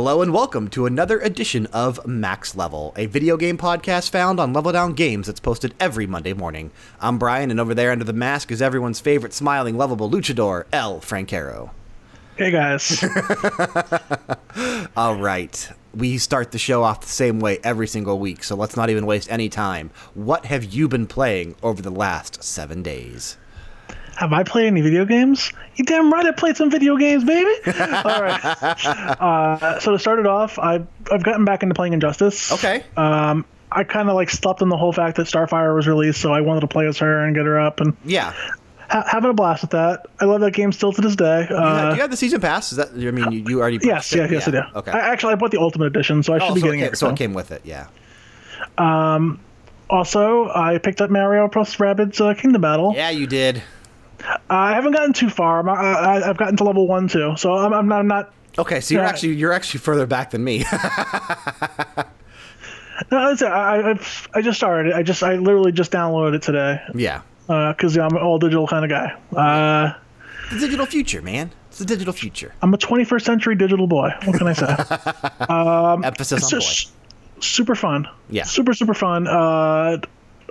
Hello and welcome to another edition of Max Level, a video game podcast found on Level Down Games that's posted every Monday morning. I'm Brian, and over there under the mask is everyone's favorite smiling, lovable luchador, El Francaro. Hey guys. All right. We start the show off the same way every single week, so let's not even waste any time. What have you been playing over the last seven days? Have I played any video games? You damn right I played some video games, baby. All right. Uh, so to start it off, I've, I've gotten back into playing Injustice. Okay. Um, I kind of like slept on the whole fact that Starfire was released, so I wanted to play as her and get her up and Yeah. ha- having a blast with that. I love that game still to this day. You, Uh, have, you have the season pass? Is that? I mean, you, you already. yes, yeah, yes, I do. Okay. I, actually, I bought the Ultimate Edition, so I should oh, be so, getting it, it. so it came with it. Yeah. Um. Also, I picked up Mario plus Rabbids uh, Kingdom Battle. Yeah, you did. I haven't gotten too far. I'm, I, I've gotten to level one too, so I'm, I'm not. I'm not Okay, so you're Yeah. actually you're actually further back than me. No, that's it. I, I, I've- I just started. I just, I literally just downloaded it today yeah. because I'm an all digital kind of guy. Uh, The digital future, man. It's the digital future. I'm a 21st century digital boy. What can I say? Emphasis it's on boy. super fun. Yeah. Super, super fun. Uh,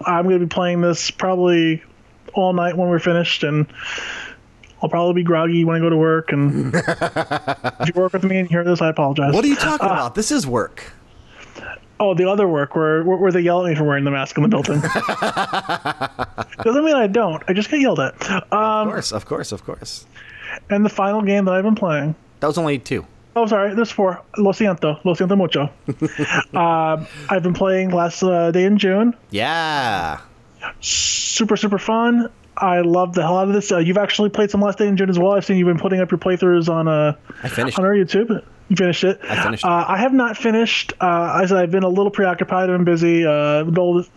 I'm going to be playing this probably all night when we're finished, and I'll probably be groggy when I go to work. And if you work with me and hear this, I apologize. What are you talking about? This is work. Oh, the other work where, where they yell at me for wearing the mask in the building. Doesn't mean I don't. I just get yelled at. Um, Of course, of course, of course. and the final game that I've been playing. That was only two. Oh, sorry. There's four. Lo siento. Lo siento mucho. um, I've been playing last uh, day in June. Yeah. Super, super fun. I love the hell out of this. Uh, you've actually played some last day in June as well. I've seen you've been putting up your playthroughs on uh, I finished. on our YouTube. You finished it. I finished it. Uh, I have not finished. Uh, as I've been a little preoccupied and busy. Uh, with all this-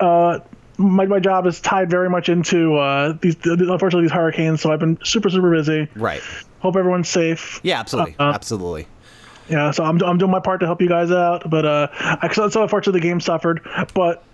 uh, my, my job is tied very much into uh, these unfortunately these hurricanes, so I've been super super busy. Right. Hope everyone's safe. Yeah, absolutely. Uh, absolutely. Yeah, so I'm, I'm doing my part to help you guys out, but uh, I, so unfortunately the game suffered, but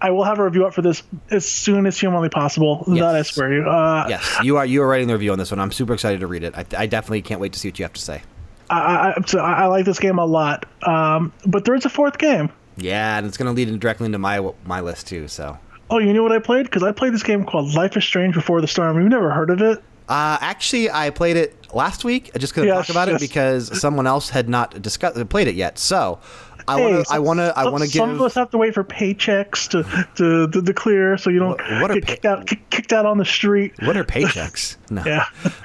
I will have a review up for this as soon as humanly possible. That I swear you. Uh, Yes, you are. You are writing the review on this one. I'm super excited to read it. I, I definitely can't wait to see what you have to say. I, I, so I I like this game a lot, um, but there is a fourth game. Yeah, and it's going to lead in directly into my my list too. So, Oh, you know what I played? Because I played this game called Life is Strange Before the Storm. You've never heard of it? uh, actually, I played it last week. I just couldn't Yes, talk about it because someone else had not discussed played it yet. So, I want to. I want to. I some- want to Some of us have to wait for paychecks to to, to, clear, so you don't What- what get pay- kicked out kick, kicked out on the street. What are paychecks? No. Yeah.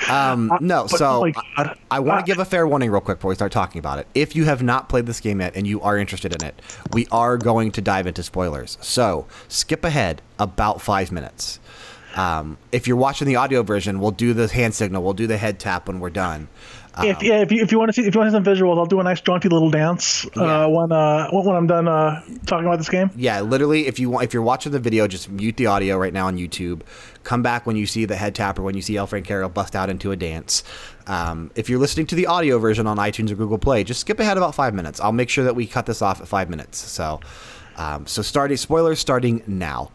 Um, no, but- so my I, I want Uh, to give a fair warning real quick before we start talking about it. If you have not played this game yet and you are interested in it, we are going to dive into spoilers. So skip ahead about five minutes. Um, if you're watching the audio version, we'll do the hand signal, we'll do the head tap when we're done. If yeah, if you, if you want to see if you want to see some visuals, I'll do a nice jaunty little dance Yeah. uh, when uh when, when I'm done uh talking about this game. Yeah, literally, if you want, if you're watching the video, just mute the audio right now on YouTube. Come back when you see the head tap or when you see El Francaro bust out into a dance. Um, if you're listening to the audio version on iTunes or Google Play, just skip ahead about five minutes. I'll make sure that we cut this off at five minutes. So, um, so starting spoilers starting now.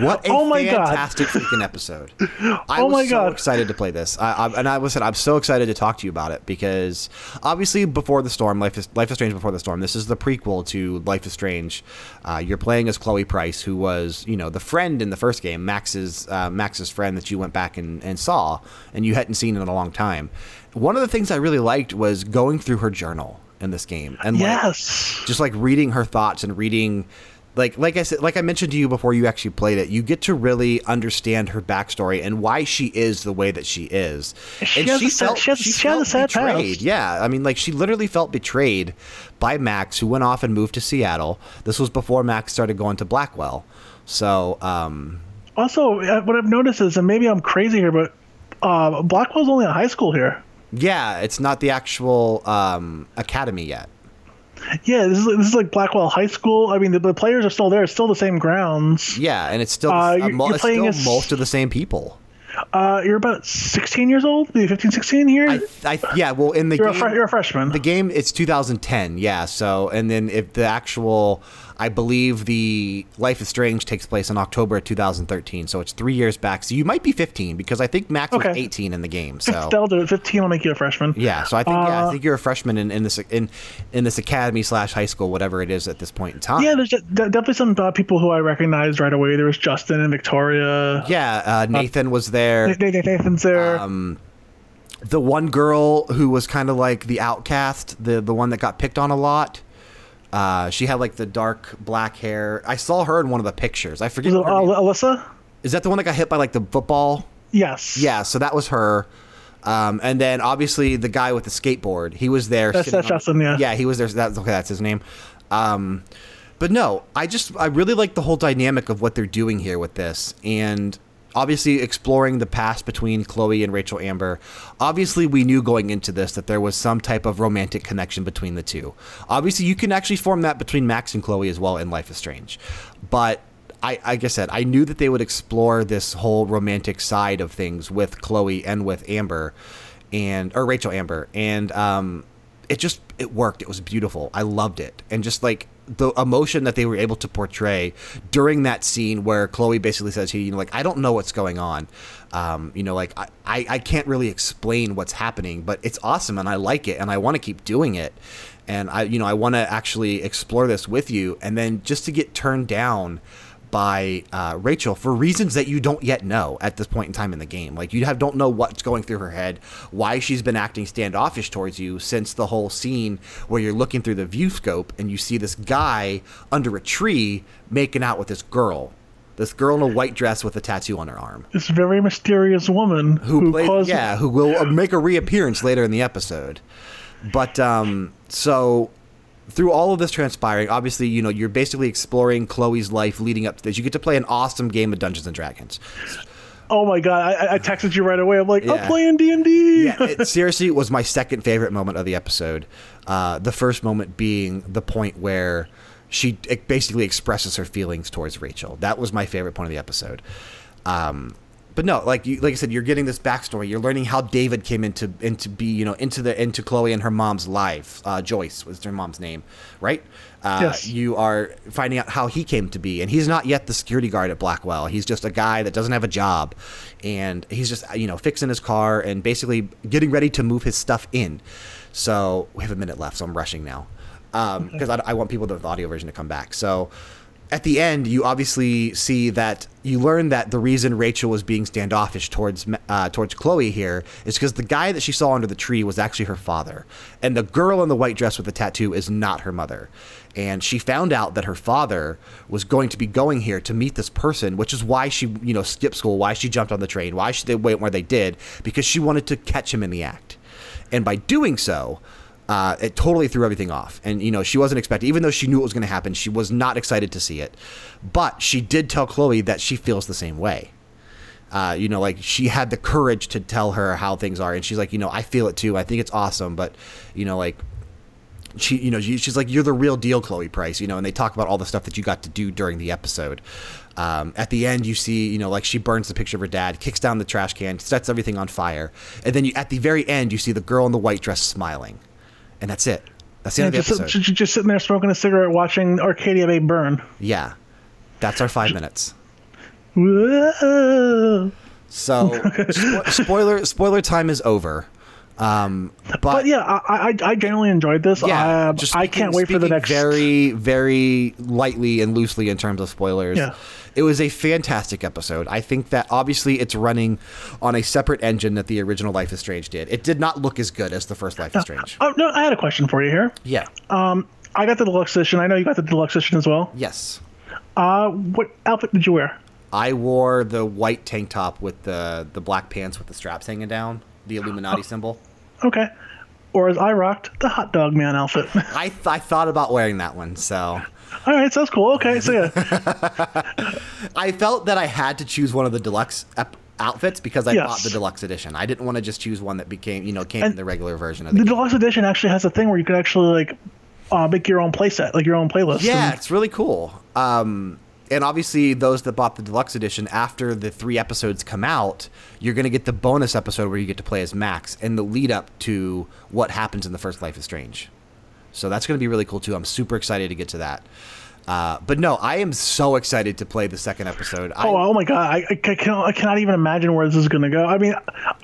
What a Oh my God. fantastic freaking episode! I Oh was so God. excited to play this, I, I, and I was said I'm so excited to talk to you about it because obviously, before the storm, Life is Life is Strange before the storm. This is the prequel to Life is Strange. Uh, you're playing as Chloe Price, who was you know the friend in the first game, Max's uh, Max's friend that you went back and, and saw, and you hadn't seen in a long time. One of the things I really liked was going through her journal in this game, and like, Yes. just like reading her thoughts and reading like like I said like I mentioned to you before you actually played it, you get to really understand her backstory and why she is the way that she is. She and has she a sad- felt she has- she she felt betrayed. past. Yeah, I mean like she literally felt betrayed by Max who went off and moved to Seattle. This was before Max started going to Blackwell. So, um Also, uh, what I've noticed is, and maybe I'm crazy here, but uh, Blackwell's only a high school here. yeah, it's not the actual um academy yet. Yeah, this is this is like Blackwell High School. I mean, the, the players are still there. It's still the same grounds. Yeah, and it's still Uh, uh, you're- you're it's playing still as- most of the same people. Uh, you're about 16 years old, maybe 15, 16 here. I, I, yeah, well, in the you're, game, a fre- you're a freshman. the game it's 2010, yeah. So, and then if the actual, I believe the Life is Strange takes place in October of 2013, so it's three years back. So you might be 15 because I think Max was 18 in the game. So That'll do it. 15 will make you a freshman. yeah, so I think yeah, I Uh, think you're a freshman in, in this in in this academy slash high school, whatever it is at this point in time. Yeah, there's de- definitely some uh, people who I recognized right away. There was Justin and Victoria. Yeah, uh, Nathan was there. Nathan Nathan's there. Um, the one girl who was kind of like the outcast, the the one that got picked on a lot. Uh, she had like the dark black hair. I saw her in one of the pictures. I forget. Was it what her name- Al- Alyssa? Is that the one that got hit by like the football? Yes. Yeah, so that was her. Um, and then obviously the guy with the skateboard, he was there. That's- that's Justin, yeah. Yeah, he was there. That's okay. That's his name. Um, but no, I just I really like the whole dynamic of what they're doing here with this, and obviously exploring the past between Chloe and Rachel Amber. Obviously, we knew going into this that there was some type of romantic connection between the two. Obviously, you can actually form that between Max and Chloe as well in Life is Strange, but I, like I said, I knew that they would explore this whole romantic side of things with Chloe and with Amber, and or Rachel Amber, and um, it just it worked. It was beautiful. I loved it, and just like the emotion that they were able to portray during that scene where Chloe basically says, "He, you know, like I don't know what's going on, um, you know, like I, I I can't really explain what's happening, but it's awesome, and I like it, and I want to keep doing it." And I, you know, I want to actually explore this with you, and then just to get turned down by uh, Rachel for reasons that you don't yet know at this point in time in the game. Like you have don't know what's going through her head, why she's been acting standoffish towards you since the whole scene where you're looking through the view scope and you see this guy under a tree making out with this girl. This girl in a white dress with a tattoo on her arm. This very mysterious woman Who, who, played, caused yeah, who will uh, make a reappearance later in the episode. But um, so through all of this transpiring, obviously, you know, you're basically exploring Chloe's life leading up to this. You get to play an awesome game of Dungeons and Dragons. Oh my god! I, I texted you right away. I'm like, Yeah. I'm playing D and D. yeah, it seriously was my second favorite moment of the episode. Uh, the first moment being the point where she basically expresses her feelings towards Rachel. That was my favorite point of the episode. Um, but no, like you, like I said, you're getting this backstory. You're learning how David came into into be you know into the into Chloe and her mom's life. Uh, Joyce was her mom's name, right? Uh, Yes. You are finding out how he came to be, and he's not yet the security guard at Blackwell. He's just a guy that doesn't have a job, and he's just you know fixing his car and basically getting ready to move his stuff in. So we have a minute left, so I'm rushing now because I, I want people to the audio version to come back. So at the end, you obviously see that you learn that the reason Rachel was being standoffish towards uh, towards Chloe here is because the guy that she saw under the tree was actually her father, and the girl in the white dress with the tattoo is not her mother. And she found out that her father was going to be going here to meet this person, which is why she, you know, skipped school, why she jumped on the train, why she did went where they did, because she wanted to catch him in the act. And by doing so, uh, it totally threw everything off. And, you know, she wasn't expecting, even though she knew it was going to happen, she was not excited to see it. But she did tell Chloe that she feels the same way. Uh, you know, like she had the courage to tell her how things are. And she's like, you know, I feel it too. I think it's awesome. But, you know, like, she, you know, she's like, you're the real deal, Chloe Price, you know, and they talk about all the stuff that you got to do during the episode. Um, at the end, you see, you know, like she burns the picture of her dad, kicks down the trash can, sets everything on fire, and then you, at the very end, you see the girl in the white dress smiling, and that's it. That's the Yeah, end of just, the episode. just, just sitting there smoking a cigarette, watching Arcadia Bay burn. Yeah, that's our five minutes. Whoa. So, spo- spoiler spoiler time is over. Um, but, But yeah, I, I I genuinely enjoyed this. Yeah, Um, just I can't wait for the speaking next. Very, very lightly and loosely in terms of spoilers. Yeah. It was a fantastic episode. I think that obviously it's running on a separate engine that the original Life is Strange did. It did not look as good as the first Life is Strange. Oh no, I had a question for you here. Yeah. Um, I got the deluxe edition. I know you got the deluxe edition as well. yes. Uh, what outfit did you wear? I wore the white tank top with the the black pants with the straps hanging down, the Illuminati symbol. Okay. Or as I rocked the hot dog man outfit. I th- I thought about wearing that one, so All right, sounds cool. Okay, so yeah, I felt that I had to choose one of the deluxe ep- outfits because I Yes. bought the deluxe edition. I didn't want to just choose one that became, you know, came in the regular version of the the deluxe edition actually has a thing where you can actually like uh, make your own playset, like your own playlist. Yeah, And it's really cool. Um, and obviously those that bought the deluxe edition after the three episodes come out, you're going to get the bonus episode where you get to play as Max and the lead up to what happens in the first Life is Strange. So that's going to be really cool too. I'm super excited to get to that. Uh, but no, I am so excited to play the second episode. Oh, I, oh my god! I, I, cannot, I cannot even imagine where this is going to go. I mean,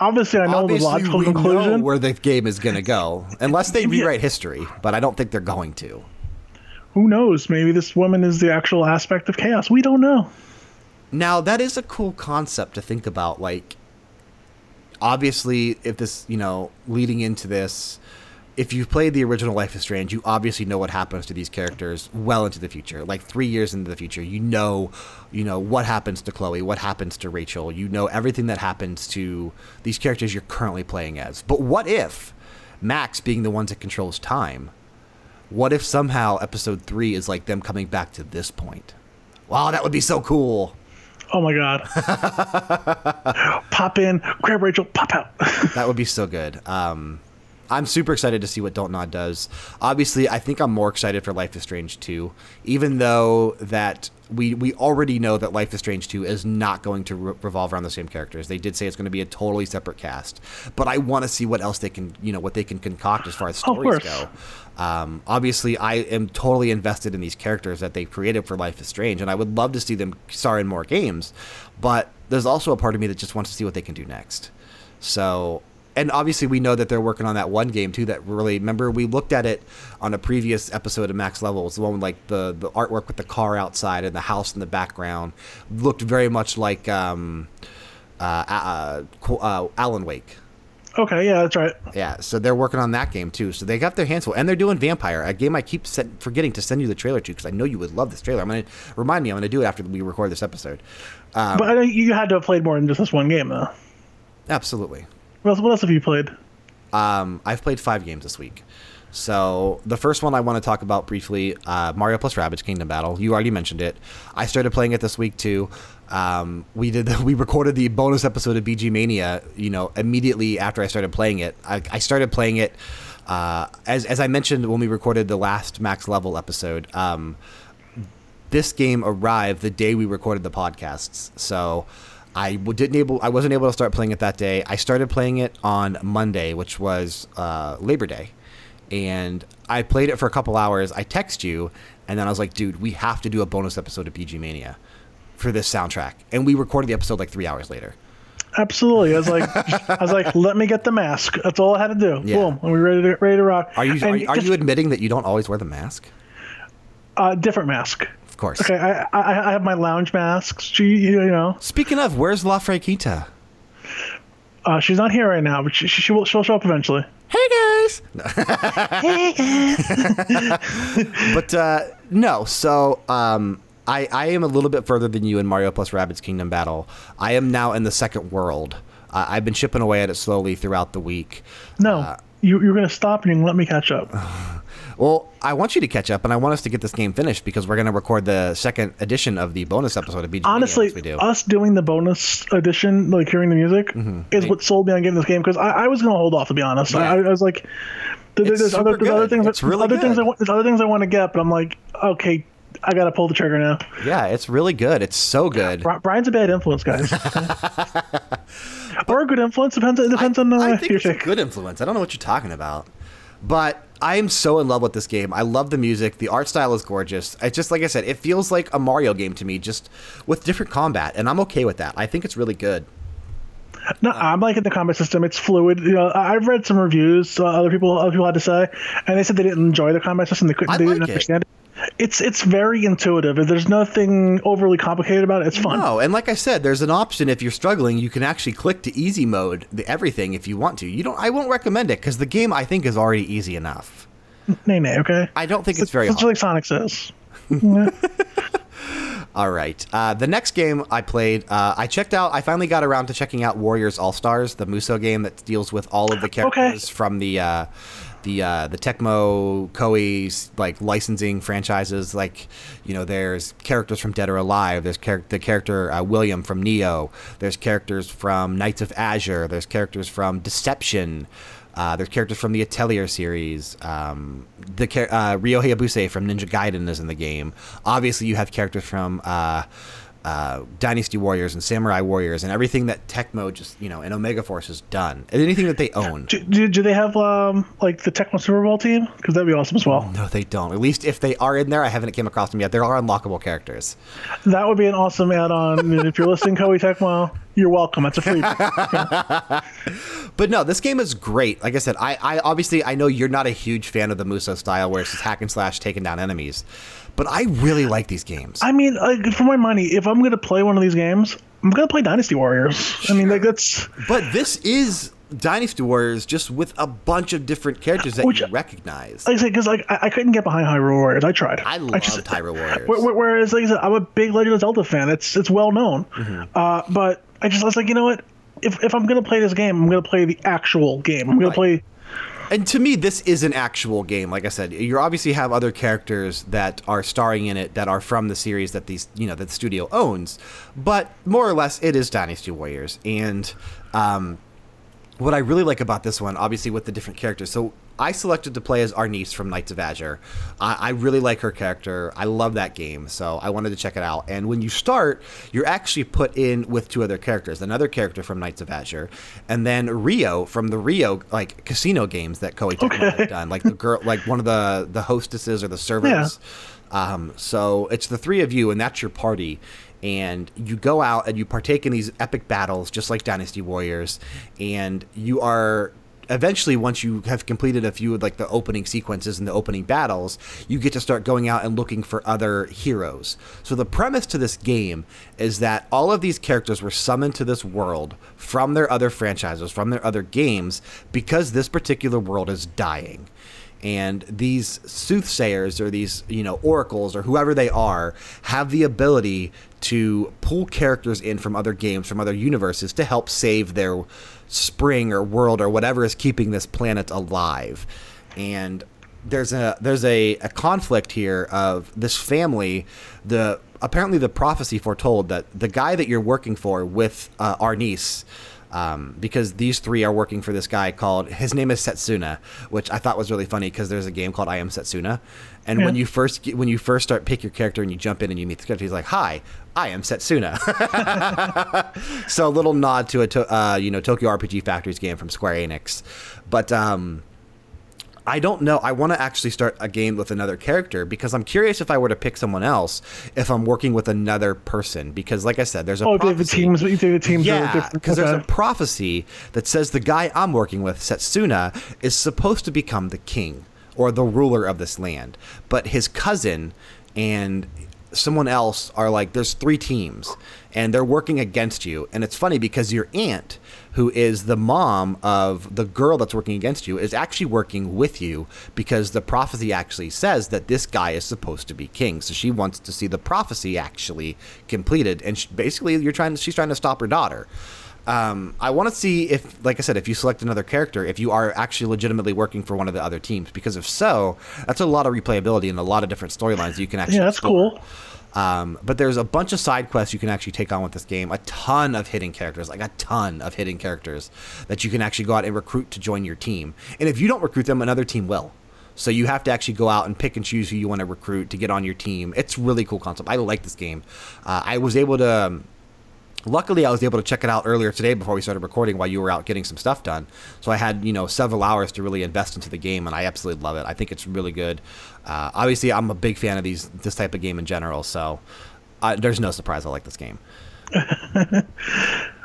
obviously, I know obviously the logical conclusion. know where the game is going to go, unless they rewrite history. But I don't think they're going to. Who knows? Maybe this woman is the actual aspect of chaos. We don't know. Now that is a cool concept to think about. Like, obviously, if this, you know, leading into this, if you've played the original Life is Strange, you obviously know what happens to these characters well into the future. Like three years into the future, you know, you know what happens to Chloe, what happens to Rachel. You know everything that happens to these characters you're currently playing as. But what if Max, being the one that controls time, what if somehow Episode Three is like them coming back to this point? Wow, that would be so cool. Oh my god! pop in, grab Rachel, pop out. that would be so good. Um, I'm super excited to see what Don't Nod does. Obviously, I think I'm more excited for Life is Strange 2, even though that we we already know that Life is Strange 2 is not going to re- revolve around the same characters. They did say it's going to be a totally separate cast, but I want to see what else they can, you know, what they can concoct as far as stories go. Um, obviously, I am totally invested in these characters that they've created for Life is Strange, and I would love to see them star in more games. But there's also a part of me that just wants to see what they can do next. So and obviously we know that they're working on that one game too that really remember we looked at it on a previous episode of max levels the one with like the the artwork with the car outside and the house in the background looked very much like um, uh, uh, uh, alan wake Okay, yeah, that's right. Yeah, so they're working on that game too. So they got their hands full, and they're doing Vampyr, a game I keep forgetting to send you the trailer to because I know you would love this trailer. I'm gonna remind me. I'm gonna do it after we record this episode. Um, but you had to have played more than just this one game, though. Absolutely. What else, what else have you played? Um, I've played five games this week. So the first one I want to talk about briefly, uh, Mario plus Rabbids Kingdom Battle. You already mentioned it. I started playing it this week too. Um, we did the, we recorded the bonus episode of BG Mania. You know, immediately after I started playing it, I, I started playing it. Uh, as as I mentioned when we recorded the last Max Level episode. Um, this game arrived the day we recorded the podcasts. So I didn't able I wasn't able to start playing it that day. I started playing it on Monday, which was uh, Labor Day, and I played it for a couple hours. I text you, and then I was like, "Dude, we have to do a bonus episode of BG Mania for this soundtrack," and we recorded the episode like three hours later. Absolutely, I was like, I was like, "Let me get the mask." That's all I had to do. Yeah. Boom, and we ready to ready to rock. Are you are, are, you admitting that you don't always wear the mask? Uh, different mask course. Okay, I, I, I have my lounge masks. She, you know. Speaking of, where's La Frequita? Uh, she's not here right now, but she, she, she will she'll show up eventually. Hey guys. hey guys. but uh, no, so um, I I am a little bit further than you in Mario plus Rabbids Kingdom Battle. I am now in the second world. Uh, I've been chipping away at it slowly throughout the week. No, uh, you, you're going to stop and you let me catch up. Well, I want you to catch up, and I want us to get this game finished because we're going to record the second edition of the bonus episode of BG. Honestly, we do. us doing the bonus edition, like hearing the music, mm-hmm. is what sold me on getting this game because I, I, was going to hold off. To be honest, yeah. I, I, was like, there's, there's other, there's other things. It's really other good. things. I want, there's other things I want to get, but I'm like, okay, I gotta pull the trigger now. Yeah, it's really good. It's so good. Brian's a bad influence, guys. or a good influence depends. It depends I, on. Uh, I think it's a good influence. I don't know what you're talking about, but I am so in love with this game. I love the music. The art style is gorgeous. It's just like I said, it feels like a Mario game to me, just with different combat, and I'm okay with that. I think it's really good. No, I'm liking the combat system. It's fluid. You know, I've read some reviews. Uh, other people, other people had to say, and they said they didn't enjoy the combat system. They couldn't. they like didn't understand it it's it's very intuitive. There's nothing overly complicated about it. It's fun. No, and like I said, there's an option if you're struggling, you can actually click to easy mode, the everything if you want to. You don't. I won't recommend it because the game I think is already easy enough. Nay, nay. Okay. I don't think it's, it's very. It's like Sonic says. All right. Uh, the next game I played, uh, I checked out. I finally got around to checking out Warriors All Stars, the Musou game that deals with all of the characters okay. from the uh, the uh, the Tecmo Koei like licensing franchises. Like you know, there's characters from Dead or Alive. There's char- the character uh, William from Nioh. There's characters from Nights of Azure. There's characters from Deception. Uh, there's characters from the Atelier series. Um, the uh, Ryo Hayabusa from Ninja Gaiden is in the game. Obviously, you have characters from uh, Dynasty Warriors and Samurai Warriors and everything that Tecmo just you know and Omega Force has done. Anything that they own. Do, do, do they have um, like the Tecmo Super Bowl team? Because that'd be awesome as well. No, they don't. At least if they are in there, I haven't came across them yet. There are unlockable characters. That would be an awesome add-on. And if you're listening, Koei Tecmo, you're welcome. That's a free. But no, this game is great. Like I said, I, I obviously I know you're not a huge fan of the Musou style where it's just hack and slash taking down enemies. But I really like these games. I mean, like, for my money, if I'm gonna play one of these games, I'm gonna play Dynasty Warriors. I mean, like that's But this is Dynasty Warriors just with a bunch of different characters that Which- you recognize. like I said, because like I, I couldn't get behind Hyrule Warriors. I tried. I love just- Tyro Warriors. Wh- wh- Whereas, like I said, I'm a big Legend of Zelda fan. It's it's well known. Mm-hmm. Uh, but I just I was like, you know what? If if I'm gonna play this game, I'm gonna play the actual game. I'm gonna play. And to me, this is an actual game. Like I said, you obviously have other characters that are starring in it that are from the series that these, you know, that the studio owns. But more or less, it is Dynasty Warriors. And um, what I really like about this one, obviously, with the different characters. So I selected to play as Arnice from Nights of Azure. I, I really like her character. I love that game, so I wanted to check it out. And when you start, you're actually put in with two other characters. Another character from Nights of Azure, and then Rio from the Rio like casino games that Koei Tecmo Okay. done, like the girl, like one of the the hostesses or the servers. Um, so it's the three of you, and that's your party. And you go out and you partake in these epic battles, just like Dynasty Warriors. And you are eventually, once you have completed a few of like the opening sequences and the opening battles, you get to start going out and looking for other heroes. So the premise to this game is that all of these characters were summoned to this world from their other franchises, from their other games, because this particular world is dying and these soothsayers or these you know oracles or whoever they are have the ability to pull characters in from other games from other universes to help save their spring or world or whatever is keeping this planet alive. And there's a there's a, a conflict here of this family the apparently the prophecy foretold that the guy that you're working for with uh, Arnice um, because these three are working for this guy called his name is Setsuna, which I thought was really funny because there's a game called I Am Setsuna, and when you first get, when you first start pick your character and you jump in and you meet the character, he's like, "Hi, I am Setsuna." so a little nod to a to, uh, you know Tokyo RPG Factory's game from Square Enix, but um, I don't know. I want to actually start a game with another character because I'm curious if I were to pick someone else if I'm working with another person because, like I said, there's a Oh, the, the teams. You think the teams yeah, different? because there's a prophecy that says the guy I'm working with, Setsuna, is supposed to become the king or the ruler of this land. But his cousin and someone else are like, there's three teams, and they're working against you. And it's funny because your aunt, who is the mom of the girl that's working against you, is actually working with you because the prophecy actually says that this guy is supposed to be king. So she wants to see the prophecy actually completed, and she, basically, you're trying. She's trying to stop her daughter. Um, I want to see if, like I said, if you select another character, if you are actually legitimately working for one of the other teams. Because if so, that's a lot of replayability and a lot of different storylines you can actually. Yeah, that's explore. cool. Um, but there's a bunch of side quests you can actually take on with this game. A ton of hidden characters, like a ton of hidden characters that you can actually go out and recruit to join your team. And if you don't recruit them, another team will. So you have to actually go out and pick and choose who you want to recruit to get on your team. It's really cool concept. I like this game. Uh, I was able to. um, Luckily, I was able to check it out earlier today before we started recording while you were out getting some stuff done. So I had, you know, several hours to really invest into the game, and I absolutely love it. I think it's really good. Uh, obviously, I'm a big fan of these this type of game in general, so uh, there's no surprise I like this game. the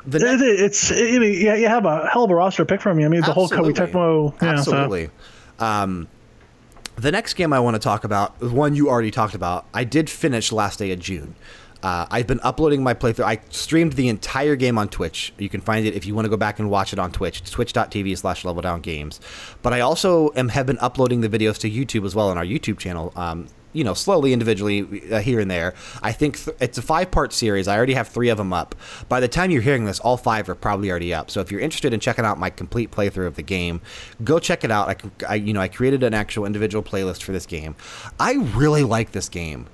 next- it- it's it, it- yeah, you have a hell of a roster to pick from. You, I mean, the whole Koei Absolutely. Tecmo. Yeah, so- Absolutely. Um, the next game I want to talk about is one you already talked about. I did finish last day of June. Uh, I've been uploading my playthrough. I streamed the entire game on Twitch. You can find it if you want to go back and watch it on Twitch. It's twitch.tv slash level down games. But I also am, have been uploading the videos to YouTube as well on our YouTube channel. Um, you know, slowly, individually, uh, here and there. I think th- it's a five part series. I already have three of them up. By the time you're hearing this, all five are probably already up. So if you're interested in checking out my complete playthrough of the game, go check it out. I, I- you know, I created an actual individual playlist for this game. I really like this game.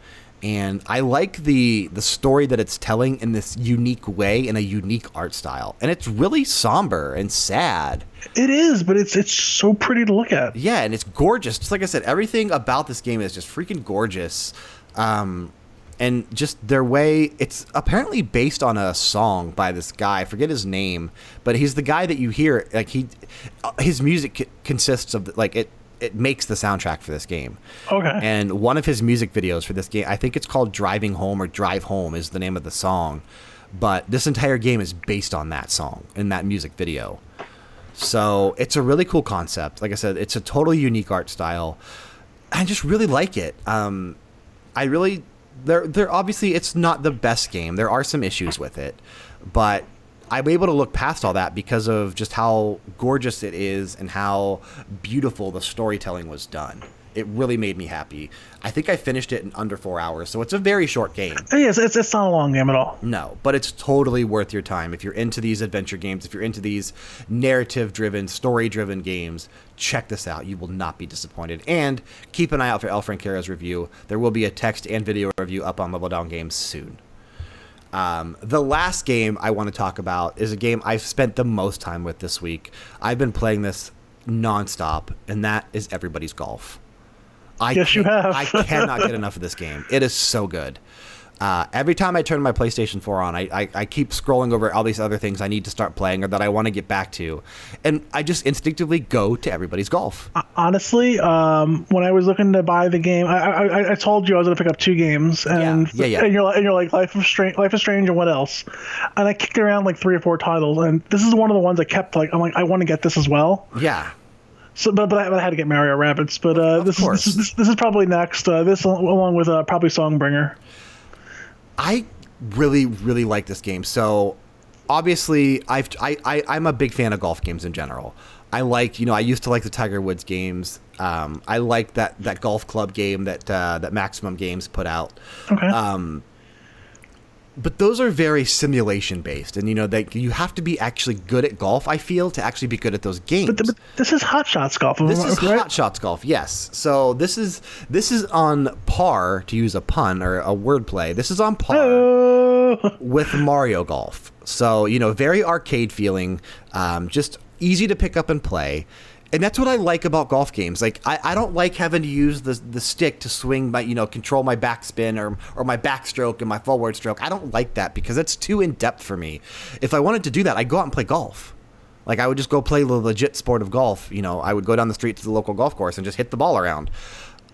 And I like the the story that it's telling in this unique way in a unique art style, and it's really somber and sad. It is, but it's it's so pretty to look at. Yeah, and it's gorgeous. Just like I said, everything about this game is just freaking gorgeous. Um, and just their way it's apparently based on a song by this guy i forget his name but he's the guy that you hear like he his music consists of like it it makes the soundtrack for this game. Okay. and one of his music videos for this game i think it's called driving home or drive home is the name of the song but this entire game is based on that song in that music video. So it's a really cool concept. Like i said it's a totally unique art style. I just really like it. Um, i really there there obviously it's not the best game. There are some issues with it, but I'm able to look past all that because of just how gorgeous it is and how beautiful the storytelling was done it really made me happy. I think I finished it in under four hours, so it's a very short game. Uh, yes, it's, it's not a long game at all. No, but it's totally worth your time if you're into these adventure games. If you're into these narrative-driven, story-driven games, check this out. You will not be disappointed. And keep an eye out for El Francaro's review. There will be a text and video review up on Level Down Games soon. Um, the last game I want to talk about is a game I've spent the most time with this week. I've been playing this nonstop, and that is Everybody's Golf. I yes, you have. I cannot get enough of this game. It is so good. Uh, every time I turn my PlayStation 4 on, I, I, I, keep scrolling over all these other things I need to start playing or that I want to get back to. And I just instinctively go to everybody's golf. Honestly, um, when I was looking to buy the game, I, I, I told you I was going to pick up two games. And, yeah, yeah, yeah. And, you're, and you're like, Life of Strange, Life is Strange, and what else? And I kicked around like three or four titles. And this is one of the ones I kept like, I'm like, I want to get this as well. Yeah. So, but, but I, but I had to get Mario Rabbids. But uh, this, is, this, is, this is probably next. Uh, this along with uh, probably Songbringer. I really really like this game. So obviously, I've I, I I'm a big fan of golf games in general. I like you know I used to like the Tiger Woods games. Um, I like that that golf club game that uh, that Maximum Games put out. Okay. Um, but those are very simulation based, and you know that you have to be actually good at golf. I feel to actually be good at those games. But, but this is Hot Shots golf. This is right? Hot Shots golf. Yes. So this is this is on par to use a pun or a wordplay. This is on par oh. with Mario Golf. So you know, very arcade feeling, um, just easy to pick up and play and that's what I like about golf games. Like I, I don't like having to use the the stick to swing my you know control my backspin or or my backstroke and my forward stroke. I don't like that because it's too in depth for me. If I wanted to do that, I'd go out and play golf. Like I would just go play the legit sport of golf. You know, I would go down the street to the local golf course and just hit the ball around.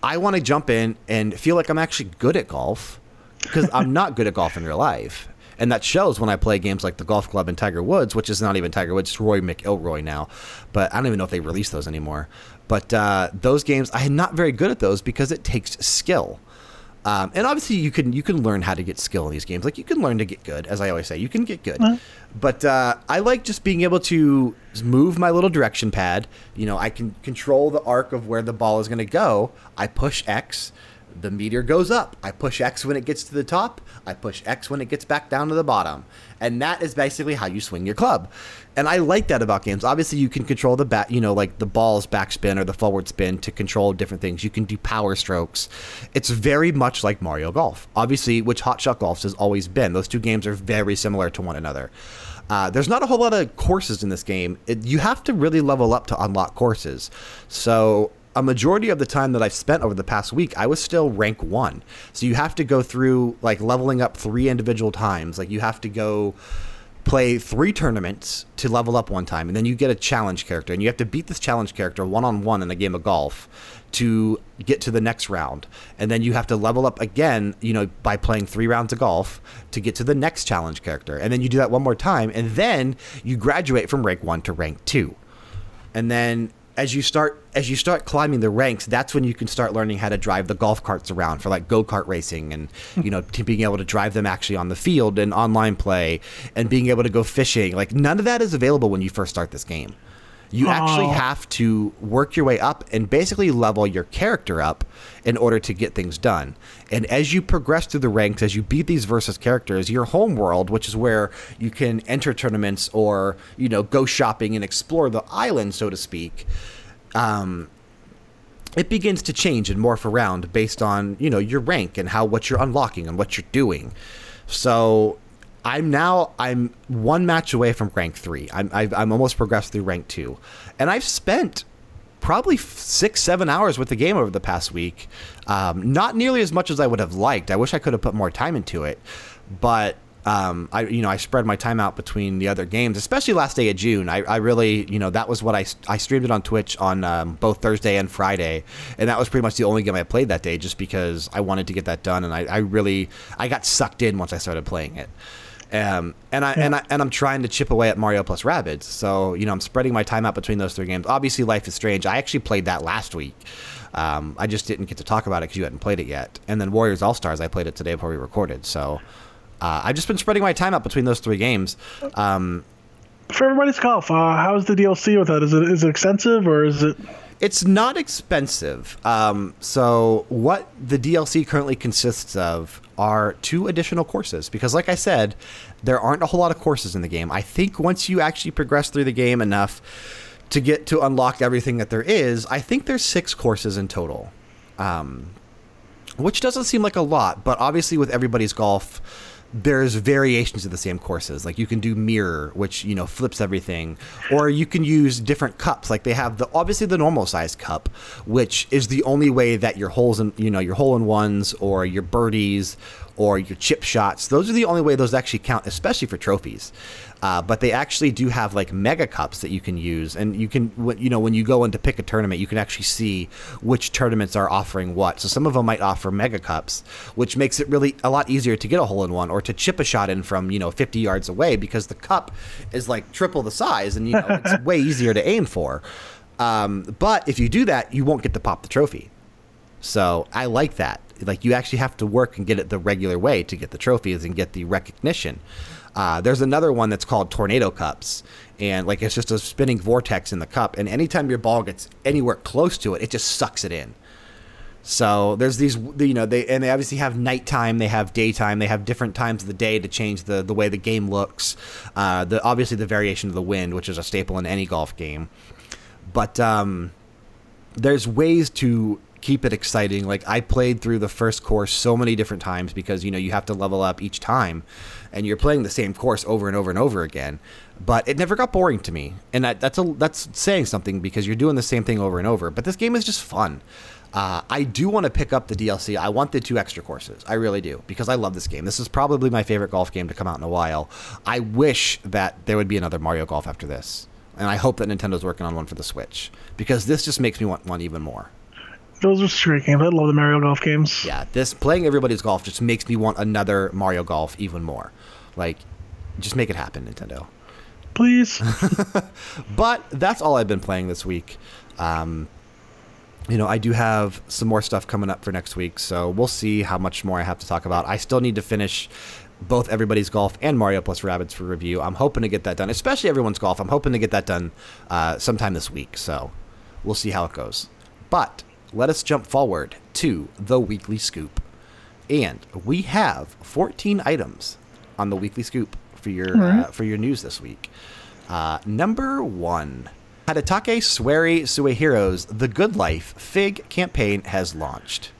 I want to jump in and feel like I'm actually good at golf because I'm not good at golf in real life and that shows when I play games like the Golf Club and Tiger Woods, which is not even Tiger Woods, it's Roy McIlroy now. But I don't even know if they release those anymore. But uh, those games, I am not very good at those because it takes skill. Um, and obviously, you can you can learn how to get skill in these games. Like you can learn to get good, as I always say, you can get good. But uh, I like just being able to move my little direction pad. You know, I can control the arc of where the ball is going to go. I push X, the meteor goes up. I push X when it gets to the top. I push X when it gets back down to the bottom. And that is basically how you swing your club. And I like that about games. Obviously, you can control the bat, you know, like the ball's backspin or the forward spin to control different things. You can do power strokes. It's very much like Mario Golf, obviously, which Hot Shot Golf has always been. Those two games are very similar to one another. Uh, there's not a whole lot of courses in this game. It, you have to really level up to unlock courses. So a majority of the time that I've spent over the past week, I was still rank one. So you have to go through like leveling up three individual times. Like you have to go play three tournaments to level up one time, and then you get a challenge character, and you have to beat this challenge character one on one in a game of golf to get to the next round. And then you have to level up again, you know, by playing three rounds of golf to get to the next challenge character. And then you do that one more time, and then you graduate from rank one to rank two. And then as you start as you start climbing the ranks, that's when you can start learning how to drive the golf carts around for like go kart racing, and hmm. you know to being able to drive them actually on the field and online play, and being able to go fishing. Like none of that is available when you first start this game. You actually have to work your way up and basically level your character up in order to get things done. And as you progress through the ranks, as you beat these versus characters, your home world, which is where you can enter tournaments or you know go shopping and explore the island, so to speak. Um, it begins to change and morph around based on you know your rank and how what you're unlocking and what you're doing. So I'm now I'm one match away from rank three. I'm I've, I'm almost progressed through rank two, and I've spent probably six seven hours with the game over the past week. Um, not nearly as much as I would have liked. I wish I could have put more time into it, but um, I you know I spread my time out between the other games, especially last day of June. I, I really you know that was what I, I streamed it on Twitch on um, both Thursday and Friday, and that was pretty much the only game I played that day, just because I wanted to get that done, and I, I really I got sucked in once I started playing it. Um, and I and I and I'm trying to chip away at Mario plus Rabbids. So you know I'm spreading my time out between those three games. Obviously, Life is Strange. I actually played that last week. Um, I just didn't get to talk about it because you hadn't played it yet. And then Warriors All Stars. I played it today before we recorded. So uh, I've just been spreading my time out between those three games. Um, For everybody's golf, uh, how's the DLC with that? Is it is it extensive or is it? It's not expensive. Um, so what the DLC currently consists of are two additional courses because, like I said, there aren't a whole lot of courses in the game. I think once you actually progress through the game enough to get to unlock everything that there is, I think there's six courses in total. Um, which doesn't seem like a lot, but obviously with everybody's golf, there's variations of the same courses. Like you can do mirror, which you know flips everything, or you can use different cups. Like they have the obviously the normal size cup, which is the only way that your holes in you know your hole in ones or your birdies or your chip shots. Those are the only way those actually count, especially for trophies. Uh, but they actually do have like mega cups that you can use, and you can, you know, when you go in to pick a tournament, you can actually see which tournaments are offering what. So some of them might offer mega cups, which makes it really a lot easier to get a hole in one or to chip a shot in from you know 50 yards away because the cup is like triple the size, and you know it's way easier to aim for. Um, but if you do that, you won't get to pop the trophy. So I like that. Like you actually have to work and get it the regular way to get the trophies and get the recognition. Uh, there's another one that's called tornado cups, and like it's just a spinning vortex in the cup, and anytime your ball gets anywhere close to it, it just sucks it in. So there's these, you know, they and they obviously have nighttime, they have daytime, they have different times of the day to change the the way the game looks. Uh, the obviously the variation of the wind, which is a staple in any golf game, but um, there's ways to keep it exciting. Like I played through the first course so many different times because you know you have to level up each time, and you're playing the same course over and over and over again. But it never got boring to me, and that, that's a that's saying something because you're doing the same thing over and over. But this game is just fun. Uh, I do want to pick up the DLC. I want the two extra courses. I really do because I love this game. This is probably my favorite golf game to come out in a while. I wish that there would be another Mario Golf after this, and I hope that Nintendo's working on one for the Switch because this just makes me want one even more. Those are great games. I love the Mario Golf games. Yeah, this playing everybody's golf just makes me want another Mario Golf even more. Like, just make it happen, Nintendo. Please. but that's all I've been playing this week. Um, you know, I do have some more stuff coming up for next week, so we'll see how much more I have to talk about. I still need to finish both Everybody's Golf and Mario plus Rabbids for review. I'm hoping to get that done, especially Everyone's Golf. I'm hoping to get that done uh, sometime this week, so we'll see how it goes. But let us jump forward to the weekly scoop. And we have 14 items on the weekly scoop for your right. uh, for your news this week. Uh, number one, Hidetaka Swery Suehiro's The Good Life Fig campaign has launched.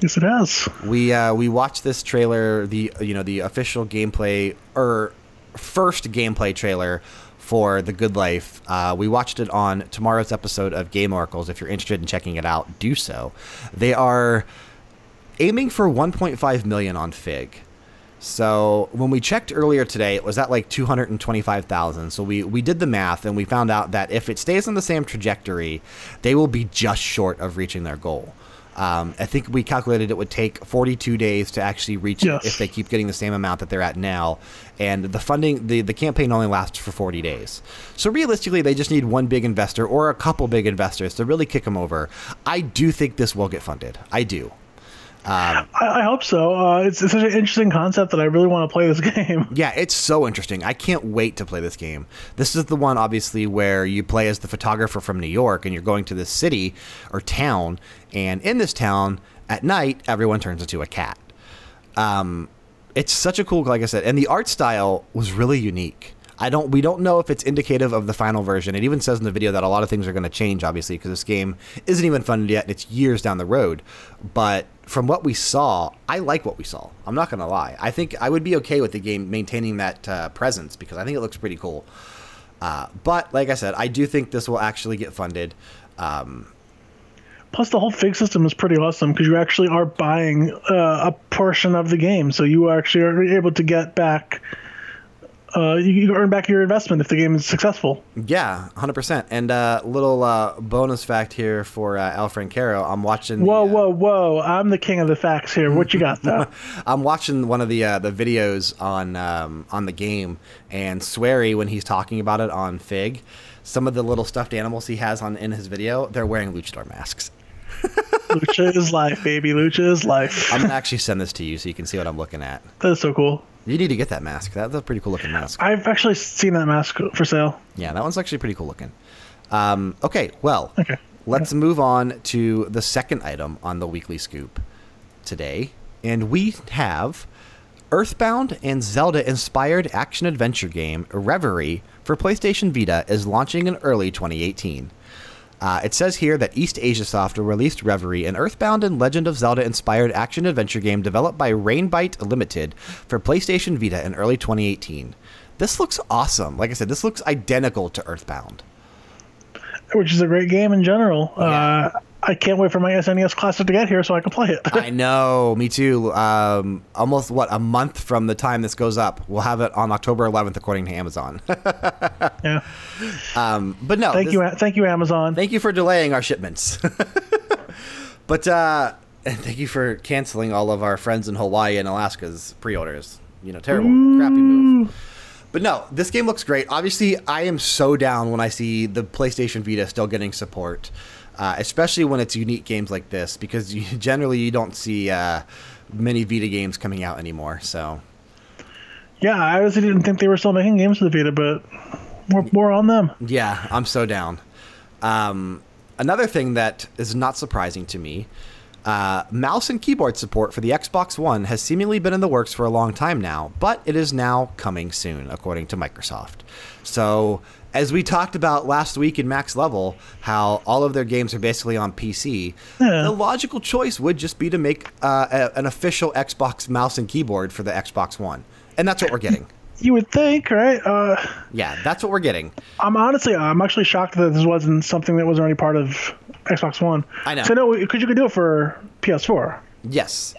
Yes, it has. We uh, we watched this trailer, the you know the official gameplay or first gameplay trailer for The Good Life. Uh, we watched it on tomorrow's episode of Game Oracles. If you're interested in checking it out, do so. They are aiming for 1.5 million on Fig. So when we checked earlier today, it was at like 225,000. So we, we did the math and we found out that if it stays on the same trajectory, they will be just short of reaching their goal. Um, I think we calculated it would take 42 days to actually reach Yes. if they keep getting the same amount that they're at now. And the funding, the, the campaign only lasts for 40 days. So realistically, they just need one big investor or a couple big investors to really kick them over. I do think this will get funded. I do. I, I hope so. Uh, it's, it's such an interesting concept that I really want to play this game. Yeah, it's so interesting. I can't wait to play this game. This is the one, obviously, where you play as the photographer from New York and you're going to this city or town. And in this town, at night, everyone turns into a cat. Um, it's such a cool, like I said, and the art style was really unique. I don't. We don't know if it's indicative of the final version. It even says in the video that a lot of things are going to change, obviously, because this game isn't even funded yet, and it's years down the road. But from what we saw, I like what we saw. I'm not going to lie. I think I would be okay with the game maintaining that uh, presence because I think it looks pretty cool. Uh, but like I said, I do think this will actually get funded. Um, Plus, the whole fig system is pretty awesome because you actually are buying uh, a portion of the game, so you actually are able to get back. Uh, you, you earn back your investment if the game is successful. Yeah, hundred percent. And a uh, little uh, bonus fact here for uh, Al Francaro. I'm watching. Whoa, the, whoa, whoa! I'm the king of the facts here. What you got though? I'm watching one of the uh, the videos on um, on the game, and Swery when he's talking about it on Fig, some of the little stuffed animals he has on in his video, they're wearing luchador masks. Lucha is life, baby. Lucha is life. I'm gonna actually send this to you so you can see what I'm looking at. That's so cool. You need to get that mask. That, that's a pretty cool looking mask. I've actually seen that mask for sale. Yeah, that one's actually pretty cool looking. Um, okay, well, Okay. let's move on to the second item on the weekly scoop today, and we have Earthbound and Zelda-inspired action adventure game Reverie for PlayStation Vita is launching in early 2018. Uh, it says here that East Asia Soft released Reverie, an Earthbound and Legend of Zelda inspired action adventure game developed by Rainbite Limited for PlayStation Vita in early 2018. This looks awesome. Like I said, this looks identical to Earthbound. which is a great game in general. Yeah. Uh, I can't wait for my SNES Classic to get here so I can play it. I know, me too. Um, almost what a month from the time this goes up, we'll have it on October 11th, according to Amazon. yeah. um, but no, Thank this- you, thank you, Amazon. Thank you for delaying our shipments. but uh, and thank you for canceling all of our friends in Hawaii and Alaska's pre-orders. You know, terrible, crappy move. But no, this game looks great. Obviously, I am so down when I see the PlayStation Vita still getting support, uh, especially when it's unique games like this, because you, generally you don't see uh, many Vita games coming out anymore. So yeah, I honestly didn't think they were still making games for the Vita, but more, more on them. Yeah, I'm so down. Um, another thing that is not surprising to me uh, mouse and keyboard support for the Xbox One has seemingly been in the works for a long time now, but it is now coming soon, according to Microsoft. So, as we talked about last week in Max Level, how all of their games are basically on PC, Yeah. the logical choice would just be to make uh, a, an official Xbox mouse and keyboard for the Xbox One. And that's what we're getting. You would think, right? Uh, Yeah, that's what we're getting. I'm honestly, I'm actually shocked that this wasn't something that was already part of Xbox One. I know. So no, because you could do it for PS4. Yes,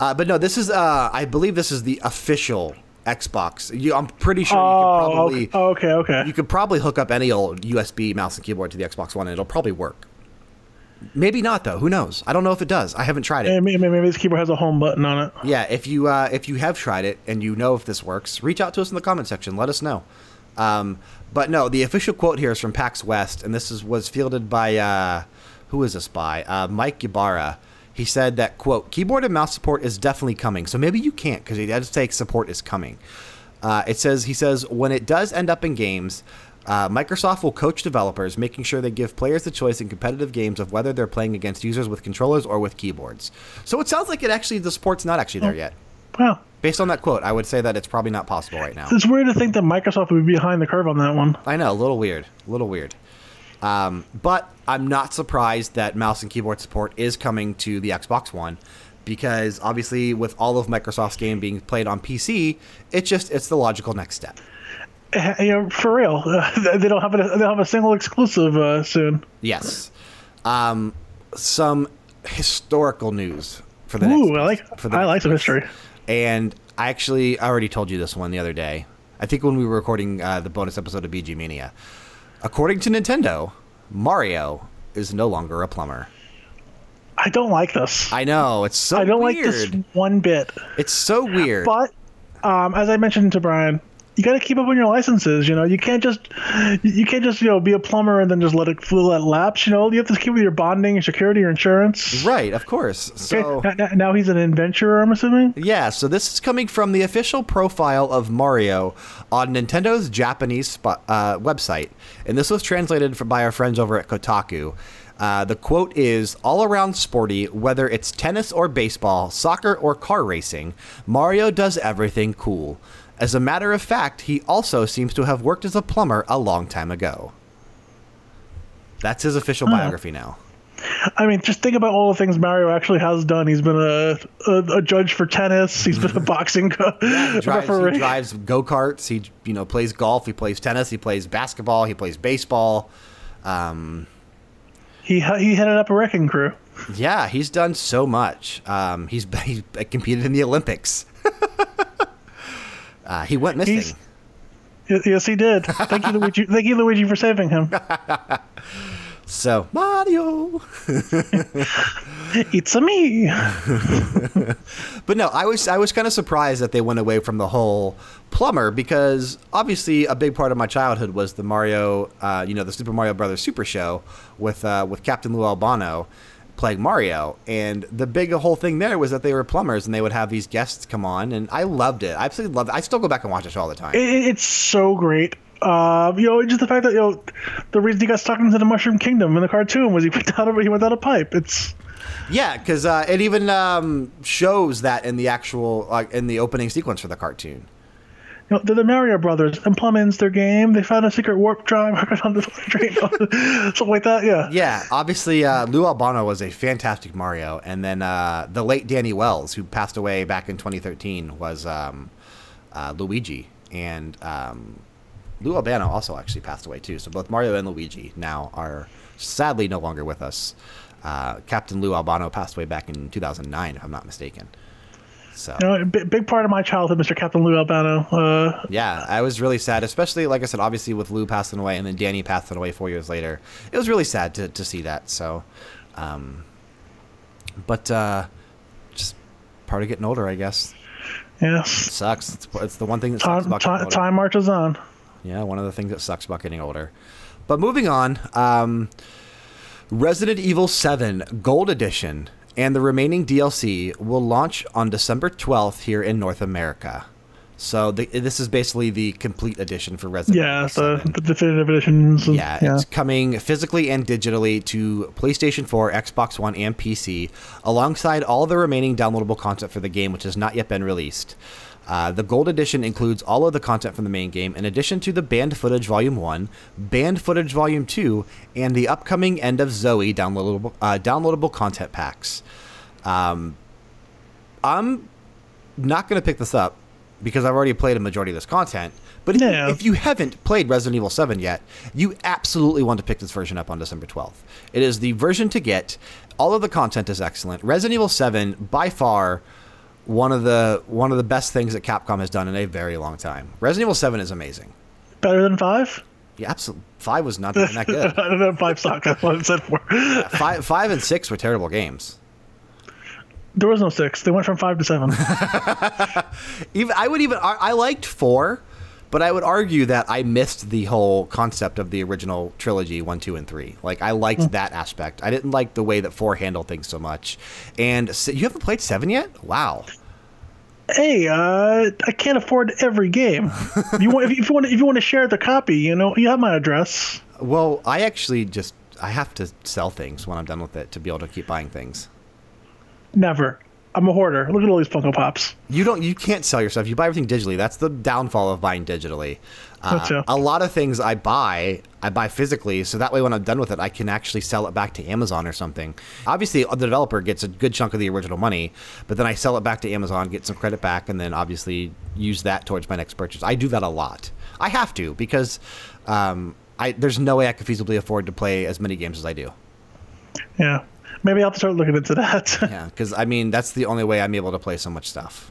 uh, but no. This is, uh, I believe, this is the official Xbox. You, I'm pretty sure you Oh, could probably okay, oh, okay, okay. you could probably hook up any old USB mouse and keyboard to the Xbox One, and it'll probably work. Maybe not though. Who knows? I don't know if it does. I haven't tried it. Maybe, maybe this keyboard has a home button on it. Yeah, if you uh, if you have tried it and you know if this works, reach out to us in the comment section. Let us know. Um, but no, the official quote here is from PAX West, and this is was fielded by uh, who is this by? Uh, Mike Ybarra. He said that quote keyboard and mouse support is definitely coming. So maybe you can't because he does say support is coming. Uh, it says he says when it does end up in games, uh, Microsoft will coach developers, making sure they give players the choice in competitive games of whether they're playing against users with controllers or with keyboards. So it sounds like it actually the support's not actually there yet. Wow. Based on that quote, I would say that it's probably not possible right now. It's weird to think that Microsoft would be behind the curve on that one. I know, a little weird, a little weird. Um, but I'm not surprised that mouse and keyboard support is coming to the Xbox One because obviously with all of Microsoft's game being played on PC, it just it's the logical next step. Eh, You know, for real, they don't have a, they don't have a single exclusive uh, soon. Yes. Um, some historical news for the Ooh, next I like for the I like the history. And I actually I already told you this one the other day. I think when we were recording uh, the bonus episode of BG Mania. According to Nintendo, Mario is no longer a plumber. I don't like this. I know it's so I don't weird. like this one bit. It's so weird. But um, as I mentioned to Brian, you got to keep up on your licenses. You know, you can't just you can't just you know be a plumber and then just let it let lapse. You know, you have to keep with your bonding, your security, your insurance. right, of course. So Okay, now, now he's an adventurer, I'm assuming. Yeah, so this is coming from the official profile of Mario on Nintendo's Japanese uh, website, and this was translated for, by our friends over at Kotaku. Uh, the quote is All around sporty, whether it's tennis or baseball, soccer or car racing, Mario does everything cool. As a matter of fact, he also seems to have worked as a plumber a long time ago. That's his official biography now. I mean, just think about all the things Mario actually has done. He's been a a, a judge for tennis. He's been a boxing co- He drives, referee. he drives go karts. He you know plays golf. He plays tennis. He plays basketball. He plays baseball. Um, He he headed up a wrecking crew. yeah, he's done so much. Um, he's he competed in the Olympics. Uh, he went missing. He's- Yes, he did. Thank you, Luigi. Thank you, Luigi, for saving him. So Mario. It's a me. But no, I was I was kind of surprised that they went away from the whole plumber because obviously a big part of my childhood was the Mario, uh, you know, the Super Mario Brothers Super Show with uh, with Captain Lou Albano playing Mario, and the big whole thing there was that they were plumbers and they would have these guests come on, and I loved it. I absolutely loved it. I still go back and watch it all the time. It, it- it's so great. Uh, you know, just the fact that you know the reason he got stuck into the Mushroom Kingdom in the cartoon was he went down a he went down a pipe. It's Yeah, because uh, it even um, shows that in the actual uh, in the opening sequence for the cartoon. Know they're the Mario Brothers and plumbing's their game. They found a secret warp drive on the train, something like that. Yeah. Yeah, obviously, uh, Lou Albano was a fantastic Mario, and then uh, the late Danny Wells, who passed away back in 2013, was um, uh, Luigi, and um, Lou Albano also actually passed away too. So both Mario and Luigi now are sadly no longer with us. Uh, Captain Lou Albano passed away back in 2009, if I'm not mistaken. So You know, a big, big part of my childhood, Mr. Captain Lou Albano. Uh, yeah, I was really sad, especially like I said, obviously with Lou passing away and then Danny passing away four years later. It was really sad to, to see that. So, um, but uh, just part of getting older, I guess. yes. sucks. It's, it's the one thing that sucks Time, about getting time, older. time marches on. Yeah, one of the things that sucks about getting older. But moving on, um, Resident Evil 7 Gold Edition and the remaining DLC will launch on December 12th here in North America. So the, this is basically the complete edition for Resident Yeah, Evil the, 7. the definitive editions. and- Yeah, it's coming physically and digitally to PlayStation 4, Xbox One, and PC, alongside all the remaining downloadable content for the game, which has not yet been released. Uh, the Gold Edition includes all of the content from the main game, in addition to the banned footage Volume 1, banned footage Volume 2, and the upcoming End of Zoe downloadable, uh, downloadable content packs. Um, I'm not going to pick this up because I've already played a majority of this content. But if, Yeah. if you haven't played Resident Evil 7 yet, you absolutely want to pick this version up on December 12th. It is the version to get. All of the content is excellent. Resident Evil 7, by far, one of the one of the best things that Capcom has done in a very long time. Resident Evil 7 is amazing. Better than five? Yeah, absolutely. Five was not that good. I don't know, five sucked. That's what it said for. five, five and six were terrible games. There was no six. They went from five to seven. Even I would even I, I liked four, but I would argue that I missed the whole concept of the original trilogy one, two, and three. Like I liked that aspect. I didn't like the way that four handled things so much. And s you haven't played seven yet? Wow. hey, uh, I can't afford every game. If you want, if you want, if you want to share the copy, you know, you have my address. Well, I actually just I have to sell things when I'm done with it to be able to keep buying things. Never. I'm a hoarder. Look at all these Funko Pops. You don't. You can't sell yourself. You buy everything digitally. That's the downfall of buying digitally. Uh. A lot of things I buy, I buy physically, so that way when I'm done with it, I can actually sell it back to Amazon or something. Obviously, the developer gets a good chunk of the original money, but then I sell it back to Amazon, get some credit back, and then obviously use that towards my next purchase. I do that a lot. I have to because um, I there's no way I could feasibly afford to play as many games as I do. Yeah. Maybe I'll start looking into that. Yeah, because I mean that's the only way I'm able to play so much stuff.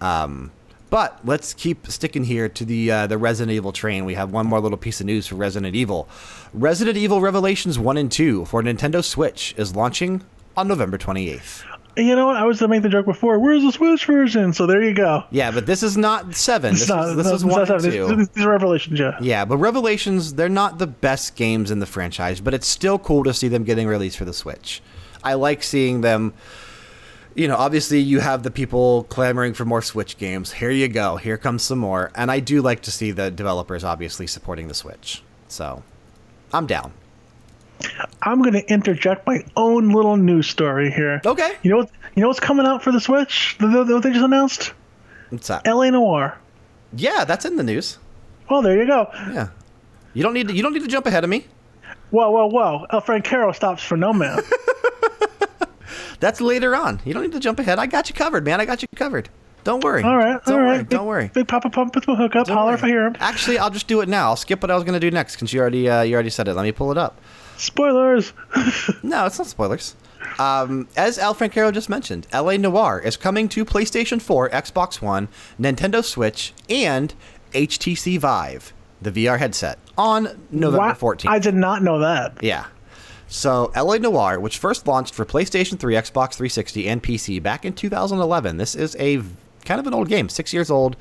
Um, but let's keep sticking here to the uh, the Resident Evil train. We have one more little piece of news for Resident Evil. Resident Evil Revelations One and Two for Nintendo Switch is launching on November 28th. You know what? I was to make the joke before. Where's the Switch version? So there you go. Yeah, but this is not seven. This, not- is, this no, is one seven. two. These are revelations, yeah. Yeah, but Revelations, they're not the best games in the franchise, but it's still cool to see them getting released for the Switch. I like seeing them. You know, obviously, you have the people clamoring for more Switch games. Here you go. Here comes some more. And I do like to see the developers obviously supporting the Switch. So, I'm down. I'm going to interject my own little news story here. Okay. You know what? You know what's coming out for the Switch? The, the, what they just announced? What's that? L.A. Noir. Yeah, that's in the news. Well, there you go. Yeah. You don't need to, you don't need to jump ahead of me. Whoa, whoa, whoa! El Francaro stops for no man. That's later on. You don't need to jump ahead. I got you covered, man. I got you covered. Don't worry. All right, Don't all worry. right. Don't worry. Big Papa Pump with my hookup. Don't Holler worry. if I hear him. Actually, I'll just do it now. I'll skip what I was going to do next because you already uh, you already said it. Let me pull it up. Spoilers. No, it's not spoilers. Um, as Al Francaro just mentioned, LA Noir is coming to PlayStation 4, Xbox One, Nintendo Switch, and HTC Vive, the VR headset, on November Why- 14th. I did not know that. Yeah. So, LA Noir, which first launched for PlayStation 3, Xbox 360, and PC back in 2011. This is a kind of an old game, six years old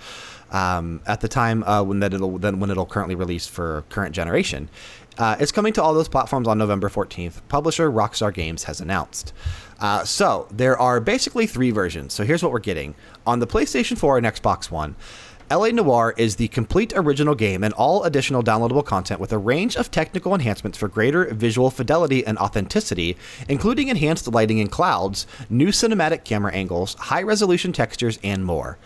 um, at the time uh, when that it'll then when it'll currently release for current generation. Uh, it's coming to all those platforms on November 14th. Publisher Rockstar Games has announced. Uh, so there are basically three versions. So here's what we're getting on the PlayStation 4 and Xbox One. LA Noir is the complete original game and all additional downloadable content with a range of technical enhancements for greater visual fidelity and authenticity, including enhanced lighting and clouds, new cinematic camera angles, high resolution textures, and more.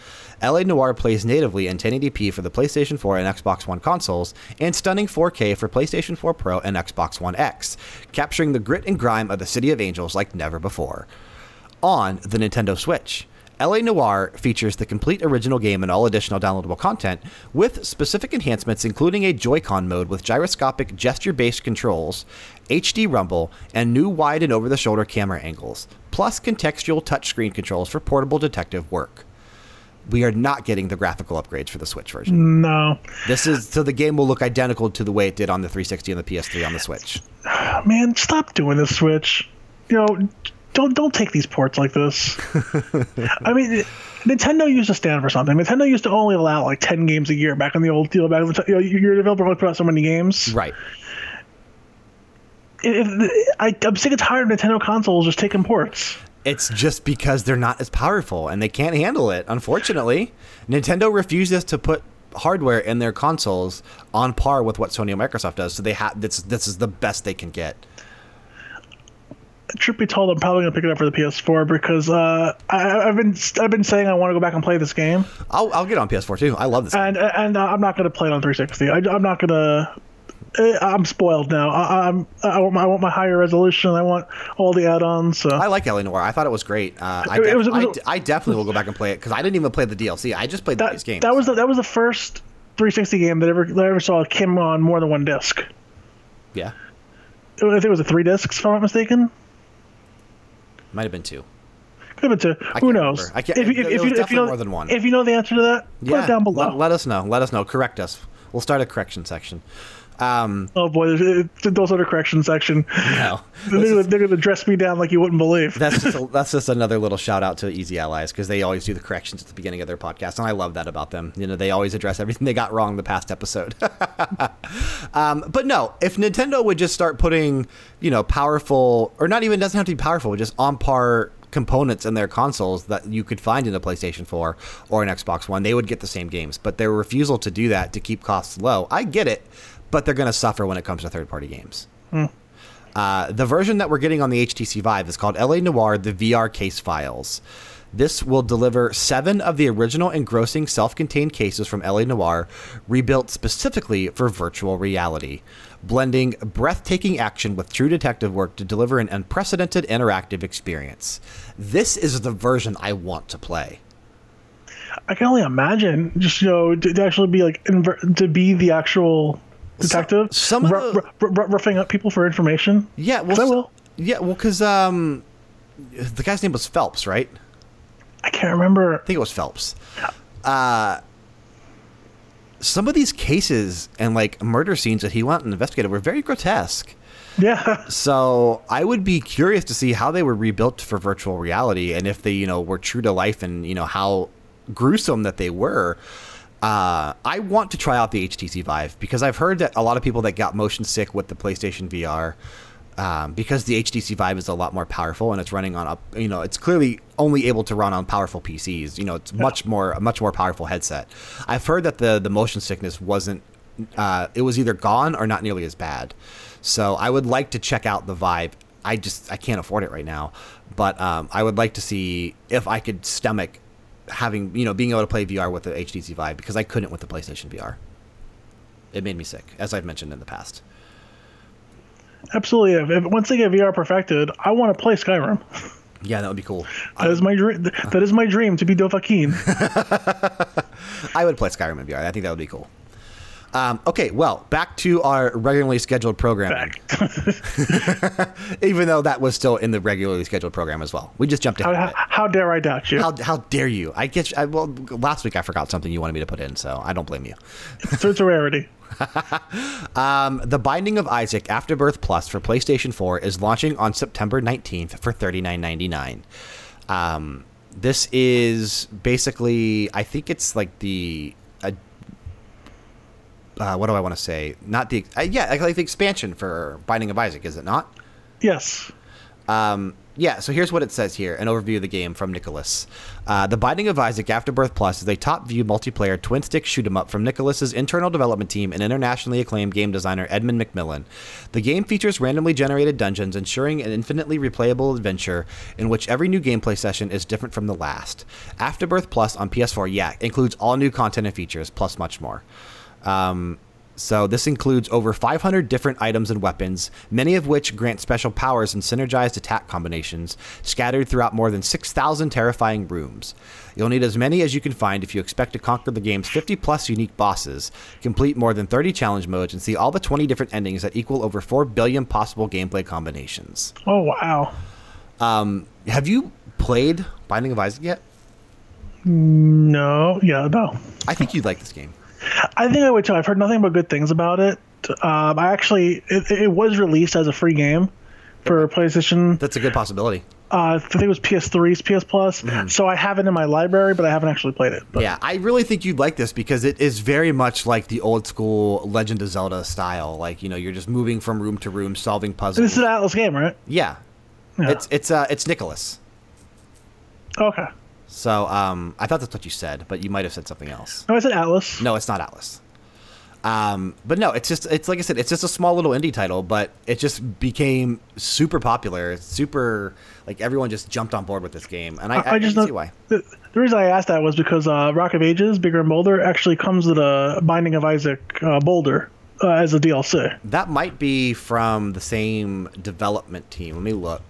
LA Noir plays natively in 1080p for the PlayStation 4 and Xbox One consoles, and stunning 4K for PlayStation 4 Pro and Xbox One X, capturing the grit and grime of the City of Angels like never before on the Nintendo Switch. LA Noir features the complete original game and all additional downloadable content, with specific enhancements including a Joy-Con mode with gyroscopic gesture-based controls, HD rumble, and new wide and over-the-shoulder camera angles, plus contextual touchscreen controls for portable detective work. We are not getting the graphical upgrades for the Switch version. No, This is so the game will look identical to the way it did on the 360 and the PS3 on the Switch. man, stop doing this Switch. You know, don't don't take these ports like this. I mean, Nintendo used to stand for something. Nintendo used to only allow like ten games a year back in the old deal. Back in the, you know, your developer only put out so many games. Right. If, if- I, I'm sick and tired of Nintendo consoles just taking ports. It's just because they're not as powerful and they can't handle it. Unfortunately, Nintendo refuses to put hardware in their consoles on par with what Sony and Microsoft does. So they have this. This is the best they can get. Truth be told, I'm probably gonna pick it up for the PS4 because uh, I, I've been I've been saying I want to go back and play this game, I'll, I'll get on PS4 too. I love this. and and uh, I'm not gonna play it on 360. I, I'm not gonna. Eh, I'm spoiled now. I, I'm I want my, I want my higher resolution. I want all the add-ons. So. I like LA Noir. I thought it was great. Uh, I, It was- it was I a- d- I definitely will go back and play it because I didn't even play the DLC. I just played that, game. that was the, that was the first 360 game that ever that I ever saw came on more than one disc. yeah, I think it was a three discs, if I'm not mistaken. might have been two. Could have been two. Who knows? remember. I can't- if, you- if, you, if you know more than one. if you know the answer to that, put Yeah, it down below. Let, let us know. Let us know. Correct us. We'll start a correction section. Um, oh boy, those are the correction section. no, They're, gonna, they're gonna dress me down like you wouldn't believe. that's just a, that's just another little shout out to Easy Allies because they always do the corrections at the beginning of their podcast, and I love that about them. You know, they always address everything they got wrong the past episode. um, but no, if Nintendo would just start putting, you know, powerful or not even doesn't have to be powerful, just on par components in their consoles that you could find in a PlayStation 4 or an Xbox One, they would get the same games. But their refusal to do that to keep costs low, I get it, but they're going to suffer when it comes to third party games. Uh, the version that we're getting on the HTC Vive is called LA Noir The VR Case Files. This will deliver seven of the original engrossing self contained cases from LA Noir, rebuilt specifically for virtual reality, blending breathtaking action with true detective work to deliver an unprecedented interactive experience. This is the version I want to play. I can only imagine just you know to, actually be like to be the actual detective, some of ru- the- ru- ru- roughing up people for information. Yeah, well, I will. Yeah, well, because um, the guy's name was Phelps, right? I can't remember. I think it was Phelps. Uh, some of these cases and like murder scenes that he went and investigated were very grotesque. Yeah, So I would be curious to see how they were rebuilt for virtual reality and if they, you know, were true to life and you know how gruesome that they were. Uh, I want to try out the HTC Vive because I've heard that a lot of people that got motion sick with the PlayStation VR, um, because the HTC Vive is a lot more powerful and it's running on up, you know, it's clearly only able to run on powerful PCs. You know, it's much more a much more powerful headset. I've heard that the the motion sickness wasn't, uh, it was either gone or not nearly as bad. So I would like to check out the Vive. I just I can't afford it right now, but um, I would like to see if I could stomach having you know being able to play VR with the HTC Vive because I couldn't with the PlayStation VR. It made me sick, as I've mentioned in the past. Absolutely. If, if once they get VR perfected, I want to play Skyrim. Yeah, that would be cool. That is my dream. That is my dream to be Dovahkiin. I would play Skyrim in VR. I think that would be cool. Um, okay, well, back to our regularly scheduled programming. Even though that was still in the regularly scheduled program as well, we just jumped ahead. How, how dare I doubt you? How, how dare you? I get. I, well, last week I forgot something you wanted me to put in, so I don't blame you. So it's a rarity. Um, the Binding of Isaac Afterbirth Plus for PlayStation 4 is launching on September 19th for $39.99. Um, this is basically, I think it's like the. Uh, what do I want to say? Not the. Uh, yeah, like, like the expansion for Binding of Isaac, is it not? Yes. Um, yeah, so here's what it says here an overview of the game from Nicalis. Uh, the Binding of Isaac Afterbirth Plus is a top view multiplayer twin stick shoot 'em up from Nicalis's internal development team and internationally acclaimed game designer Edmund McMillen. The game features randomly generated dungeons, ensuring an infinitely replayable adventure in which every new gameplay session is different from the last. Afterbirth Plus on PS4, yeah, includes all new content and features, plus much more. Um, so this includes over 500 different items and weapons, many of which grant special powers and synergized attack combinations, scattered throughout more than 6,000 terrifying rooms. You'll need as many as you can find if you expect to conquer the game's 50 plus unique bosses, complete more than 30 challenge modes, and see all the 20 different endings that equal over 4 billion possible gameplay combinations. Oh wow. Um, have you played Binding of Isaac yet? No. Yeah. No. I think you'd like this game. I think I would too. I've heard nothing but good things about it. Um, I actually, it, it was released as a free game for PlayStation. That's a good possibility. Uh, I think it was PS3's PS Plus. So I have it in my library, but I haven't actually played it. But Yeah, I really think you'd like this because it is very much like the old school Legend of Zelda style. Like you know, you're just moving from room to room, solving puzzles. this is an Atlus game, right? yeah. Yeah. it's it's uh it's Nicalis. Okay. So um, I thought that's what you said, but you might have said something else. No, I said Atlus. No, it's not Atlus. Um, but no, it's just it's like I said, it's just a small little indie title, but it just became super popular. It's super like everyone just jumped on board with this game, and I, I, I just see why. The, the reason I asked that was because uh, Rock of Ages, Bigger and Bolder, actually comes with a Binding of Isaac uh, Boulder uh, as a DLC. That might be from the same development team. Let me look.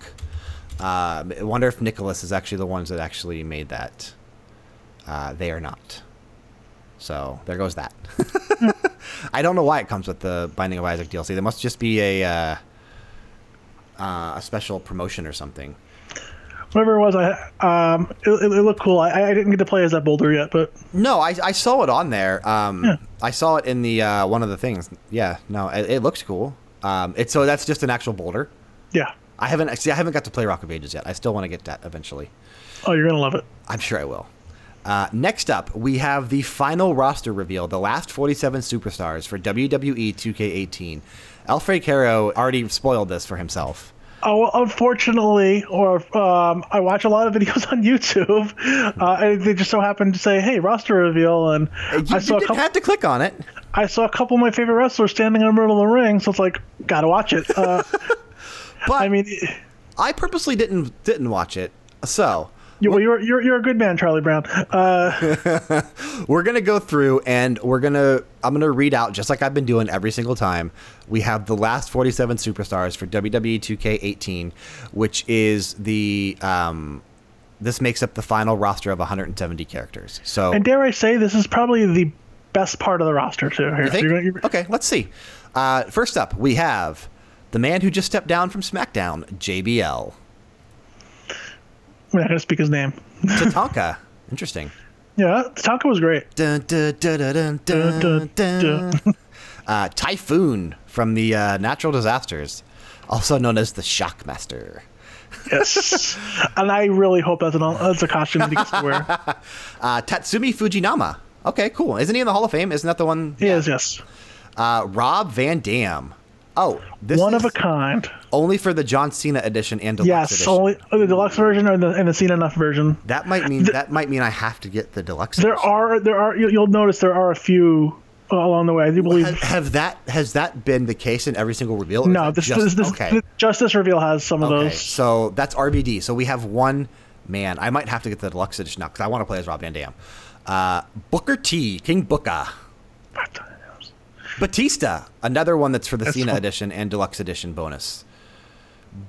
Uh, I wonder if Nicalis is actually the ones that actually made that. Uh, they are not. So there goes that. I don't know why it comes with the Binding of Isaac DLC. There must just be a uh, uh, a special promotion or something. Whatever it was, I um, it, it it looked cool. I, I didn't get to play as that Boulder yet, but No, I, I saw it on there. Um, Yeah. I saw it in the uh, one of the things. Yeah, no, it, it looks cool. Um, it's so that's just an actual boulder. yeah. I haven't see, I haven't got to play Rock of Ages yet. I still want to get that eventually. Oh, you're gonna love it. I'm sure I will. Uh, next up, we have the final roster reveal, the last 47 superstars for WWE 2K18. Alfred Caro already spoiled this for himself. Oh, unfortunately, or um, I watch a lot of videos on YouTube, uh, and they just so happen to say, "Hey, roster reveal," and You, I you saw a didn't couple. have to click on it. I saw a couple of my favorite wrestlers standing in the middle of the ring, so it's like, gotta watch it. Uh, But I mean, I purposely didn't didn't watch it. So you, well, you're you're you're a good man, Charlie Brown. Uh, we're gonna go through and we're gonna I'm gonna read out just like I've been doing every single time. We have the last 47 superstars for WWE 2K18, which is the um, this makes up the final roster of 170 characters. So and dare I say, this is probably the best part of the roster too. Here, You? You're you're- okay, let's see. Uh, first up, we have the man who just stepped down from SmackDown, JBL. I'm not gonna speak his name. Tatanka. Interesting. Yeah, Tatanka was great. Dun, dun, dun. Uh, Typhoon from the uh, Natural Disasters, also known as the Shockmaster. Yes, and I really hope that's, an, that's a costume that he gets to wear. Uh, Tatsumi Fujinami. Okay, cool. Isn't he in the Hall of Fame? Isn't that the one? He is, yes, Uh, Rob Van Dam. Oh, this one of a kind. only for the John Cena edition and deluxe Yes, edition. only uh, the deluxe version or the and the seen enough version. That might mean that might mean I have to get the deluxe. There edition. are there are you- you'll notice there are a few uh, along the way. I do believe. have, have that has that been the case in every single reveal? no, this, just- this, this okay. this Justice reveal has some of okay, those. so that's RVD. So we have one Man, I might have to get the deluxe edition now because I want to play as Rob Van Dam. Uh, Booker T, King Booker. Batista, another one that's for the That's Cena edition and deluxe edition bonus.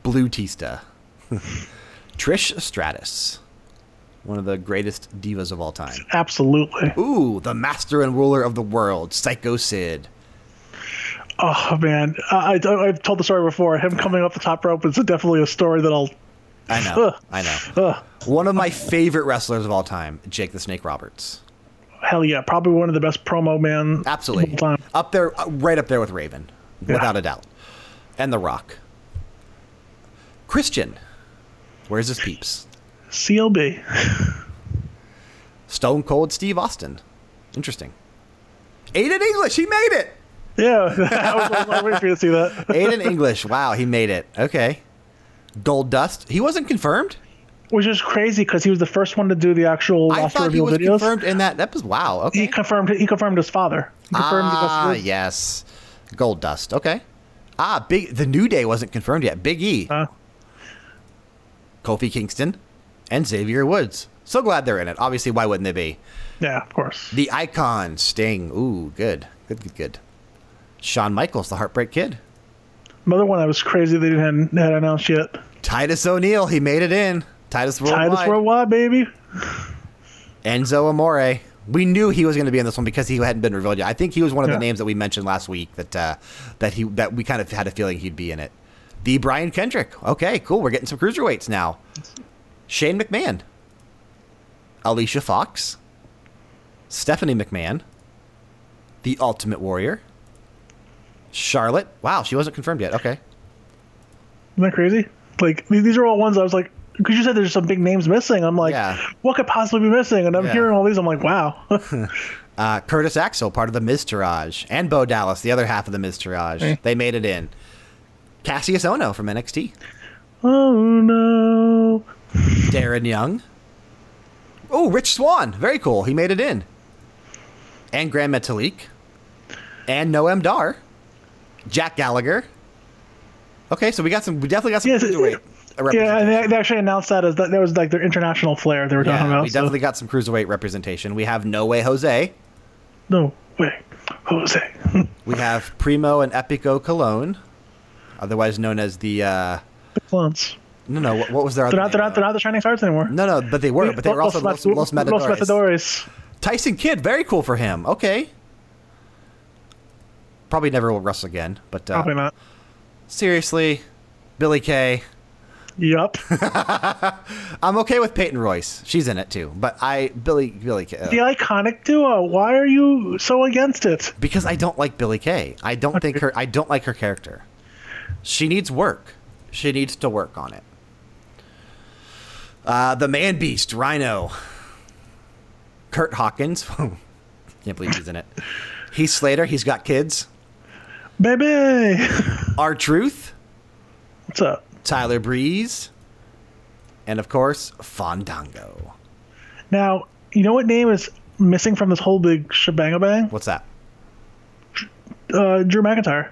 Blue Tista. Trish Stratus, one of the greatest divas of all time. Absolutely. Ooh, the master and ruler of the world, Psycho Sid. Oh man, I, I I've told the story before. Him coming up the top rope is definitely a story that I'll. I know. I know. One of my favorite wrestlers of all time, Jake the Snake Roberts. Hell yeah, probably one of the best promo men. Absolutely. Time. Up there, uh, right up there with Raven, without a doubt. And The Rock. Christian. Where's his peeps? CLB. Stone Cold Steve Austin. Interesting. Aiden English, he made it. Yeah, I was, I was waiting for you to see that. Aiden English, wow, he made it. Okay. Goldust, he wasn't confirmed. Which is crazy because he was the first one to do the actual I roster thought he reveal was videos. confirmed in that That was Wow. Okay. He confirmed. He confirmed his father. He confirmed ah, yes. Goldust. Okay. Ah, big. The New Day wasn't confirmed yet. Big E, Uh, Kofi Kingston, and Xavier Woods. So glad they're in it. Obviously, why wouldn't they be? yeah, of course. The Icon, Sting. Ooh, good, good, good, good. Shawn Michaels, the Heartbreak Kid. Another one that was crazy they didn't had announced yet. Titus O'Neil, he made it in. Titus Worldwide. Titus Worldwide, baby. Enzo Amore. We knew he was going to be in this one because he hadn't been revealed yet. I think he was one of Yeah. the names that we mentioned last week that uh, that he that we kind of had a feeling he'd be in it. The Brian Kendrick. Okay, cool. We're getting some cruiserweights now. Shane McMahon. Alicia Fox. Stephanie McMahon. The Ultimate Warrior. Charlotte. Wow, she wasn't confirmed yet. Okay. Isn't that crazy? Like these, these are all ones I was like, because you said there's some big names missing. I'm like, Yeah. what could possibly be missing? And I'm Yeah. hearing all these. I'm like, wow. Uh, Curtis Axel, part of the Miz and Bo Dallas, the other half of the Miz Hey. They made it in. Kassius Ohno from NXT. oh no. Darren Young. Oh, Rich Swann. Very cool. He made it in. And Grand Metalik. And Noam Dar. Jack Gallagher. Okay, so we got some. We definitely got some Yes. Yeah, they, they actually announced that as that, that was like their international flair they were talking Yeah, about. we so- definitely got some cruiserweight representation. We have No Way Jose. No way, Jose. We have Primo and Epico Colón, otherwise known as the. Uh, the clones. no, no. What, what was their other? They're not. They're not. They're not the Shining Stars anymore. No, no, but they were. But they were also Los, Los, Matadores. Los Matadores. Tyson Kidd, very cool for him. Okay. Probably never will wrestle again, but uh, Probably not. seriously, Billie Kay. Yup. I'm okay with Peyton Royce. She's in it too, but I Billy Billie Kay uh, the iconic duo. Why are you so against it? because I don't like Billie Kay. I don't think her. I don't like her character. She needs work. She needs to work on it. Uh, the Man Beast, Rhino. Kurt Hawkins. Can't believe he's in it. Heath Slater. He's got kids. Baby. R-Truth. What's up? Tyler Breeze, and of course, Fandango. Now, you know what name is missing from this whole big shebang bang? What's that? Uh, Drew McIntyre.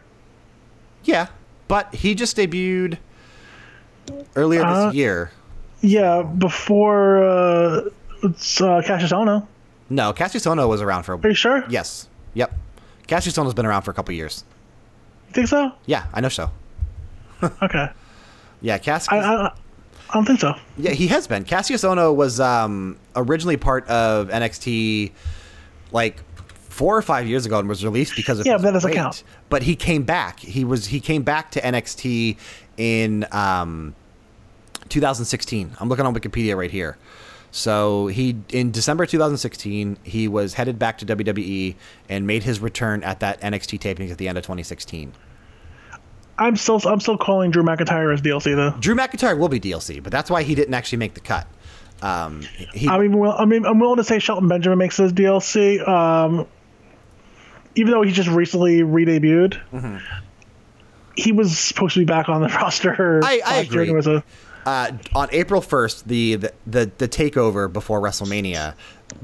Yeah, but he just debuted earlier this Uh, year. Yeah, before uh, it's uh, Kassius Ohno. No, Kassius Ohno was around for. A Are you sure? Yes. Yep. Kassius Ohno's been around for a couple years. You think so? Yeah, I know so. Okay. Yeah, Kassius. I, I, I don't think so. yeah, he has been. Kassius Ohno was um, originally part of NXT, like four or five years ago, and was released because of Yeah, that doesn't weight. count. But he came back. He was he came back to NXT in um, 2016. I'm looking on Wikipedia right here. So he in December 2016 he was headed back to WWE and made his return at that NXT taping at the end of 2016. I'm still I'm still calling Drew McIntyre as DLC though. Drew McIntyre will be DLC, but that's why he didn't actually make the cut. Um, he, I mean, well, I mean, I'm willing to say Shelton Benjamin makes his DLC. Um, even though he just recently re-debuted, he was supposed to be back on the roster. I- I agree. Was a uh, on April 1st, the, the the the takeover before WrestleMania,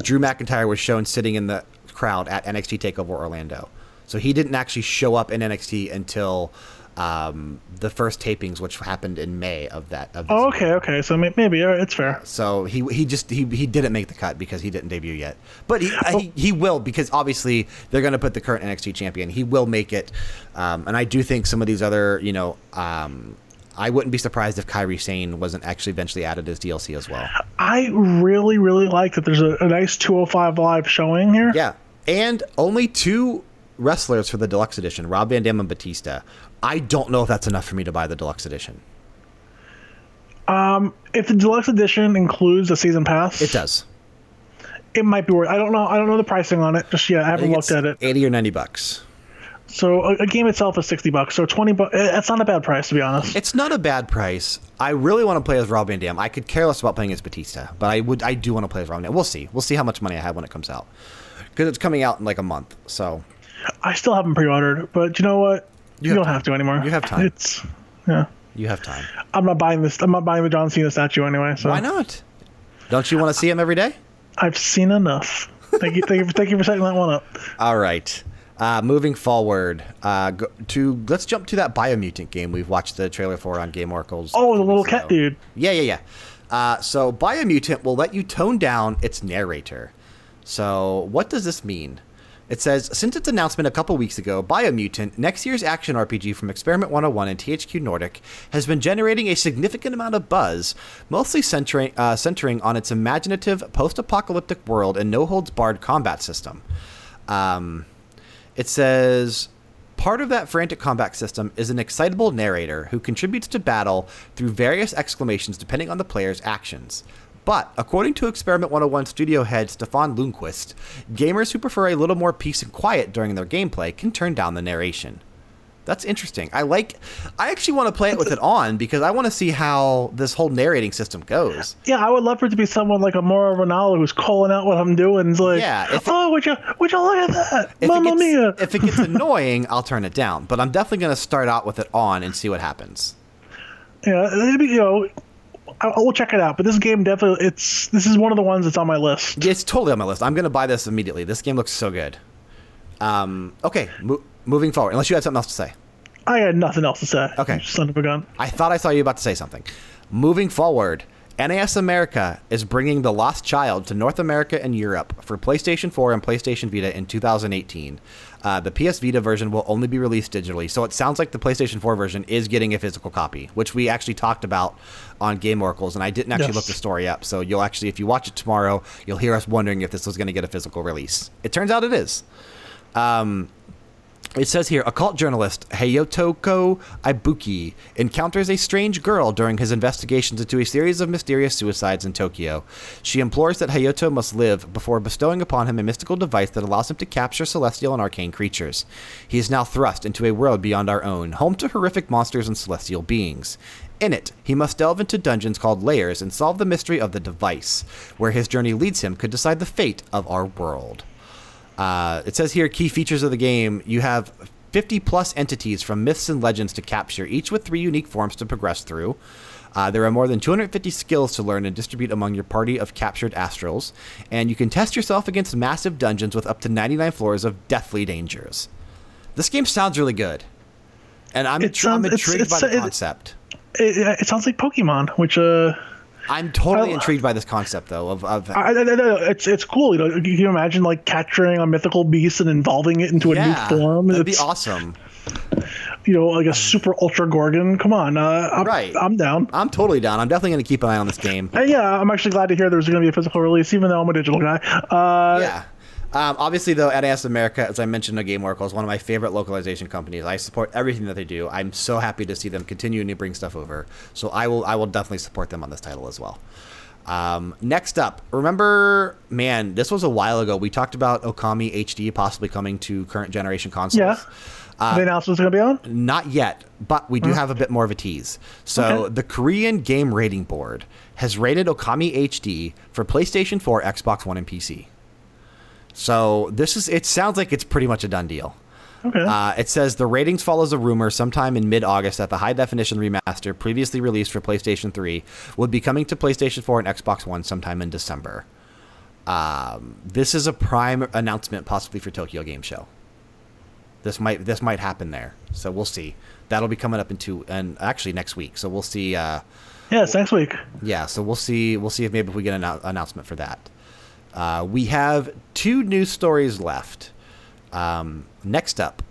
Drew McIntyre was shown sitting in the crowd at NXT Takeover Orlando. So he didn't actually show up in NXT until um, the first tapings, which happened in May of that. Of this Oh, year. okay, okay. So maybe uh, it's fair. So he he just he, he didn't make the cut because he didn't debut yet. But he Oh. he, he will because obviously they're going to put the current NXT champion. He will make it, um, and I do think some of these other you know. Um, I wouldn't be surprised if Kairi Sane wasn't actually eventually added as DLC as well. I really, really like that. There's a, a nice 205 live showing here. Yeah, and only two wrestlers for the deluxe edition: Rob Van Dam and Batista. I don't know if that's enough for me to buy the deluxe edition. Um, if the deluxe edition includes a season pass, It does. It might be worth. I don't know. I don't know the pricing on it just yet. I I haven't think looked at it. Eighty or ninety bucks. So a, a game itself is 60 bucks. So 20 bucks. Eh, that's not a bad price to be honest. It's not a bad price. I really want to play as Rob Van Dam. I could care less about playing as Batista, but I would. I do want to play as Rob Van Dam. We'll see. We'll see how much money I have when it comes out, because it's coming out in like a month. So I still haven't pre-ordered, but you know what? You, have don't time. have to anymore. You have time. It's yeah. you have time. I'm not buying this. I'm not buying the John Cena statue anyway. So Why not? Don't you want to see him every day? I've seen enough. Thank you. Thank you. For, thank you for setting that one up. All right. Uh, moving forward, uh, go to let's jump to that Biomutant game we've watched the trailer for on Game Oracles. Oh, the little weeks cat dude. Yeah, yeah, yeah. Uh, so Biomutant will let you tone down its narrator. So what does this mean? It says since its announcement a couple weeks ago, Biomutant, next year's action RPG from Experiment 101 and THQ Nordic, has been generating a significant amount of buzz, mostly centering uh, centering on its imaginative post-apocalyptic world and no-holds-barred combat system. Um, it says part of that frantic combat system is an excitable narrator who contributes to battle through various exclamations depending on the player's actions. But according to Experiment 101 studio head Stefan Ljungqvist, gamers who prefer a little more peace and quiet during their gameplay can turn down the narration. That's interesting. I like. I actually want to play it with it on because I want to see how this whole narrating system goes. Yeah, I would love for it to be someone like a Mora Ronaldo who's calling out what I'm doing. It's like, Yeah, if it- oh, would you, would you look at that, Mamma mia! if it gets annoying, I'll turn it down. But I'm definitely going to start out with it on and see what happens. yeah, you know, I, I will check it out. But this game definitely, it's this is one of the ones that's on my list. It's totally on my list. I'm going to buy this immediately. This game looks so good. Um, okay, mo- moving forward. Unless you had something else to say. I had nothing else to say. Okay. son of a gun. I thought I saw you about to say something. Moving forward, NIS America is bringing The Lost Child to North America and Europe for PlayStation 4 and PlayStation Vita in 2018. Uh, the PS Vita version will only be released digitally, so it sounds like the PlayStation 4 version is getting a physical copy, which we actually talked about on Game Oracles, and I didn't actually Yes. look the story up. So you'll actually, if you watch it tomorrow, you'll hear us wondering if this was going to get a physical release. It turns out it is. It says here, occult journalist Hayotoko Ibuki encounters a strange girl during his investigations into a series of mysterious suicides in Tokyo. She implores that Hayato must live before bestowing upon him a mystical device that allows him to capture celestial and arcane creatures. He is now thrust into a world beyond our own, home to horrific monsters and celestial beings. In it, he must delve into dungeons called layers and solve the mystery of the device. Where his journey leads him could decide the fate of our world. Uh, it says here key features of the game. You have 50 plus entities from myths and legends to capture, each with three unique forms to progress through. Uh, there are more than 250 skills to learn and distribute among your party of captured astrals, and you can test yourself against massive dungeons with up to 99 floors of deathly dangers. This game sounds really good, and I'm, It intri- I'm sounds- it's- intrigued by the it- concept. It, it sounds like Pokemon, which uh, I'm totally intrigued by this concept, though. Of, of I, I, I, it's it's cool. You know, you can imagine like capturing a mythical beast and involving it into a yeah, new form. that'd be awesome. You know, like a super ultra gorgon. Come on, uh, I'm, Right. I'm down. I'm totally down. I'm definitely going to keep an eye on this game. Uh, yeah, I'm actually glad to hear there's going to be a physical release, even though I'm a digital guy. Uh, yeah. Um, obviously, though, NIS America, as I mentioned in a Game Oracle, is one of my favorite localization companies. I support everything that they do. I'm so happy to see them continuing to bring stuff over. So I will, I will definitely support them on this title as well. Um, next up, remember, man, this was a while ago. We talked about Okami HD possibly coming to current generation consoles. Yeah. Uh, they announced going to be on. Not yet, but we do have a bit more of a tease. So, Okay. the Korean Game Rating Board has rated Okami HD for PlayStation 4, Xbox One, and PC. So, this is it sounds like it's pretty much a done deal. Okay. Uh, it says the ratings follows a rumor sometime in mid August that the high definition remaster previously released for PlayStation 3 would be coming to PlayStation 4 and Xbox One sometime in December. Um, this is a prime announcement, possibly for Tokyo Game Show. This might this might happen there. So we'll see. That'll be coming up in two and actually next week. So we'll see. Uh, Yes, next week. yeah, so we'll see. We'll see if maybe if we get an announcement for that. Uh, we have two news stories left. Um, next up,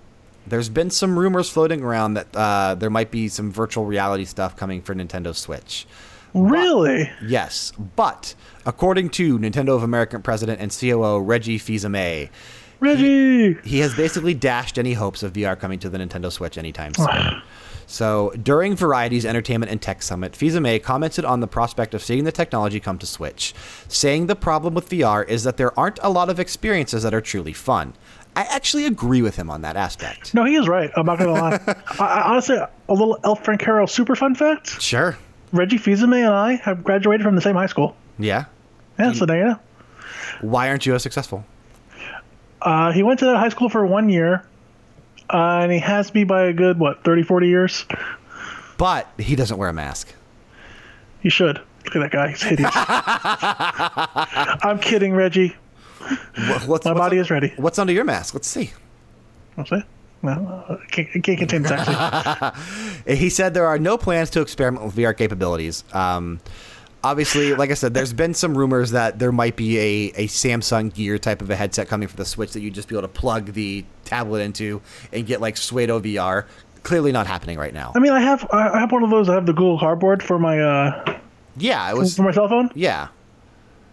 there's been some rumors floating around that uh, there might be some virtual reality stuff coming for Nintendo Switch. Really? Yes, but according to Nintendo of American President and COO Reggie Fils-Aimé, Reggie. he has basically dashed any hopes of VR coming to the Nintendo Switch anytime soon. So during Variety's Entertainment and Tech Summit, Fils-Aimé commented on the prospect of seeing the technology come to Switch, saying the problem with VR is that there aren't a lot of experiences that are truly fun. I actually agree with him on that aspect. No, he is right. I'm not gonna lie. I, honestly, a little El Francaro super fun fact: Sure. Reggie Fils-Aimé and I have graduated from the same high school. Yeah. Yeah, so there you know. Why aren't you as successful? Uh, he went to that high school for one year, uh, and he has me by a good what 30, 40 years. But he doesn't wear a mask. He should. Look at that guy. He's hideous. I'm kidding, Reggie. Wha- What's, My what's body un- is ready. What's under your mask? Let's see. What's that? No, uh, can't, can't contain this actually. He said there are no plans to experiment with VR capabilities. Um, obviously, like I said, there's been some rumors that there might be a, a Samsung Gear type of a headset coming for the Switch that you'd just be able to plug the tablet into and get like Suedo VR. Clearly not happening right now. I mean, I have I have one of those. I have the Google Cardboard for my uh Yeah, it was. for my cell phone, Yeah.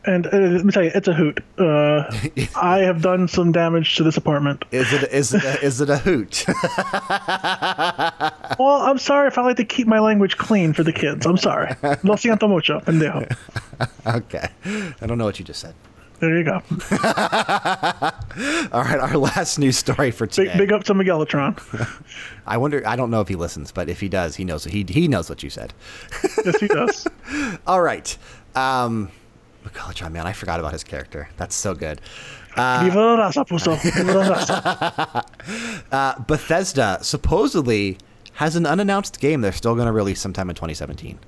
And uh, let me tell you, it's a hoot. Uh, I have done some damage to this apartment. Is it is it a, is it a hoot? Well, I'm sorry if I like to keep my language clean for the kids. I'm sorry. Lo siento mucho, pendejo. okay. I don't know what you just said. There you go. All right, our last news story for today. Big, big up to Miguelotron. I wonder. I don't know if he listens, but if he does, he knows. He he knows what you said. Yes, he does. All right. Um, Miguelotron, man, I forgot about his character. That's so good. Uh, Viva la raza, puso. Viva la raza. Bethesda supposedly has an unannounced game they're still going to release sometime in 2017.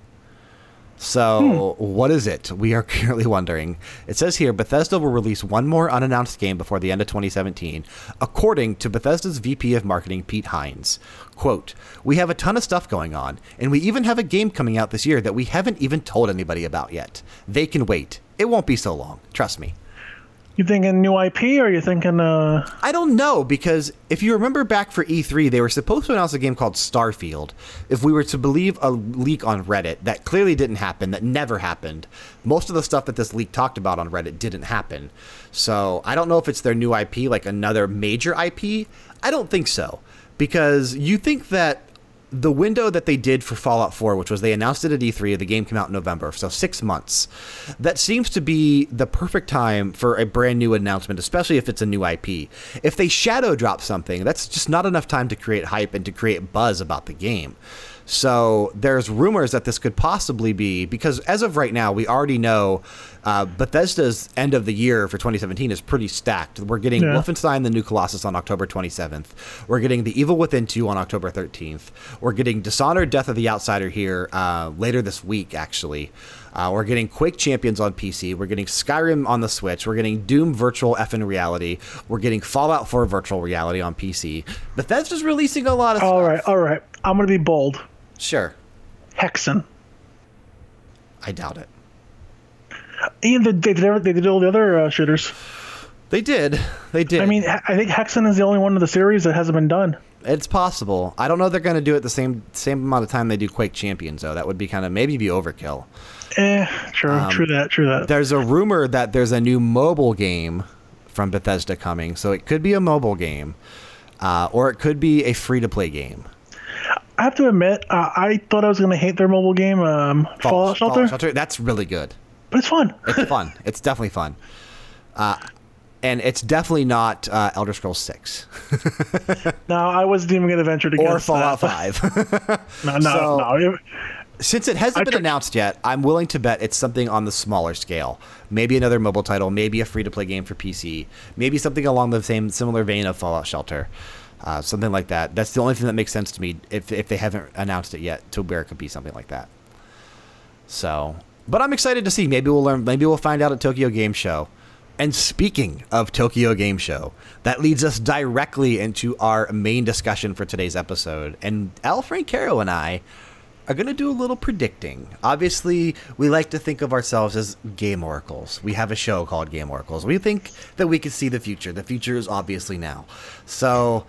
So, hmm. what is it? We are currently wondering. It says here Bethesda will release one more unannounced game before the end of 2017, according to Bethesda's VP of Marketing, Pete Hines. Quote, We have a ton of stuff going on, and we even have a game coming out this year that we haven't even told anybody about yet. They can wait. It won't be so long. Trust me. You thinking new IP or are you thinking uh I don't know because if you remember back for E3, they were supposed to announce a game called Starfield. If we were to believe a leak on Reddit, that clearly didn't happen, that never happened. Most of the stuff that this leak talked about on Reddit didn't happen. So I don't know if it's their new IP, like another major IP. I don't think so because you think that the window that they did for Fallout 4, which was they announced it at E3, the game came out in November, so six months. That seems to be the perfect time for a brand new announcement, especially if it's a new IP. If they shadow drop something, that's just not enough time to create hype and to create buzz about the game. So there's rumors that this could possibly be because as of right now, we already know uh, Bethesda's end of the year for 2017 is pretty stacked. We're getting Yeah. Wolfenstein: The New Colossus on October 27th. We're getting The Evil Within 2 on October 13th. We're getting Dishonored: Death of the Outsider here uh, later this week, actually. Uh, we're getting Quake Champions on PC. We're getting Skyrim on the Switch. We're getting Doom Virtual effing Reality. We're getting Fallout 4 Virtual Reality on PC. Bethesda's releasing a lot of all stuff. right, all right. I'm gonna be bold. Sure. Hexen. I doubt it. Ian, they, they, did, they did all the other uh, shooters. They did. They did. I mean, I think Hexen is the only one of the series that hasn't been done. it's possible. I don't know they're going to do it the same same amount of time they do Quake Champions though. That would be kind of maybe be overkill. Eh, true, Um, true that, true that. There's a rumor that there's a new mobile game from Bethesda coming, so it could be a mobile game, uh, or it could be a free to play game. I have to admit, uh, I thought I was gonna hate their mobile game, um, Fallout Shelter, That's really good. but it's fun. It's fun. it's definitely fun. Uh, and it's definitely not uh, Elder Scrolls Six no, I wasn't even gonna venture to or Fallout that. Five. No, no, So- no. Since it hasn't been announced yet, I'm willing to bet it's something on the smaller scale. Maybe another mobile title, maybe a free to play game for PC, maybe something along the same similar vein of Fallout Shelter, uh, something like that. That's the only thing that makes sense to me if if they haven't announced it yet to where it could be something like that. So, but I'm excited to see. Maybe we'll learn. Maybe we'll find out at Tokyo Game Show. And speaking of Tokyo Game Show, that leads us directly into our main discussion for today's episode. And Al Francaro and I are going to do a little predicting. Obviously, we like to think of ourselves as game oracles. We have a show called Game Oracles. We think that we can see the future. The future is obviously now. So,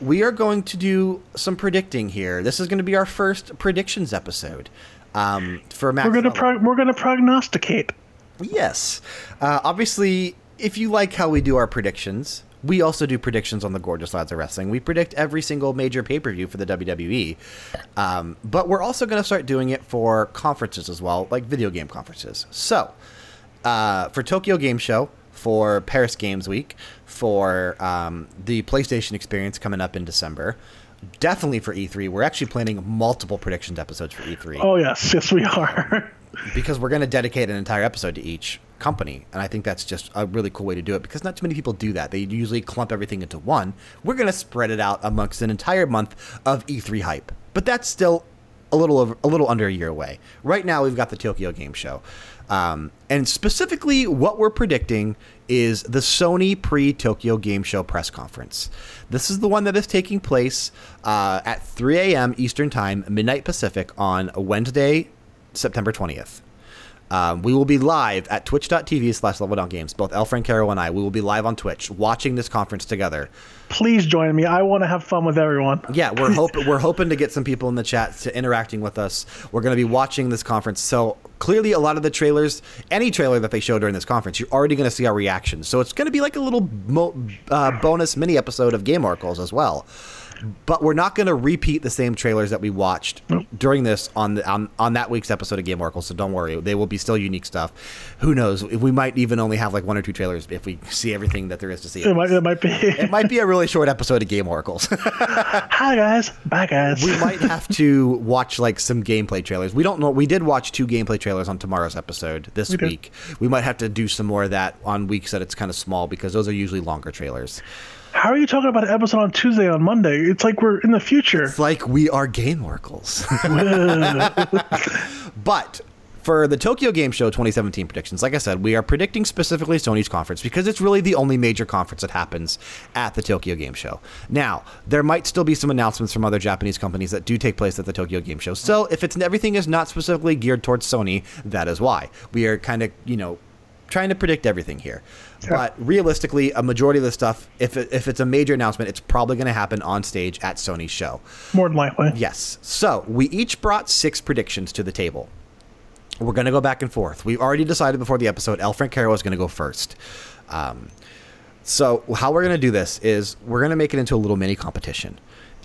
we are going to do some predicting here. This is going to be our first predictions episode. Um, for Max We're Weller. pro- we're gonna prognosticate. Yes. Uh, obviously, if you like how we do our predictions, we also do predictions on the Gorgeous Lads of Wrestling. We predict every single major pay per view for the WWE. Um, but we're also going to start doing it for conferences as well, like video game conferences. So, uh, for Tokyo Game Show, for Paris Games Week, for um, the PlayStation Experience coming up in December, definitely for E3, we're actually planning multiple predictions episodes for E3 Oh yes, yes we are. because we're going to dedicate an entire episode to each company and i think that's just a really cool way to do it because not too many people do that. They usually clump everything into one. We're going to spread it out amongst an entire month of e3 hype. But that's still a little over, a little under a year away. Right now we've got the tokyo game show. Um, and specifically what we're predicting is the sony pre-tokyo game show press conference this is the one that is taking place uh, at 3 a.m eastern time midnight pacific on wednesday September 20th. Um, we will be live at twitch.tv slash level down games. Both El Francaro and I, we will be live on Twitch watching this conference together. Please join me. I want to have fun with everyone. Yeah, we're hoping we're hoping to get some people in the chat to interacting with us. We're going to be watching this conference. So clearly, a lot of the trailers, any trailer that they show during this conference, you're already going to see our reactions. So it's going to be like a little uh, bonus mini episode of Game Oracles as well. But we're not going to repeat the same trailers that we watched during this on the on, on that week's episode of Game Oracle. So don't worry, they will be still unique stuff. Who knows? We might even only have like one or two trailers if we see everything that there is to see. It might, it might be. It might be a really short episode of Game Oracles. Hi guys, bye guys. we might have to watch like some gameplay trailers. We don't know. We did watch two gameplay trailers on tomorrow's episode this We week. We might have to do some more of that on weeks that it's kind of small because those are usually longer trailers. How are you talking about an episode on Tuesday on Monday? It's like we're in the future. It's like we are Game Oracles. but for the Tokyo Game Show 2017 predictions, like I said, we are predicting specifically Sony's conference because it's really the only major conference that happens at the Tokyo Game Show. Now, there might still be some announcements from other Japanese companies that do take place at the Tokyo Game Show. So, if it's everything is not specifically geared towards Sony, that is why. We are kind of, you know, trying to predict everything here. But realistically, a majority of the stuff, if, it, if it's a major announcement, it's probably going to happen on stage at Sony's show. More than likely. Yes. So we each brought six predictions to the table. We're going to go back and forth. We've already decided before the episode, El Francaro is going to go first. Um, so how we're going to do this is we're going to make it into a little mini competition,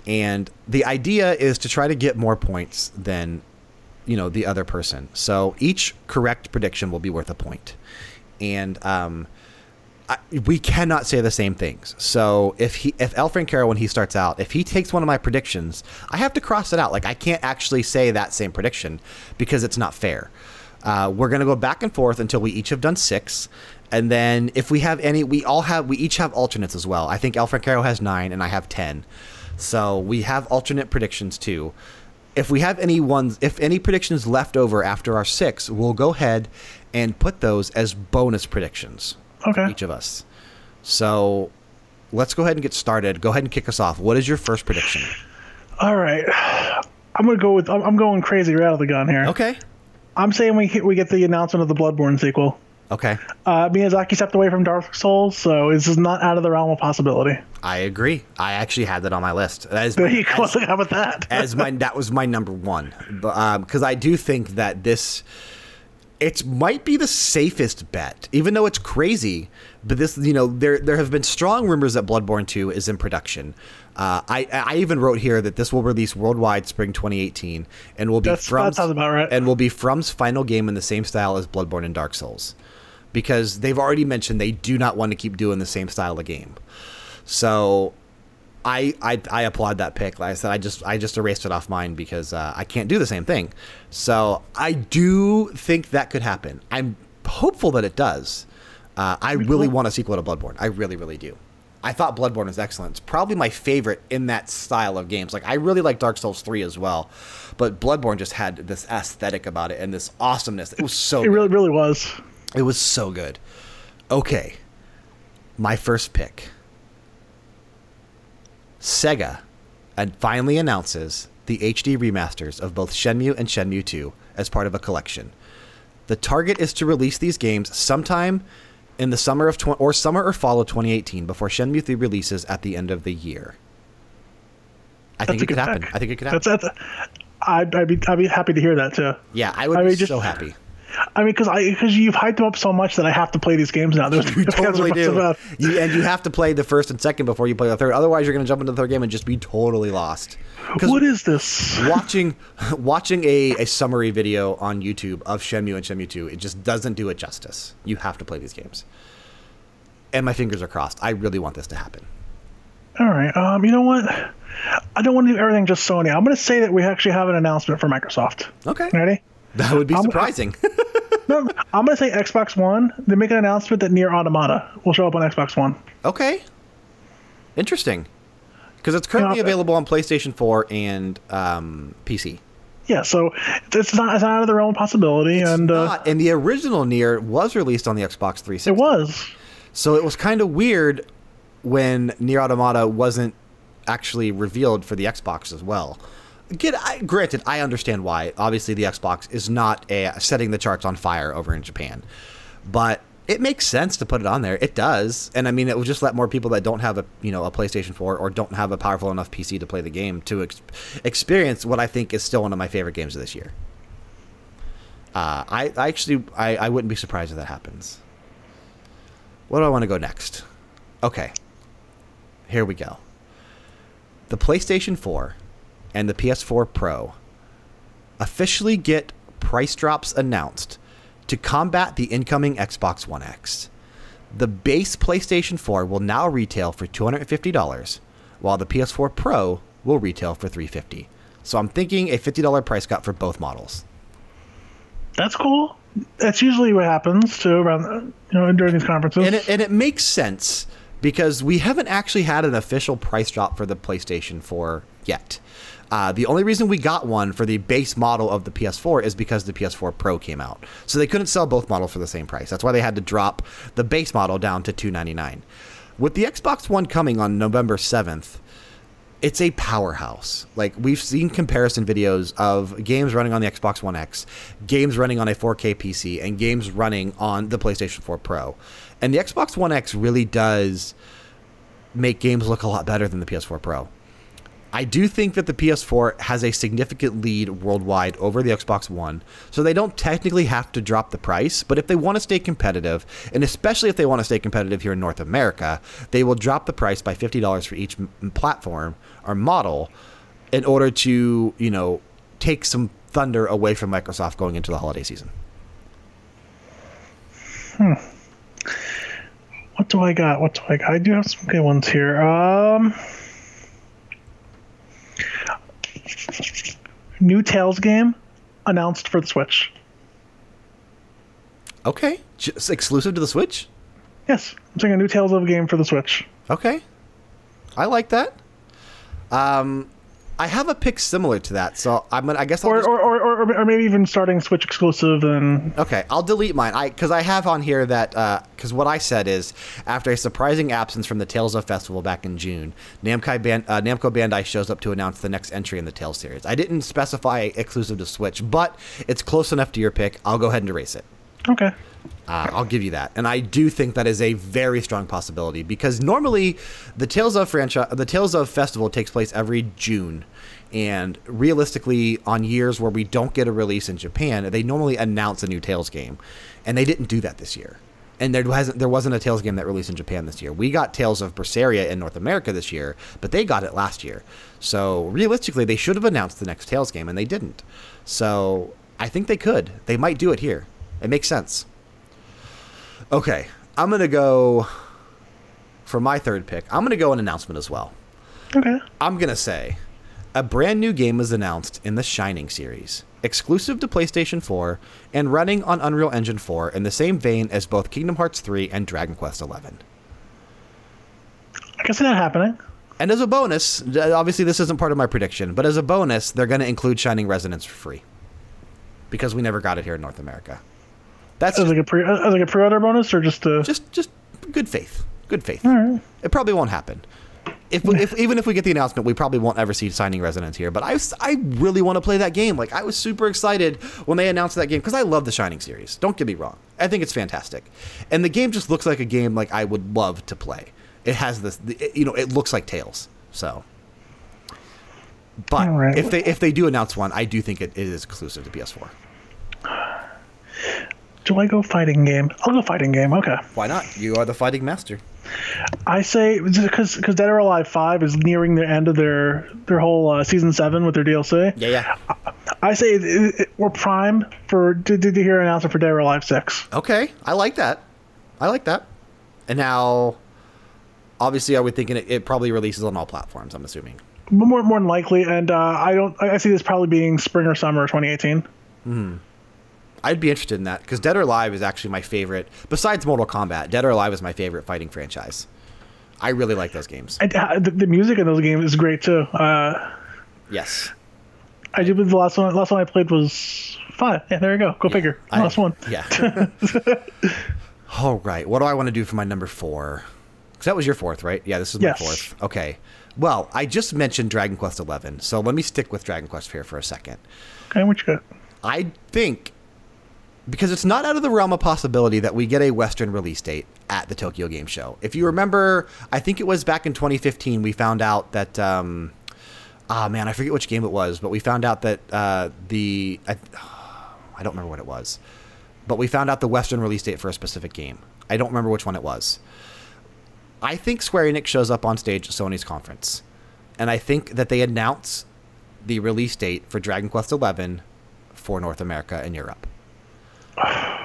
and the idea is to try to get more points than you know the other person. So each correct prediction will be worth a point, and um, I, we cannot say the same things. So if he, if El Francaro, when he starts out, if he takes one of my predictions, I have to cross it out. Like I can't actually say that same prediction because it's not fair. Uh, we're gonna go back and forth until we each have done six, and then if we have any, we all have, we each have alternates as well. I think El Francaro has nine, and I have ten. So we have alternate predictions too. If we have any ones, if any predictions left over after our six, we'll go ahead and put those as bonus predictions Okay. each of us. So let's go ahead and get started. Go ahead and kick us off. What is your first prediction? All right. I'm gonna go with. I'm, going crazy right out of the gun here. Okay. I'm saying we we get the announcement of the Bloodborne sequel. Okay. Uh, Miyazaki stepped away from Dark Souls, so this is not out of the realm of possibility. I agree. I actually had that on my list. That is There my, you go. as, How about that? as my that was my number one. Because I do think that this it might be the safest bet, even though it's crazy. But this, you know, there there have been strong rumors that Bloodborne 2 is in production. Uh, I I even wrote here that this will release worldwide spring 2018 and will be That's- from that right. and will be From's final game in the same style as Bloodborne and Dark Souls, because they've already mentioned they do not want to keep doing the same style of game. So I, I I applaud that pick. Like I said, I just I just erased it off mine because uh, I can't do the same thing. So I do think that could happen. I'm hopeful that it does. Uh, I really want a sequel to Bloodborne. I really really do. I thought Bloodborne was excellent. It's probably my favorite in that style of games. Like I really like Dark Souls 3 as well, but Bloodborne just had this aesthetic about it and this awesomeness. It was so It really, really was. it was so good. Okay. my first pick. Sega and finally announces the HD remasters of both Shenmue and Shenmue 2 as part of a collection. The target is to release these games sometime in the summer of tw- or summer or fall of 2018 before Shenmue 3 releases at the end of the year. I think it could happen. I think it could happen. That's that's. I'd, I'd be I'd be happy to hear that too. yeah, I would I be mean, just- so happy. I mean, because I because you've hyped them up so much that I have to play these games now. There's You totally do. You, and you have to play the first and second before you play the third. Otherwise, you're going to jump into the third game and just be totally lost. what is this? watching watching a, a summary video on YouTube of Shenmue and Shenmue 2, it just doesn't do it justice. You have to play these games. And my fingers are crossed. I really want this to happen. All right. Um, you know what? I don't want to do everything just Sony. I'm going to say that we actually have an announcement for Microsoft. Okay. Ready? That would be surprising. No, I'm going to say Xbox One. They make an announcement that Nier Automata will show up on Xbox One. okay. Interesting. Because it's currently Yeah. available on PlayStation 4 and um, PC. Yeah, so it's not it's not out of the realm of possibility, and uh, and the original Nier was released on the Xbox 360. it was. So it was kind of weird when Nier Automata wasn't actually revealed for the Xbox as well. Get I, granted, I understand why. Obviously, the Xbox is not a, setting the charts on fire over in Japan, but it makes sense to put it on there. It does, and I mean, it will just let more people that don't have a you know a PlayStation 4 or don't have a powerful enough PC to play the game to ex- experience what I think is still one of my favorite games of this year. Uh, I, I actually I, I wouldn't be surprised if that happens. Where do I want to go next? Okay. Here we go. The PlayStation 4 and the PS4 Pro officially get price drops announced to combat the incoming Xbox One X. The base PlayStation 4 will now retail for $250, while the PS4 Pro will retail for $350. So I'm thinking a $50 price cut for both models. That's cool. That's usually what happens too around you know during these conferences. and it, and it makes sense because we haven't actually had an official price drop for the PlayStation 4 yet. Uh, the only reason we got one for the base model of the PS4 is because the PS4 Pro came out, so they couldn't sell both models for the same price. That's why they had to drop the base model down to 299. With the Xbox One coming on November 7th, it's a powerhouse. Like we've seen comparison videos of games running on the Xbox One X, games running on a 4K PC, and games running on the PlayStation 4 Pro. And the Xbox One X really does make games look a lot better than the PS4 Pro. I do think that the PS4 has a significant lead worldwide over the Xbox One, so they don't technically have to drop the price. But if they want to stay competitive, and especially if they want to stay competitive here in North America, they will drop the price by fifty dollars for each platform or model, in order to you know take some thunder away from Microsoft going into the holiday season. Hmm. what do I got? What do I got? I do have some good ones here. Um, new Tales game announced for the Switch. Okay, just exclusive to the Switch. Yes, I'm saying a new Tales of a game for the Switch. Okay, I like that. Um, I have a pick similar to that, so I'm gonna. I guess I'll Or, just, or, or, or, or maybe even starting Switch exclusive and okay. I'll delete mine. I because I have on here that because what I said is after a surprising absence from the Tales of Festival back in June, Namco, Ban- uh, Namco Bandai shows up to announce the next entry in the Tales series. I didn't specify exclusive to Switch, but it's close enough to your pick. I'll go ahead and erase it. okay. Uh, I'll give you that, and I do think that is a very strong possibility because normally the Tales of franchise, the Tales of Festival takes place every June, and realistically, on years where we don't get a release in Japan, they normally announce a new Tales game, and they didn't do that this year. And there wasn't there wasn't a Tales game that released in Japan this year. We got Tales of Berseria in North America this year, but they got it last year. So realistically, they should have announced the next Tales game, and they didn't. So I think they could. They might do it here. It makes sense. Okay, I'm gonna go for my third pick. I'm gonna go an announcement as well. Okay. I'm gonna say a brand new game was announced in the Shining series, exclusive to PlayStation 4 and running on Unreal Engine 4 in the same vein as both Kingdom Hearts 3 and Dragon Quest 11. I can see that happening. And as a bonus, obviously this isn't part of my prediction, but as a bonus, they're going to include Shining Resonance for free because we never got it here in North America. That's As like a pre as like a pre-order bonus or just a just just good faith. Good faith. It probably won't happen. If, if even if we get the announcement, we probably won't ever see Shining Resonance here. But I, I really want to play that game. Like I was super excited when they announced that game because I love the Shining series. Don't get me wrong. I think it's fantastic, and the game just looks like a game like I would love to play. It has this, the- it- you know, it looks like Tales. So, but All right. if they if they do announce one, I do think it, it is exclusive to PS4. Do I go fighting game? I'll go fighting game. Okay. Why not? You are the fighting master. I say because because Dead or Alive Five is nearing the end of their their whole uh, season seven with their DLC. Yeah, yeah. I say it, it, we're prime for to, to hear an announcement for Dead or Alive Six. Okay, I like that. I like that. And now, obviously, I would thinking it, it probably releases on all platforms? I'm assuming. More more than likely, and uh, I don't. I I see this probably being spring or summer 2018. I'd be interested in that because Dead or Alive is actually my favorite. Besides Mortal Kombat, Dead or Alive is my favorite fighting franchise. I really like those games. And, uh, the, the music in those games is great too. Uh, Yes. I do believe the last one. Last one I played was five. Yeah, there you go. Go figure. I- last one. Yeah. All right. What do I want to do for my number four? Because that was your fourth, right? Yeah, this is my Yes. fourth. Okay. Well, I just mentioned Dragon Quest XI, so let me stick with Dragon Quest here for a second. Okay, what you got? I think because it's not out of the realm of possibility that we get a Western release date at the Tokyo Game Show. If you remember, I think it was back in 2015 we found out that. Um, Ah man, I forget which game it was, but we found out that uh, the I, I don't remember what it was, but we found out the Western release date for a specific game. I don't remember which one it was. I think Square Enix shows up on stage at Sony's conference, and I think that they announce the release date for Dragon Quest XI for North America and Europe.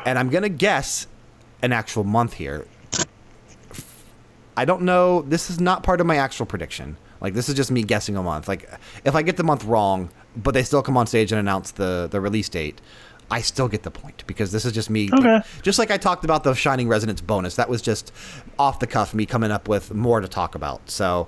And I'm gonna guess an actual month here. I don't know. This is not part of my actual prediction. Like this is just me guessing a month. Like if I get the month wrong, but they still come on stage and announce the the release date, I still get the point because this is just me. Okay. Just like I talked about the Shining Resonance bonus, that was just off the cuff me coming up with more to talk about. So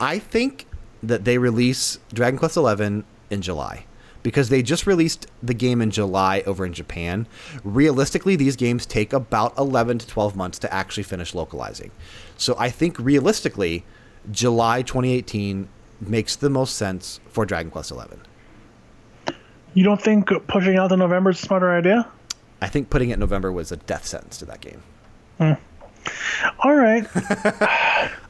I think that they release Dragon Quest XI in July because they just released the game in July over in Japan. Realistically, these games take about 11 to 12 months to actually finish localizing. So I think realistically, July 2018 makes the most sense for Dragon Quest XI. You don't think pushing out to November is a smarter idea? I think putting it in November was a death sentence to that game. Hmm. All right.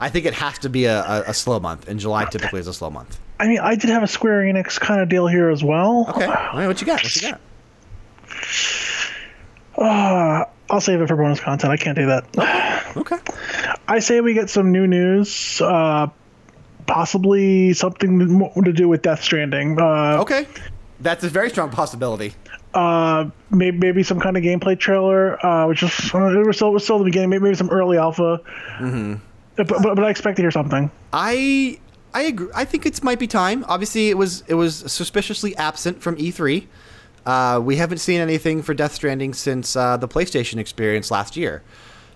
I think it has to be a, a, a slow month, and July typically is a slow month. I mean, I did have a Square Enix kind of deal here as well. Okay, all right, what you got? What you got? I'll save it for bonus content. I can't do that. Okay. I say we get some new news, uh, possibly something to do with Death Stranding. Uh, Okay. That's a very strong possibility. Uh, maybe, maybe some kind of gameplay trailer, uh, which is uh, we're still we're still the beginning. Maybe, maybe some early alpha. Mm-hmm. But, but but I expect to hear something. I I agree. I think it might be time. Obviously, it was it was suspiciously absent from E3. Uh, we haven't seen anything for Death Stranding since uh, the PlayStation experience last year.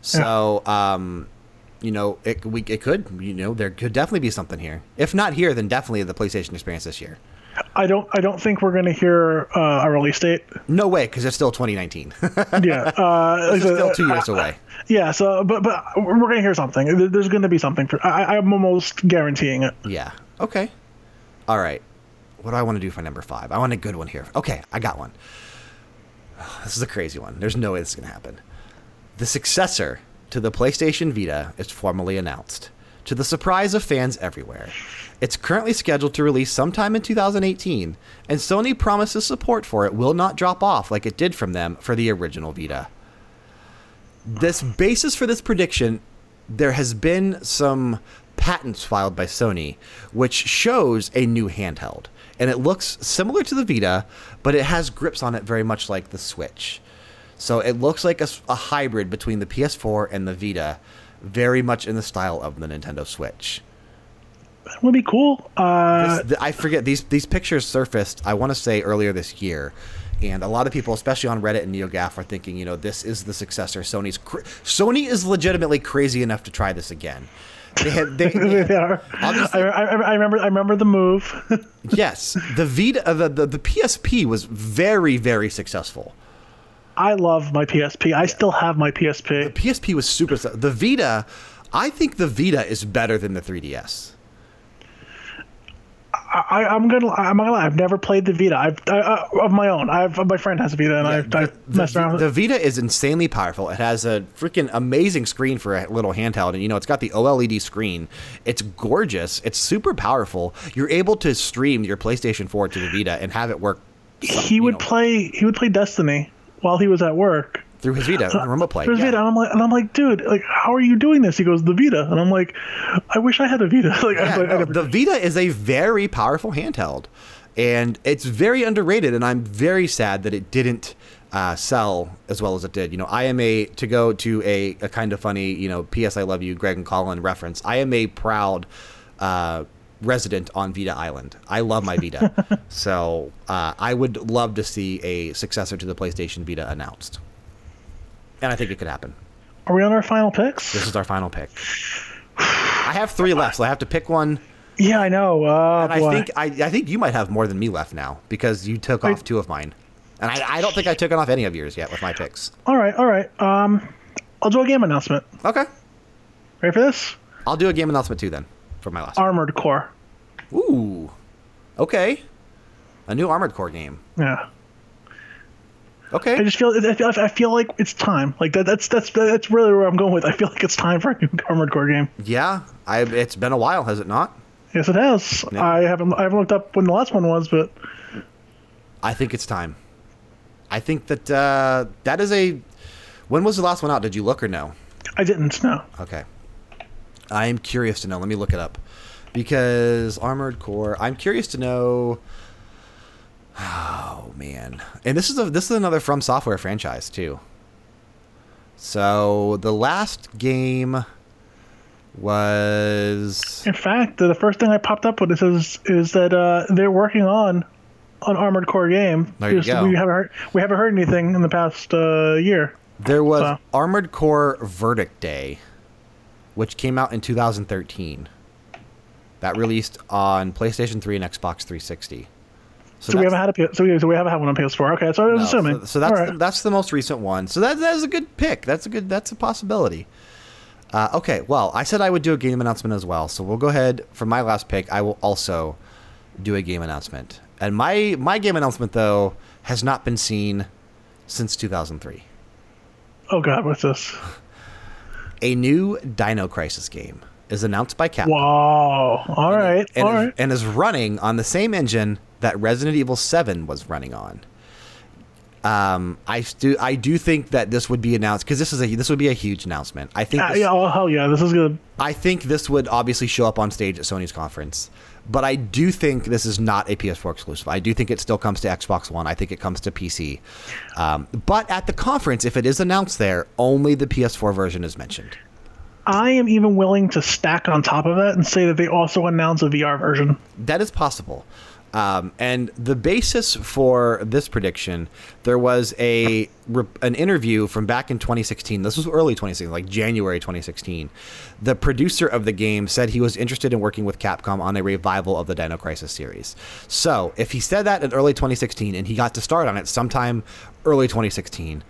So, um, you know, it we it could you know there could definitely be something here. If not here, then definitely the PlayStation experience this year. I don't I don't think we're going to hear uh, a release date. No way, because it's still 2019. Yeah, uh, it's still two years away. yeah. So, but but we're going to hear something. There's going to be something. For, I, I'm almost guaranteeing it. Yeah. Okay. All right. What do I want to do for number five? I want a good one here. Okay, I got one. This is a crazy one. There's no way this is going to happen. The successor to the PlayStation Vita is formally announced, to the surprise of fans everywhere. It's currently scheduled to release sometime in 2018, and Sony promises support for it will not drop off like it did from them for the original Vita. This basis for this prediction, there has been some patents filed by Sony, which shows a new handheld. And it looks similar to the Vita, but it has grips on it very much like the Switch. So it looks like a hybrid between the PS4 and the Vita, very much in the style of the Nintendo Switch. That would be cool. Uh, This- th- I forget these these pictures surfaced. I want to say earlier this year, and a lot of people, especially on Reddit and NeoGaf, are thinking, you know, this is the successor. Sony's cr- Sony is legitimately crazy enough to try this again. They had they, they are. I, I, I remember. I remember the move. yes, the Vita, uh, the, the the PSP was very very successful. I love my PSP. I still have my PSP. The PSP was super. The Vita, I think the Vita is better than the 3DS. I, I'm gonna. I'm gonna lie. I've never played the Vita. I've I, uh, of my own. I've my friend has a Vita, and I've, I've the, messed around. the with it. Vita is insanely powerful. It has a freaking amazing screen for a little handheld, and you know it's got the OLED screen. It's gorgeous. It's super powerful. You're able to stream your PlayStation 4 to the Vita and have it work. some- He would know, play. He would play Destiny while he was at work. Through his Vita remote play. There's yeah. Vita, and I'm like, and I'm like, dude, like, how are you doing this? He goes, the Vita, and I'm like, I wish I had a Vita. like, Yeah, I no, never- the Vita is a very powerful handheld, and it's very underrated. And I'm very sad that it didn't uh, sell as well as it did. You know, I am a to go to a, a kind of funny, you know, P.S. I love you, Greg and Colin reference. I am a proud uh, resident on Vita Island. I love my Vita, so uh, I would love to see a successor to the PlayStation Vita announced, and I think it could happen. are we on our final picks? This is our final pick. I have three left, so I have to pick one. yeah, I know. Uh, And I boy. think I, I think you might have more than me left now because you took off two of mine, and I, I don't think I took off any of yours yet with my picks. All right, all right. Um, I'll do a game announcement. Okay, Ready for this? I'll do a game announcement too then for my last. Armored Core. Ooh, okay, a new Armored Core game. Yeah. I Okay, just feel I feel, I feel like it's time. Like that, that's that's that's really where I'm going with. I feel like it's time for a new Armored Core game. yeah, I it's been a while, has it not? Yes, it has. Yeah. I haven't I haven't looked up when the last one was, but I think it's time. I think that uh, that is a. When was the last one out? Did you look or no? I didn't. No. Okay. I am curious to know. Let me look it up. Because Armored Core, I'm curious to know. Oh man, and this is a this is another From Software franchise too. So the last game was In fact, the first thing I popped up with this is is that uh, they're working on an Armored Core game. There you go. We haven't heard we haven't heard anything in the past uh, year. there was So- Armored Core Verdict Day, which came out in 2013. That released on PlayStation 3 and Xbox 360. So, we haven't had a P- so we so we haven't had one on PS4. Okay, so I was No, assuming. So, so that's right. the, that's the most recent one. So that that is a good pick. That's a good that's a possibility. Uh, okay, well, I said I would do a game announcement as well. So we'll go ahead for my last pick. I will also do a game announcement. And my my game announcement though has not been seen since 2003. oh God, what's this? A new Dino Crisis game is announced by Capcom. Wow. All right. and, All is, right. and is running on the same engine that Resident Evil 7 was running on. Um, I do I do think that this would be announced because this is a this would be a huge announcement. I think Uh, this, yeah. Oh hell yeah. This is good. I think this would obviously show up on stage at Sony's conference, but I do think this is not a PS4 exclusive. I do think it still comes to Xbox One. I think it comes to PC. Um, but at the conference, if it is announced there, only the PS4 version is mentioned. I am even willing to stack on top of that and say that they also announce a VR version. That is possible. Um, and the basis for this prediction, there was a an interview from back in 2016. This was early 2016, like January 2016. The producer of the game said he was interested in working with Capcom on a revival of the Dino Crisis series. So, if he said that in early 2016 and he got to start on it sometime early 2016,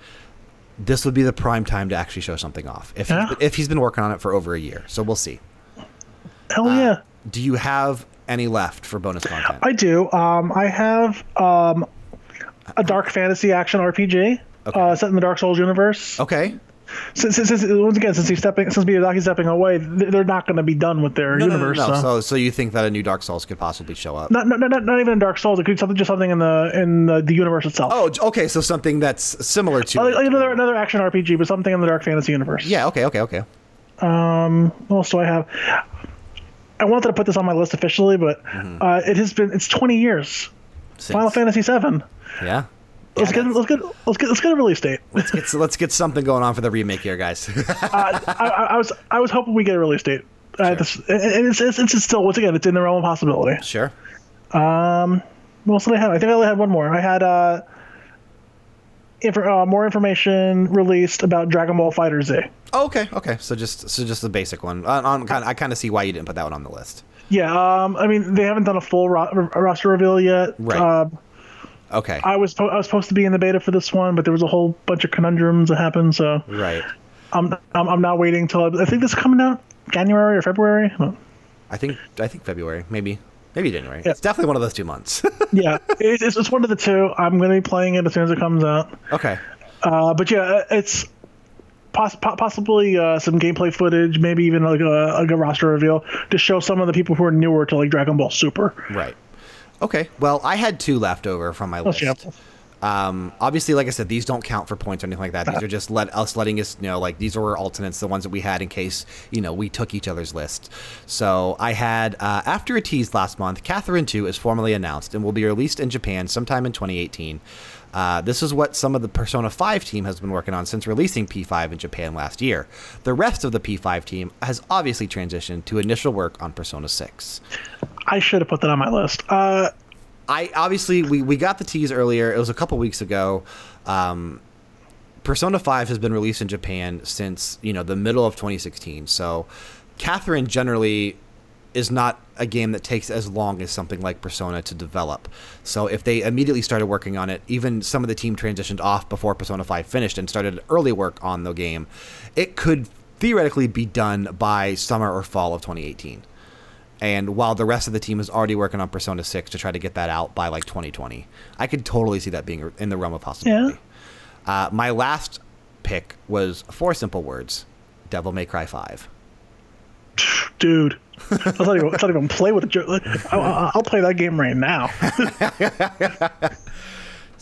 this would be the prime time to actually show something off. If Yeah. if he's been working on it for over a year, so we'll see. Hell Uh, yeah. Do you have any left for bonus content? I do. Um, I have um, a dark fantasy action RPG Okay. uh, set in the Dark Souls universe. Okay. Since, since, since- once again, since he's stepping, since Miyazaki's stepping away, they're not going to be done with their No, no, no, universe. no, no. So. So, so you think that a new Dark Souls could possibly show up? Not, not, not, not even in Dark Souls. It could be something, just something in the in the, the universe itself. Oh, okay. So something that's similar to. Like, like another another action RPG, but something in the Dark Fantasy universe. yeah. Okay. Okay. Okay. What else do I have? I wanted to put this on my list officially, but Mm-hmm. uh, it has been it's 20 years. Since- Final Fantasy VII. Yeah. Let's Yeah, get let's get let's get let's get a release date. Let's get let's get something going on for the remake here, guys. I, I, I was I was hoping we get a release date. Uh, this, and it's, it's, it's still once again it's in the realm of possibility. sure. What else did I have? I think I only had one more. I had uh, inf- uh more information released about Dragon Ball Fighter Z. Oh, okay. Okay. So just so just the basic one. I, I'm kind I kind of see why you didn't put that one on the list. Yeah, um, I mean they haven't done a full ro- roster reveal yet. Right. Um, Okay. I was po- I was supposed to be in the beta for this one, but there was a whole bunch of conundrums that happened. So right. I'm I'm, I'm now waiting till I think this is coming out January or February. I think I think February, maybe maybe January. Yeah. It's definitely one of those two months. yeah, it's, it's one of the two. I'm going to be playing it as soon as it comes out. Okay. Uh, but yeah, it's poss- possibly uh, some gameplay footage, maybe even like a, like a roster reveal to show some of the people who are newer to like Dragon Ball Super. Right. Okay. Well, I had two left over from my list. Yeah. Um, obviously, like I said, these don't count for points or anything like that. These are just let us letting us know, like these were alternates, the ones that we had in case you know we took each other's list. So I had uh, after a tease last month, Catherine Two is formally announced and will be released in Japan sometime in 2018. Uh, this is what some of the Persona 5 team has been working on since releasing P5 in Japan last year. The rest of the P5 team has obviously transitioned to initial work on Persona 6. I should have put that on my list. Uh, I obviously we, we got the tease earlier. It was a couple weeks ago. Um, Persona 5 has been released in Japan since, you know, the middle of 2016. So Catherine generally is not a game that takes as long as something like Persona to develop. So if they immediately started working on it, even some of the team transitioned off before Persona 5 finished and started early work on the game, it could theoretically be done by summer or fall of 2018. And while the rest of the team is already working on Persona 6 to try to get that out by like 2020, I could totally see that being in the realm of possibility. Yeah. Uh, my last pick was four simple words Devil May Cry 5. Dude. I'll not even, not even play with it. I'll, I'll play that game right now.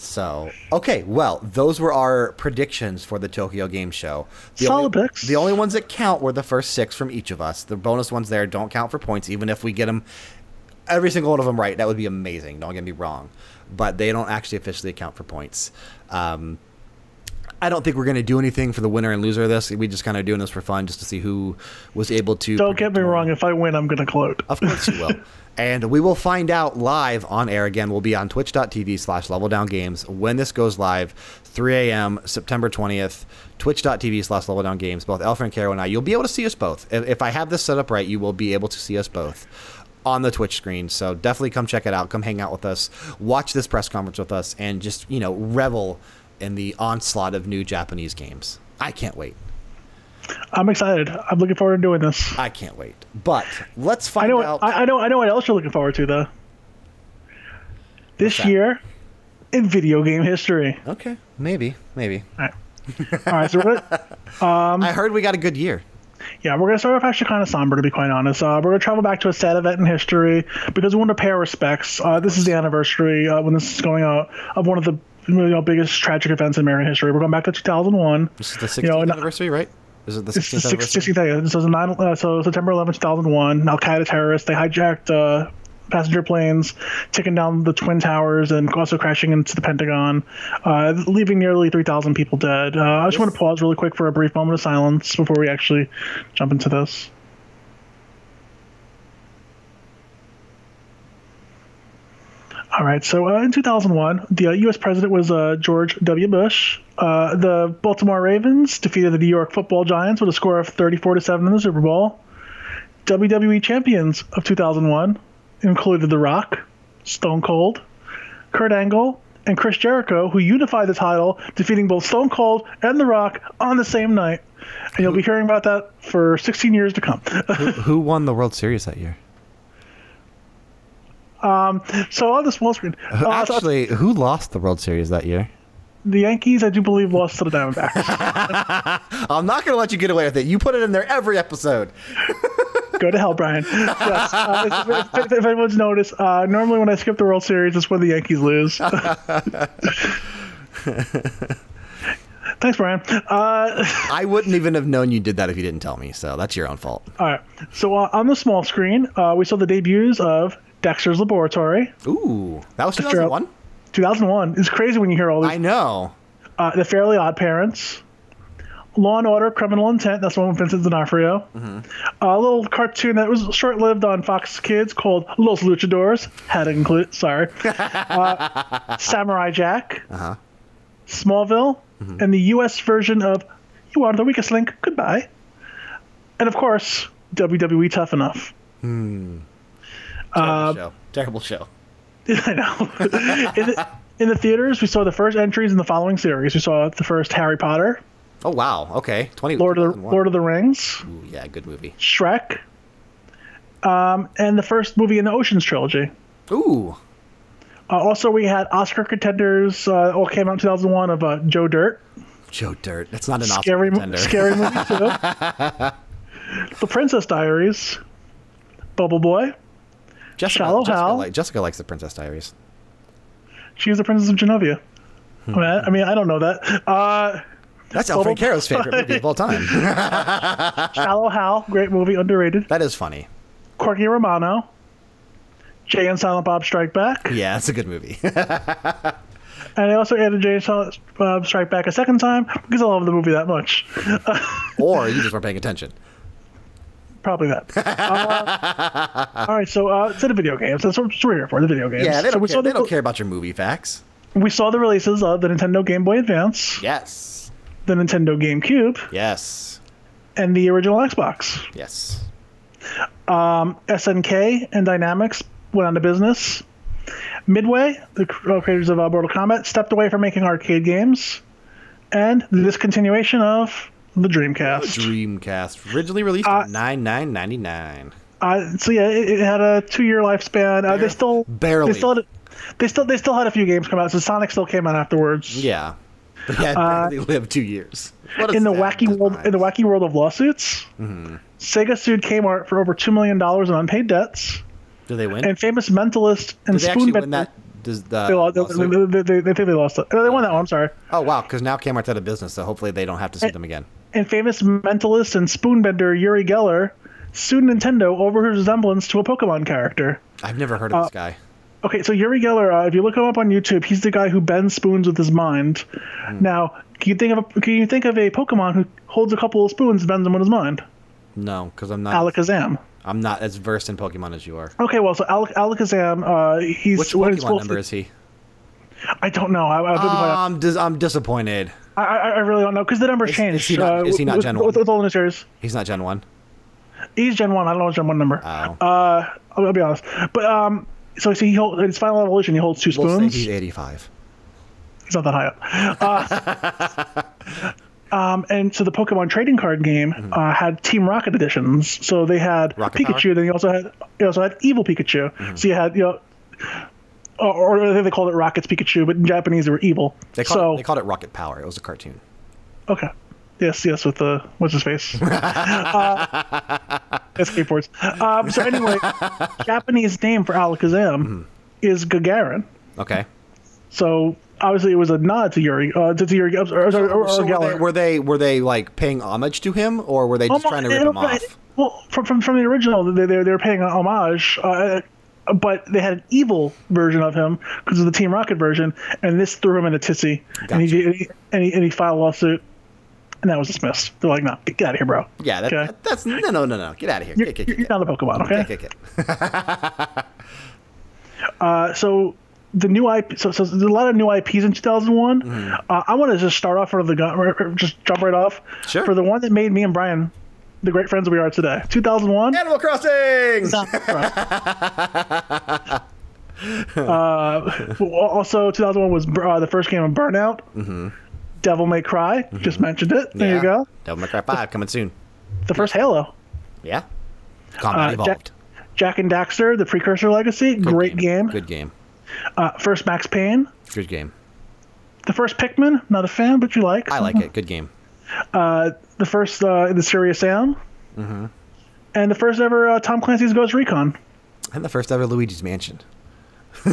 so, okay, well, those were our predictions for the Tokyo Game Show. The Solid only, picks. The only ones that count were the first six from each of us. The bonus ones there don't count for points, even if we get them every single one of them right. That would be amazing. Don't get me wrong, but they don't actually officially account for points. Um, I don't think we're going to do anything for the winner and loser of this. We just kind of doing this for fun, just to see who was able to. Don't get me wrong. If I win, I'm going to gloat. Of course you will. and we will find out live on air again. We'll be on twitch.tv slash level down games when this goes live, 3 a.m. September 20th. Twitch.tv slash level down games. Both Alfred and Caro and I. You'll be able to see us both. If I have this set up right, you will be able to see us both on the Twitch screen. So definitely come check it out. Come hang out with us. Watch this press conference with us and just, you know, revel in the onslaught of new Japanese games. I can't wait. I'm excited. I'm looking forward to doing this. I can't wait. But let's find I know, out. I, I know. I know what else you're looking forward to, though. This year, in video game history. Okay, maybe, maybe. All right. All right. So um, I heard we got a good year. Yeah, we're gonna start off actually kind of somber, to be quite honest. Uh, we're gonna travel back to a sad event in history because we want to pay our respects. Uh, this is the anniversary uh, when this is going out of one of the you know, biggest tragic events in American history. We're going back to 2001. This is the 16th you know, anniversary, right? Is it the 16th it's the 16th anniversary? This nine, uh, so September 11, 2001. Al Qaeda terrorists they hijacked uh, passenger planes, taking down the twin towers, and also crashing into the Pentagon, uh, leaving nearly 3,000 people dead. Uh, I just want to pause really quick for a brief moment of silence before we actually jump into this. All right. So uh, in 2001, the uh, U.S. president was uh, George W. Bush. Uh, the Baltimore Ravens defeated the New York Football Giants with a score of 34 to seven in the Super Bowl. WWE champions of 2001 included The Rock, Stone Cold, Kurt Angle, and Chris Jericho, who unified the title, defeating both Stone Cold and The Rock on the same night. And you'll be hearing about that for 16 years to come. who, who won the World Series that year? Um, so on the small screen, uh, actually, who lost the World Series that year? The Yankees, I do believe, lost to the Diamondbacks. I'm not going to let you get away with it. You put it in there every episode. Go to hell, Brian. Yes. Uh, if, if, if, anyone's noticed, uh, normally when I skip the World Series, it's when the Yankees lose. Thanks, Brian. Uh, I wouldn't even have known you did that if you didn't tell me, so that's your own fault. All right. So uh, on the small screen, uh, we saw the debuts of Dexter's Laboratory. Ooh, that was 2001? 2001. It's crazy when you hear all these. I know. Uh, the Fairly Odd Parents. Law and Order: Criminal Intent. That's the one with Vincent D'Onofrio. Mm-hmm. A little cartoon that was short-lived on Fox Kids called Los Luchadors. Had to include. Sorry. uh, Samurai Jack. Uh-huh. Smallville, mm-hmm. and the U.S. version of "You Are the Weakest Link." Goodbye. And of course, WWE Tough Enough. Hmm. Terrible uh, show. Terrible show. I know. in, the, in, the, theaters, we saw the first entries in the following series. We saw the first Harry Potter, Oh wow. Okay. Twenty. Lord of the Lord of the Rings, Ooh, yeah, good movie. Shrek, um, and the first movie in the Ocean's trilogy. Ooh. Uh, also, we had Oscar contenders. Uh, all came out in 2001 of uh, Joe Dirt, Joe Dirt. That's not an scary, Oscar contender. scary movie too. the Princess Diaries, Bubble Boy. Jessica, Shallow Jessica, Hal. Like, Jessica likes the Princess Diaries. She's the Princess of Genovia. I, mean, I, I mean, I don't know that. Uh, That's Alfred Caro's favorite movie of all time. Shallow Hal, great movie, underrated. that is funny. Corky Romano, Jay and Silent Bob Strike Back, Yeah, it's a good movie. and I also added Jay and Silent Bob Strike Back a second time because I love the movie that much. or you just weren't paying attention. Probably that. Uh, all right, so uh, to the video games. That's what we're here for. The video games. Yeah, they don't, we care, saw they don't care about your movie facts. We saw the releases of the Nintendo Game Boy Advance, Yes. the Nintendo GameCube, Yes. and the original Xbox. Yes. Um, SNK and Dynamics went out of business. Midway, the uh, creators of uh, Mortal Kombat, stepped away from making arcade games, and the discontinuation of the Dreamcast. Dreamcast. Originally released Uh, in 9999 Uh, so yeah, it, it had a two-year lifespan. Uh, they still Barely. They still, had, they still they still had a few games come out. So Sonic still came out afterwards. Yeah. But yeah, it barely lived two years. Uh, in the wacky world in the wacky world of lawsuits, Mm-hmm. Sega sued Kmart for over two million dollars in unpaid debts, Do they win? and famous mentalist and Did they actually spoon win that? Does the They, lost, they, they, they, they think they lost it. They won that one. I'm sorry. Oh wow! Because now Kmart's out of business, so hopefully they don't have to sue them again. And famous mentalist and spoonbender Uri Geller sued Nintendo over his resemblance to a Pokemon character. I've never heard Uh, of this guy. Okay, so Uri Geller, uh, if you look him up on YouTube, he's the guy who bends spoons with his mind. Hmm. Now, can you think of a, can you think of a Pokemon who holds a couple of spoons and bends them with his mind? No, because I'm not. Alakazam. I'm not as versed in Pokemon as you are. Okay, well, so Alak- Alakazam, uh, he's Which Pokemon number is he? I don't know. I, I, I'm dis- I'm disappointed. I, I, I really don't know because the numbers Is- changed. is he not- uh, is he not with, Gen with, 1? with all the new series? He's not Gen One. He's Gen One. I don't know his Gen One number. Oh. Uh, I'll, I'll be honest. But um, so, so he holds his final evolution. He holds 2 We'll spoons. he's 85. He's not that high up. Uh, um, and so the Pokemon trading card game uh, had Team Rocket editions. So they had Mm-hmm. Rocket Pikachu. Power? Mm-hmm. Then you also had you also had Evil Pikachu. So you had you know. Or, I think they called it Rockets Pikachu, but in Japanese they were evil. They called, so it, they called it Rocket Power. It was a cartoon. okay, yes, yes, with the what's his face? uh, skateboards. Um, so anyway, Japanese name for Alakazam Mm-hmm. is Gagarin. Okay. So obviously it was a nod to Uri, uh, to, to Uri, or, or, or, So were, they, were they were they like paying homage to him, or were they just Homo- trying to rip him off? Well, from, from from the original, they they, they were paying homage, uh, but they had an evil version of him because of the Team Rocket version, and this threw him in a tizzy, and, he, Gotcha. and, he, and he and he filed a lawsuit, and that was dismissed. They're like, no, get out of here, bro. Yeah, that, Okay. that- that's no, no, no, no. Get out of here. You're, Get, get, you're, get, you're not a Pokemon, okay? get, get, get. Uh, so the new IP, so, so there's a lot of new IPs in 2001. Mm-hmm. Uh, I want to just start off for the gun, just jump right off. Sure. For the one that made me and Brian the great friends we are today. 2001. Animal Crossing. uh, also, 2001 was uh, the first game of Burnout. Mm-hmm. Devil May Cry. Just mentioned it. There you go. Devil May Cry Five coming soon. The first Halo. Yeah. Combat Uh, Evolved. Jack, Jack and Daxter, the precursor legacy. Good great game. Good game. Uh, first Max Payne. Good game. The first Pikmin. Not a fan, but you like. I like it. Good game. Uh, the first uh, in the Serious Sam. Mm-hmm. And the first ever uh, Tom Clancy's Ghost Recon. And the first ever Luigi's Mansion.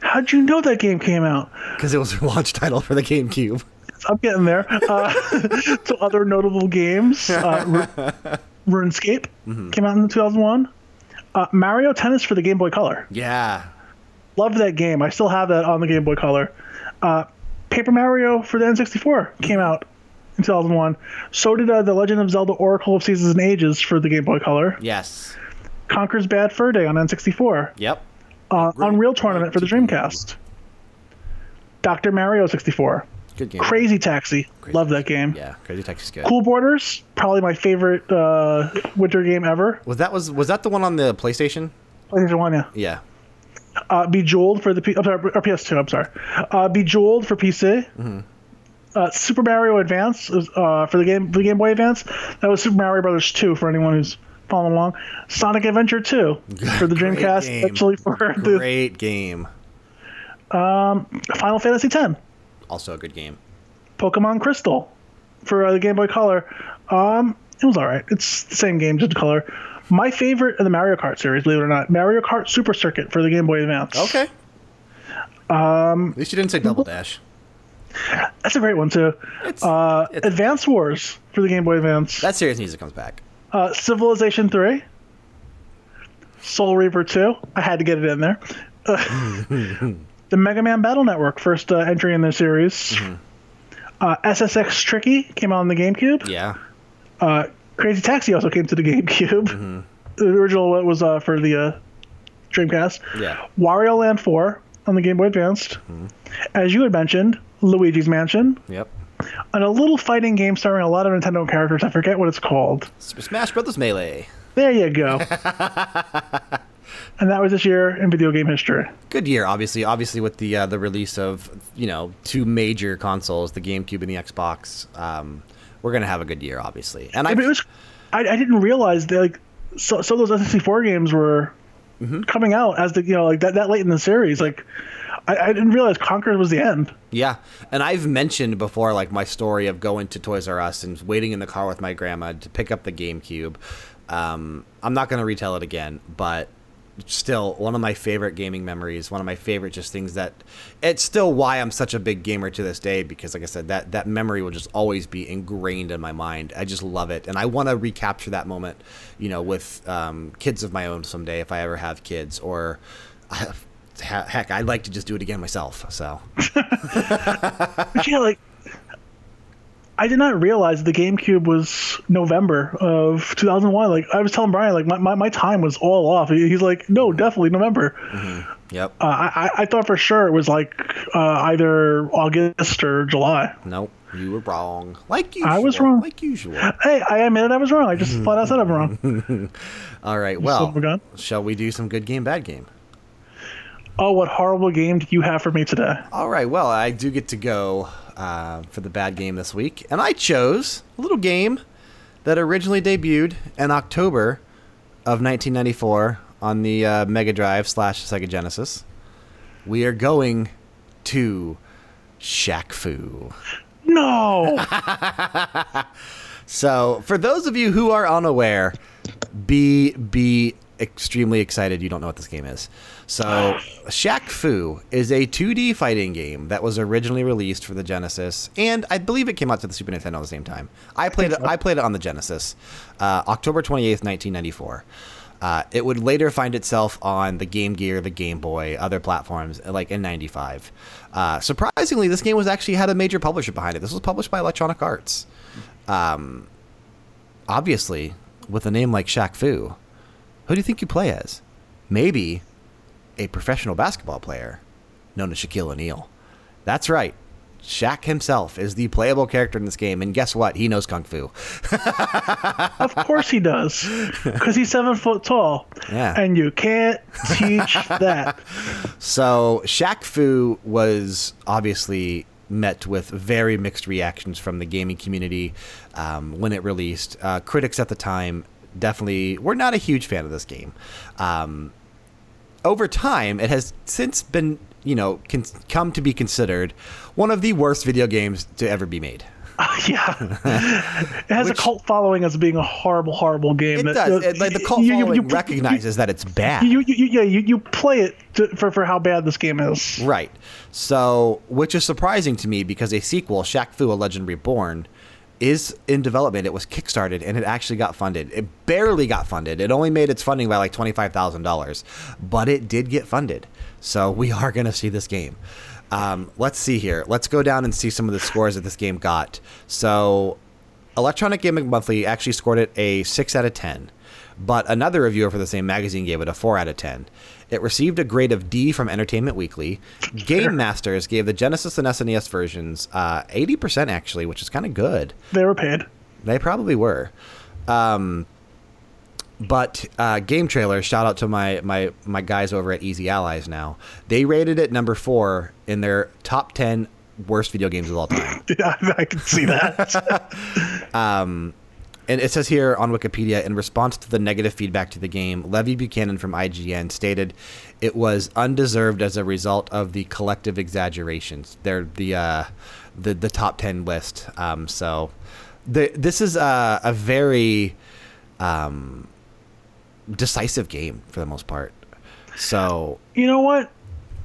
How'd you know that game came out? Because it was a launch title for the GameCube. I'm getting there. Uh, so other notable games, uh, Ru- RuneScape Mm-hmm. came out in 2001. Uh, Mario Tennis for the Game Boy Color. Yeah. love that game. I still have that on the Game Boy Color. Uh, Paper Mario for the N64 came out in 2001. So did uh, The Legend of Zelda Oracle of Seasons and Ages for the Game Boy Color. Yes. Conker's Bad Fur Day on N64. Yep. Uh, Unreal Tournament for the Dreamcast. Dr. Mario 64. Good game. Crazy Taxi. Crazy Love that game. Yeah. Crazy Taxi's good. Cool Borders, probably my favorite uh, winter game ever. Was that was was that the one on the PlayStation? PlayStation One, yeah. Yeah. Uh, Bejeweled for the P- I'm sorry, or PS2. I'm sorry. Uh, Bejeweled for PC. Mm-hmm. uh, Super Mario Advance uh, for the game for the Game Boy Advance. That was Super Mario Brothers 2 for anyone who's following along. Sonic Adventure 2 for the Dreamcast. game. Actually, for the Great game. Final Fantasy X. Also a good game. Pokemon Crystal for uh, the Game Boy Color. Um, it was all right. It's the same game, just color. My favorite of the Mario Kart series, believe it or not, Mario Kart Super Circuit for the Game Boy Advance. Okay. Um, At least you didn't say Double Dash. That's a great one too. It's, Uh, it's- Advance Wars for the Game Boy Advance. that series needs to come back. Uh, Civilization 3. Soul Reaver 2. I had to get it in there. the Mega Man Battle Network, first uh, entry in the series. Mm-hmm. Uh, SSX Tricky came out on the GameCube. Yeah. Crazy Taxi also came to the GameCube. Mm-hmm. The original one was uh, for the uh, Dreamcast. Yeah. Wario Land 4 on the Game Boy Advanced. Mm-hmm. As you had mentioned, Luigi's Mansion. Yep. And a little fighting game starring a lot of Nintendo characters. I forget what it's called. Smash Brothers Melee. There you go. and that was this year in video game history. Good year, obviously. Obviously, with the uh, the release of you know two major consoles, the GameCube and the Xbox, um, we're gonna have a good year, obviously. And I, I it was. I, I didn't realize that like so, so those SSC4 games were coming out as the you know like that, that late in the series. Like I, I didn't realize Conker was the end. Yeah, and I've mentioned before, like my story of going to Toys R Us and waiting in the car with my grandma to pick up the GameCube. Um, I'm not going to retell it again, but still one of my favorite gaming memories. One of my favorite just things that it's still why I'm such a big gamer to this day because, like I said, that that memory will just always be ingrained in my mind. I just love it, and I want to recapture that moment, you know, with um, kids of my own someday if I ever have kids or. Heck, I'd like to just do it again myself. So yeah, like I did not realize the GameCube was November of 2001. Like I was telling Brian, like my, my, my time was all off. He's like, no, definitely November. Yep. Uh, I I- I thought for sure it was like uh, either August or July. Nope, you were wrong. Like usual. I was wrong. Like usual. Hey, I admitted I was wrong. I just flat out said I'm wrong. All right. Well, shall we do some good game, bad game? Oh, what horrible game do you have for me today? All right. Well, I do get to go uh, for the bad game this week, and I chose a little game that originally debuted in October of 1994 on the uh, Mega Drive slash Sega Genesis. We are going to Shaq Fu. No. So, for those of you who are unaware, be be extremely excited you don't know what this game is. So, Shaq Fu is a 2D fighting game that was originally released for the Genesis, and I believe it came out to the Super Nintendo at the same time. I played it. I played it on the Genesis, uh, October 28th, 1994. Uh, it would later find itself on the Game Gear, the Game Boy, other platforms, like in '95. Uh, surprisingly, this game was actually had a major publisher behind it. This was published by Electronic Arts obviously, with a name like Shaq Fu, who do you think you play as? Maybe a professional basketball player known as Shaquille O'Neal. That's right. Shaq himself is the playable character in this game, and guess what? He knows Kung Fu. of course he does, because he's seven foot tall. Yeah. And you can't teach that. So Shaq Fu was obviously met with very mixed reactions from the gaming community um, when it released. Uh, critics at the time definitely were not a huge fan of this game. Um, over time, it has since been, you know, come to be considered one of the worst video games to ever be made. yeah. It has Which- a cult following as being a horrible, horrible game. It that- does. that- It, like the cult you- you- following you- recognizes that it's bad. You, you, you, yeah, you, you play it to, for, for how bad this game is. Right. So, which is surprising to me because a sequel, Shaq Fu: A Legend Reborn, is in development. It was kickstarted and it actually got funded. It barely got funded. It only made its funding by like twenty five thousand dollars, but it did get funded. So we are going to see this game. Um, let's see here. Let's go down and see some of the scores that this game got. So, Electronic Gaming Monthly actually scored it a six out of ten but another reviewer for the same magazine gave it a 4 out of 10. It received a grade of D from Entertainment Weekly. Game Masters gave the Genesis and SNES versions uh, 80% actually, which is kind of good. They were paid. They probably were. Um, but uh, Game Trailer, shout out to my, my, my guys over at Easy Allies now. They rated it number four in their top 10 worst video games of all time. Yeah, I can see that. And it says here on Wikipedia, in response to the negative feedback to the game, Levi Buchanan from IGN stated it was undeserved as a result of the collective exaggerations. They're the uh, the the top ten list. Um, so the, this is a, a very um, decisive game for the most part. So you know what?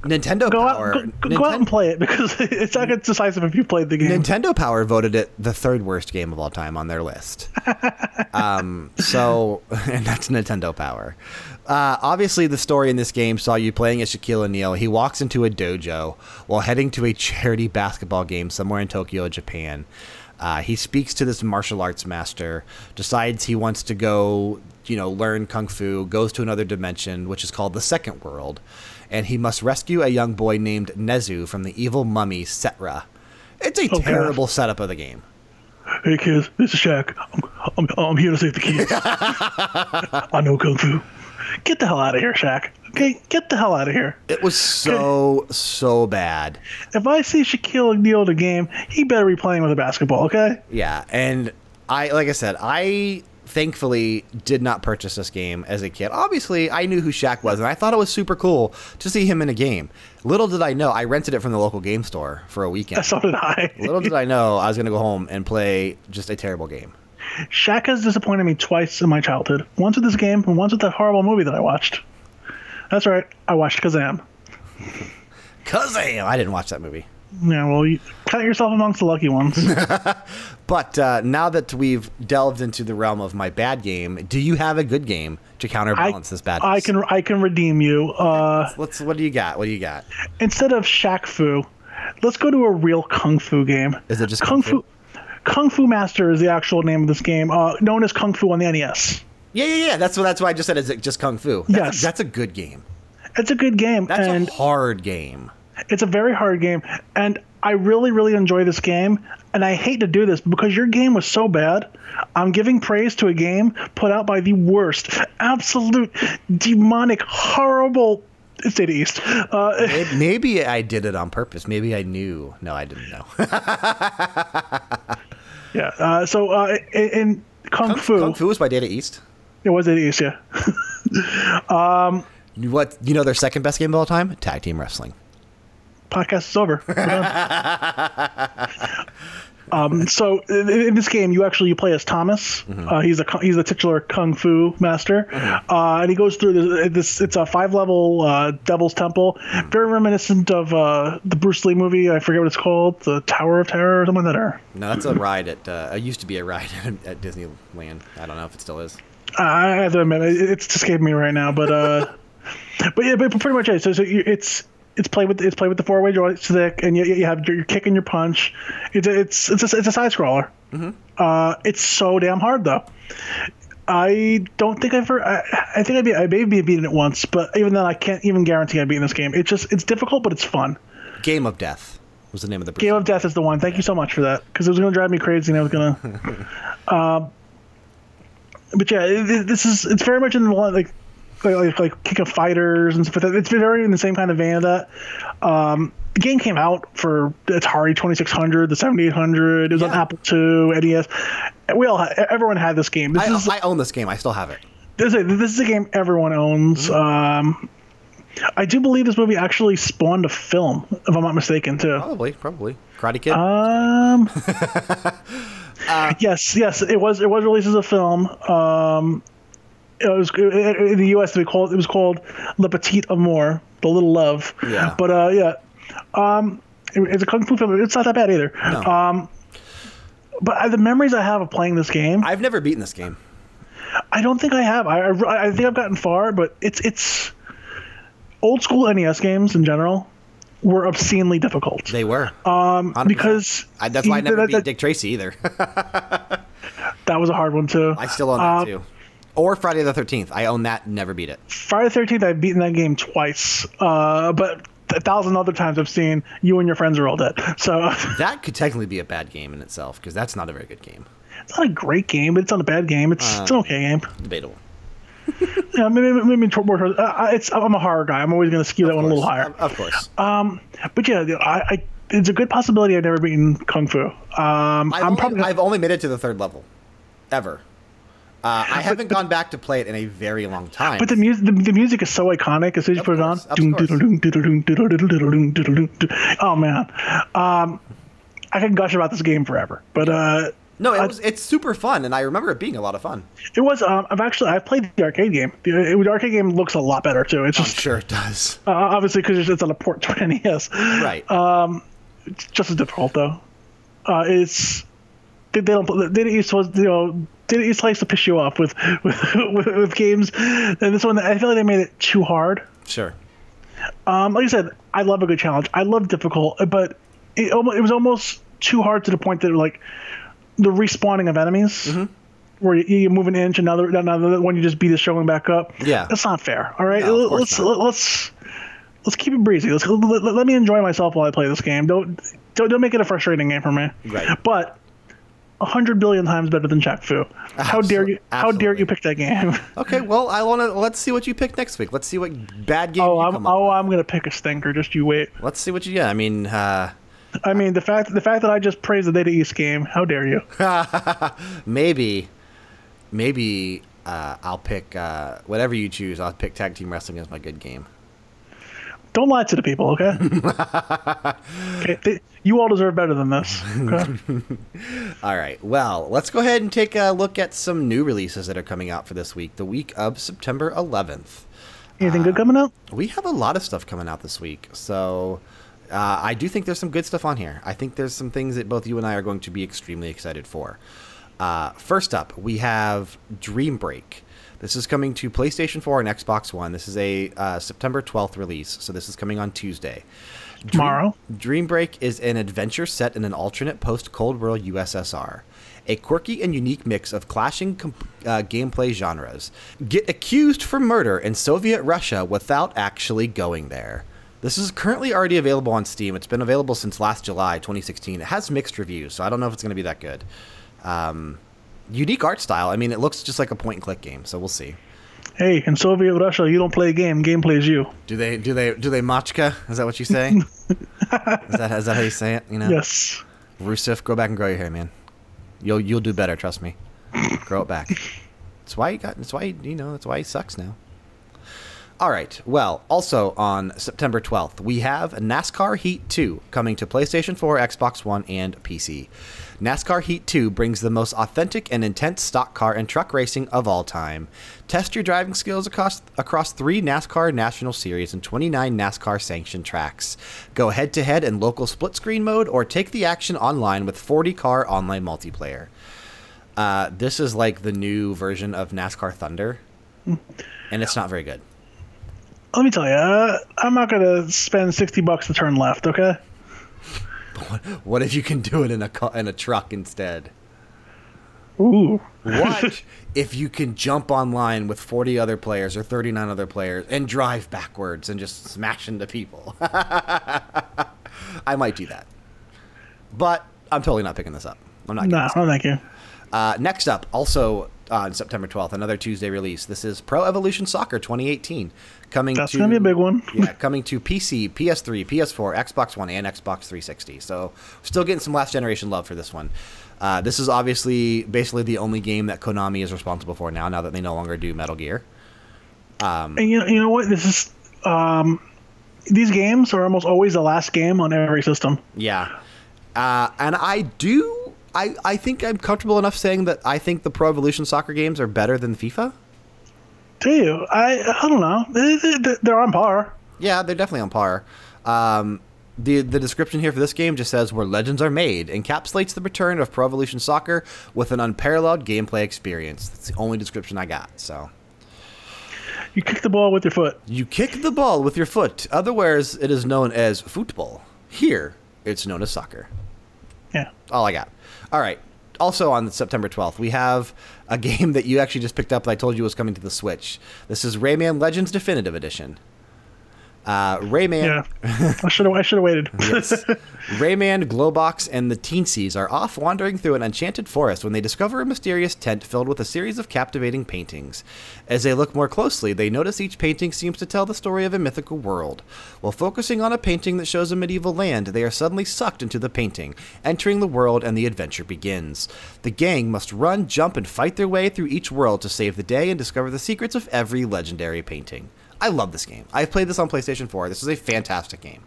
Nintendo Go Power. out, go, go out and play it because it's not decisive if you played the game. Nintendo Power voted it the third worst game of all time on their list. um, so, and that's Nintendo Power. Uh, obviously, the story in this game saw you playing as Shaquille O'Neal. He walks into a dojo while heading to a charity basketball game somewhere in Tokyo, Japan. Uh, he speaks to this martial arts master, decides he wants to go, you know, learn kung fu, goes to another dimension, which is called the second world, and he must rescue a young boy named Nezu from the evil mummy Setra. It's a oh, God. terrible setup of the game. Hey kids, this is Shaq. I'm, I'm, I'm here to save the kids. I know kung fu. Get the hell out of here, Shaq. Okay, get the hell out of here. It was so so bad. If I see Shaquille O'Neal in a game, he better be playing with a basketball. Okay. Yeah, and I like I said, I thankfully did not purchase this game as a kid. Obviously, I knew who Shaq was, and I thought it was super cool to see him in a game. Little did I know, I rented it from the local game store for a weekend. So did I. Little did I know I was going to go home and play just a terrible game. Shaq has disappointed me twice in my childhood. Once with this game, and once with that horrible movie that I watched. That's right, I watched Kazam. Kazam! I didn't watch that movie. Yeah, well, you count yourself amongst the lucky ones. But uh, now that we've delved into the realm of my bad game, do you have a good game to I, counterbalance this bad? I can I can redeem you. Uh, Let's. What do you got? What do you got? instead of Shaq Fu, let's go to a real kung fu game. Is it just Kung Kung Fu? Kung Fu Master is the actual name of this game, uh, known as Kung Fu on the NES. Yeah, yeah, yeah. That's what. That's why I just said. Is it just kung fu? That's Yes. A, that's a good game. It's a good game, That's and a hard game. It's a very hard game. And I really, really enjoy this game. And I hate to do this because your game was so bad. I'm giving praise to a game put out by the worst, absolute, demonic, horrible. It's Data East. Uh, Maybe, maybe I did it on purpose. Maybe I knew. No, I didn't know. yeah. Uh, so uh, in, in Kung, Fu, Kung Fu was by Data East. it was Data East, yeah. You- What you know? Their second best game of all time: tag team wrestling. Podcast is over. Um, so in, in this game, you actually you play as Thomas. Uh, he's a he's the titular kung fu master, uh, and he goes through this. this it's a five level uh, Devil's Temple, very reminiscent of uh, the Bruce Lee movie. I forget what it's called, the Tower of Terror or something like that. Or No, that's a ride at. Uh, it used to be a ride at Disneyland. I don't know if it still is. I have to admit, it's escaping me right now, but uh, but yeah, but pretty much it. So, so it's it's play with it's play with the four way joystick, and you, you have your, your kick and your punch. It's a, it's it's a, it's a side scroller. Uh, it's so damn hard though. I don't think I've ever. I, I think I be I maybe beaten it once, but even then, I can't even guarantee I've beaten this game. It's just it's difficult, but it's fun. Game of Death was the name of the. Game of Death is the one. Thank you so much for that because it was going to drive me crazy, and I was going to. um, but yeah, it, this is it's very much in the line like like like, Kick of Fighters and stuff like that. been very in the same kind of vein of that. Um, the game came out for the Atari 2600, the 7800. It was on Apple II, NES. We all everyone had this game. This I, is I own this game. I still have it. this is, this is a game everyone owns. Um, I do believe this movie actually spawned a film, if I'm not mistaken, too. Probably, probably. Karate Kid. Um. yes, yes, it was. It was released as a film. Um, it was in the U.S. They called it was called Le Petit Amour, the Little Love. Yeah. But uh, yeah, um, it- it's a kung fu film. It's not that bad either. No. Um, but I, the memories I have of playing this game, I've never beaten this game. I don't think I have. I, I I think I've gotten far, but it's it's old school NES games in general were obscenely difficult. They were. Um, because I, that's why I never that- beat that- Dick Tracy either. That was a hard one too. I still own that Um, too. Or Friday the Thirteenth. I own that. Never beat it. Friday the Thirteenth, I've beaten that game twice, uh, but a thousand other times I've seen you and your friends are all dead. So That could technically be a bad game in itself because that's not a very good game. it's not a great game, but it's not a bad game. It's, it's an okay game. Debatable. Yeah, maybe maybe more. Uh, it's I'm a horror guy. I'm always going to skew that one a little higher. Of course. Um, but yeah, I, I it's a good possibility I've never beaten Kung Fu. Um, I've, I'm only, probably I've only made it to the third level, ever. Uh, I haven't gone back to play it in a very long time. But the music, the, the music is so iconic as soon as you put it on. Oh man, um, I can gush about this game forever. But uh, no, it I- was it's super fun, and I remember it being a lot of fun. it was. Um, I've actually I've played the arcade game. The, it, the arcade game looks a lot better too. It's I'm just sure it does. uh, obviously because it's on a port to NES. Right. It's just as difficult though. Uh, it's they, they don't they didn't use you know they didn't used to like to piss you off with with, with with games, and this one I feel like they made it too hard. sure. Um, like I said, I love a good challenge. I love difficult, but it almost, it was almost too hard to the point that like the respawning of enemies, Mm-hmm. where you, move an inch, another another one, you just beat it showing back up. Yeah. that's not fair. All right, No, let's not. let's let's keep it breezy. Let's let, let- let me enjoy myself while I play this game. Don't don't, don't make it a frustrating game for me. Right. But. A hundred billion times better than Shaq Fu. How dare you? How dare you pick that game? Okay, well, I want to. Let's see what you pick next week. Let's see what bad game oh, you I'm come oh. I'm gonna pick a stinker. Just you wait. Let's see what you. Yeah, I mean, uh, I mean, the fact the fact that I just praised the Data East game. How dare you? maybe, maybe uh, I'll pick uh, whatever you choose. I'll pick tag team wrestling as my good game. Don't lie to the people, okay? okay they, you all deserve better than this. Okay? All right. Well, let's go ahead and take a look at some new releases that are coming out for this week, the week of September 11th. Anything good coming out? We have a lot of stuff coming out this week, so uh, I do think there's some good stuff on here. I think there's some things that both you and I are going to be extremely excited for. Uh, first up, we have Dream Break. This is coming to PlayStation 4 and Xbox One. This is a uh, September 12th release, so this is coming on Tuesday. Dream, Tomorrow? Dream Break is an adventure set in an alternate post Cold War USSR. A quirky and unique mix of clashing uh, gameplay genres. Get accused for murder in Soviet Russia without actually going there. This is currently already available on Steam. It's been available since last July 2016. It has mixed reviews, so I don't know if it's going to be that good. Um, unique art style. I mean, it looks just like a point and click game, so we'll see. Hey, in Soviet Russia, you don't play a game. Game plays you. Do they do they do they machka? Is that what you say? is that is that how you say it? You know, Yes. Rusev, go back and grow your hair, man. You'll you'll do better. Trust me. Grow it back. That's why he got. That's why you know. That's why he sucks now. All right. Well, also on September 12th, we have NASCAR Heat 2 coming to PlayStation 4, Xbox One, and PC. NASCAR Heat 2 brings the most authentic and intense stock car and truck racing of all time. Test your driving skills across across 3 NASCAR National Series and 29 NASCAR sanctioned tracks. Go head to head in local split screen mode or take the action online with 40 car online multiplayer. Uh, this is like the new version of NASCAR Thunder, and it's not very good. Let me tell you, uh, I'm not gonna spend sixty bucks to turn left. Okay. What if you can do it in a in a truck instead? Ooh. What if you can jump online with 40 other players or 39 other players and drive backwards and just smash into people? I might do that. But I'm totally not picking this up. I'm not. No, this. no, thank you. Uh, next up, also on September 12th, another Tuesday release. This is Pro Evolution Soccer 2018 coming That's to gonna be a big one. yeah, coming to PC, PS3, PS4, Xbox One, and Xbox 360. So still getting some last generation love for this one. Uh, this is obviously basically the only game that Konami is responsible for now. Now that they no longer do Metal Gear. And you know, you know what? This is um, these games are almost always the last game on every system. Yeah. Uh, and I do. I, I think I'm comfortable enough saying that I think the Pro Evolution Soccer games are better than FIFA. Do you? I I don't know. They- they- They're on par. Yeah, they're definitely on par. Um, the the description here for this game just says where legends are made encapsulates the return of Pro Evolution Soccer with an unparalleled gameplay experience. That's the only description I got. So You kick the ball with your foot. you kick the ball with your foot. Otherwise, it is known as football. Here, it's known as soccer. Yeah. All I got. All right. Also on September 12th, we have a game that you actually just picked up that I told you was coming to the Switch. This is Rayman Legends Definitive Edition. Uh, Rayman. Yeah, I should have. I should have waited. Yes. Rayman, Glowbox, and the Teensies are off wandering through an enchanted forest when they discover a mysterious tent filled with a series of captivating paintings. As they look more closely, they notice each painting seems to tell the story of a mythical world. While focusing on a painting that shows a medieval land, they are suddenly sucked into the painting, entering the world, and the adventure begins. The gang must run, jump, and fight their way through each world to save the day and discover the secrets of every legendary painting. I love this game. I've played this on PlayStation 4. This is a fantastic game.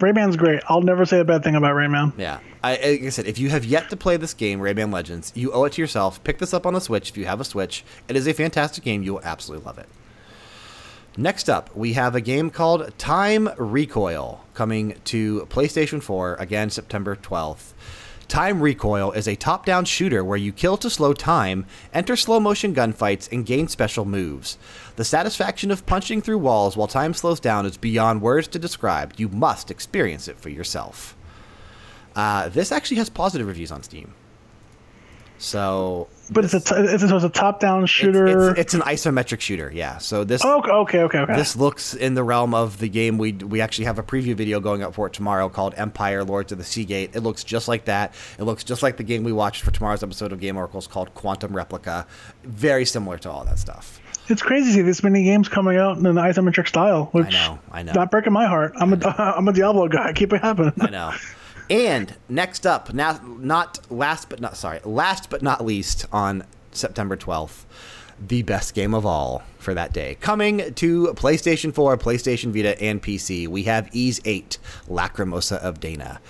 Rayman's great. I'll never say a bad thing about Rayman. Yeah. I, like I said, if you have yet to play this game, Rayman Legends, you owe it to yourself. Pick this up on the Switch if you have a Switch. It is a fantastic game. You will absolutely love it. Next up, we have a game called Time Recoil coming to PlayStation 4 again September 12th. Time Recoil is a top down shooter where you kill to slow time, enter slow motion gunfights, and gain special moves. The satisfaction of punching through walls while time slows down is beyond words to describe. You must experience it for yourself. Uh, this actually has positive reviews on Steam. So, But it's a t- it's, a, it's a top down shooter. it's, it's an isometric shooter, yeah. So this oh, okay, okay, okay. this looks in the realm of the game. We we actually have a preview video going up for it tomorrow called Empire Lords of the Seagate. It looks just like that. It looks just like the game we watched for tomorrow's episode of Game Oracles called Quantum Replica. Very similar to all that stuff. It's crazy to see this many games coming out in an isometric style, which know, I know. not breaking my heart. I'm a I'm a Diablo guy. Keep it happening. I know. And next up, now not last but not sorry, last but not least on September 12th, the best game of all for that day. Coming to PlayStation 4, PlayStation Vita, and PC, we have Ys 8, Lacrimosa of Dana.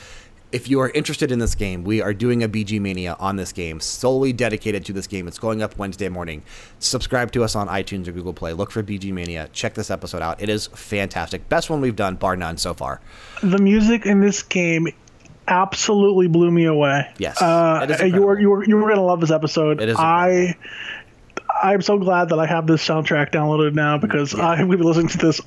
If you are interested in this game, we are doing a BG Mania on this game, solely dedicated to this game. It's going up Wednesday morning. Subscribe to us on iTunes or Google Play. Look for BG Mania. Check this episode out. It is fantastic. Best one we've done, bar none so far. The music in this game absolutely blew me away. Yes, uh, you were you were you were gonna love this episode. It is I. I'm so glad that I have this soundtrack downloaded now because I'm going to be listening to this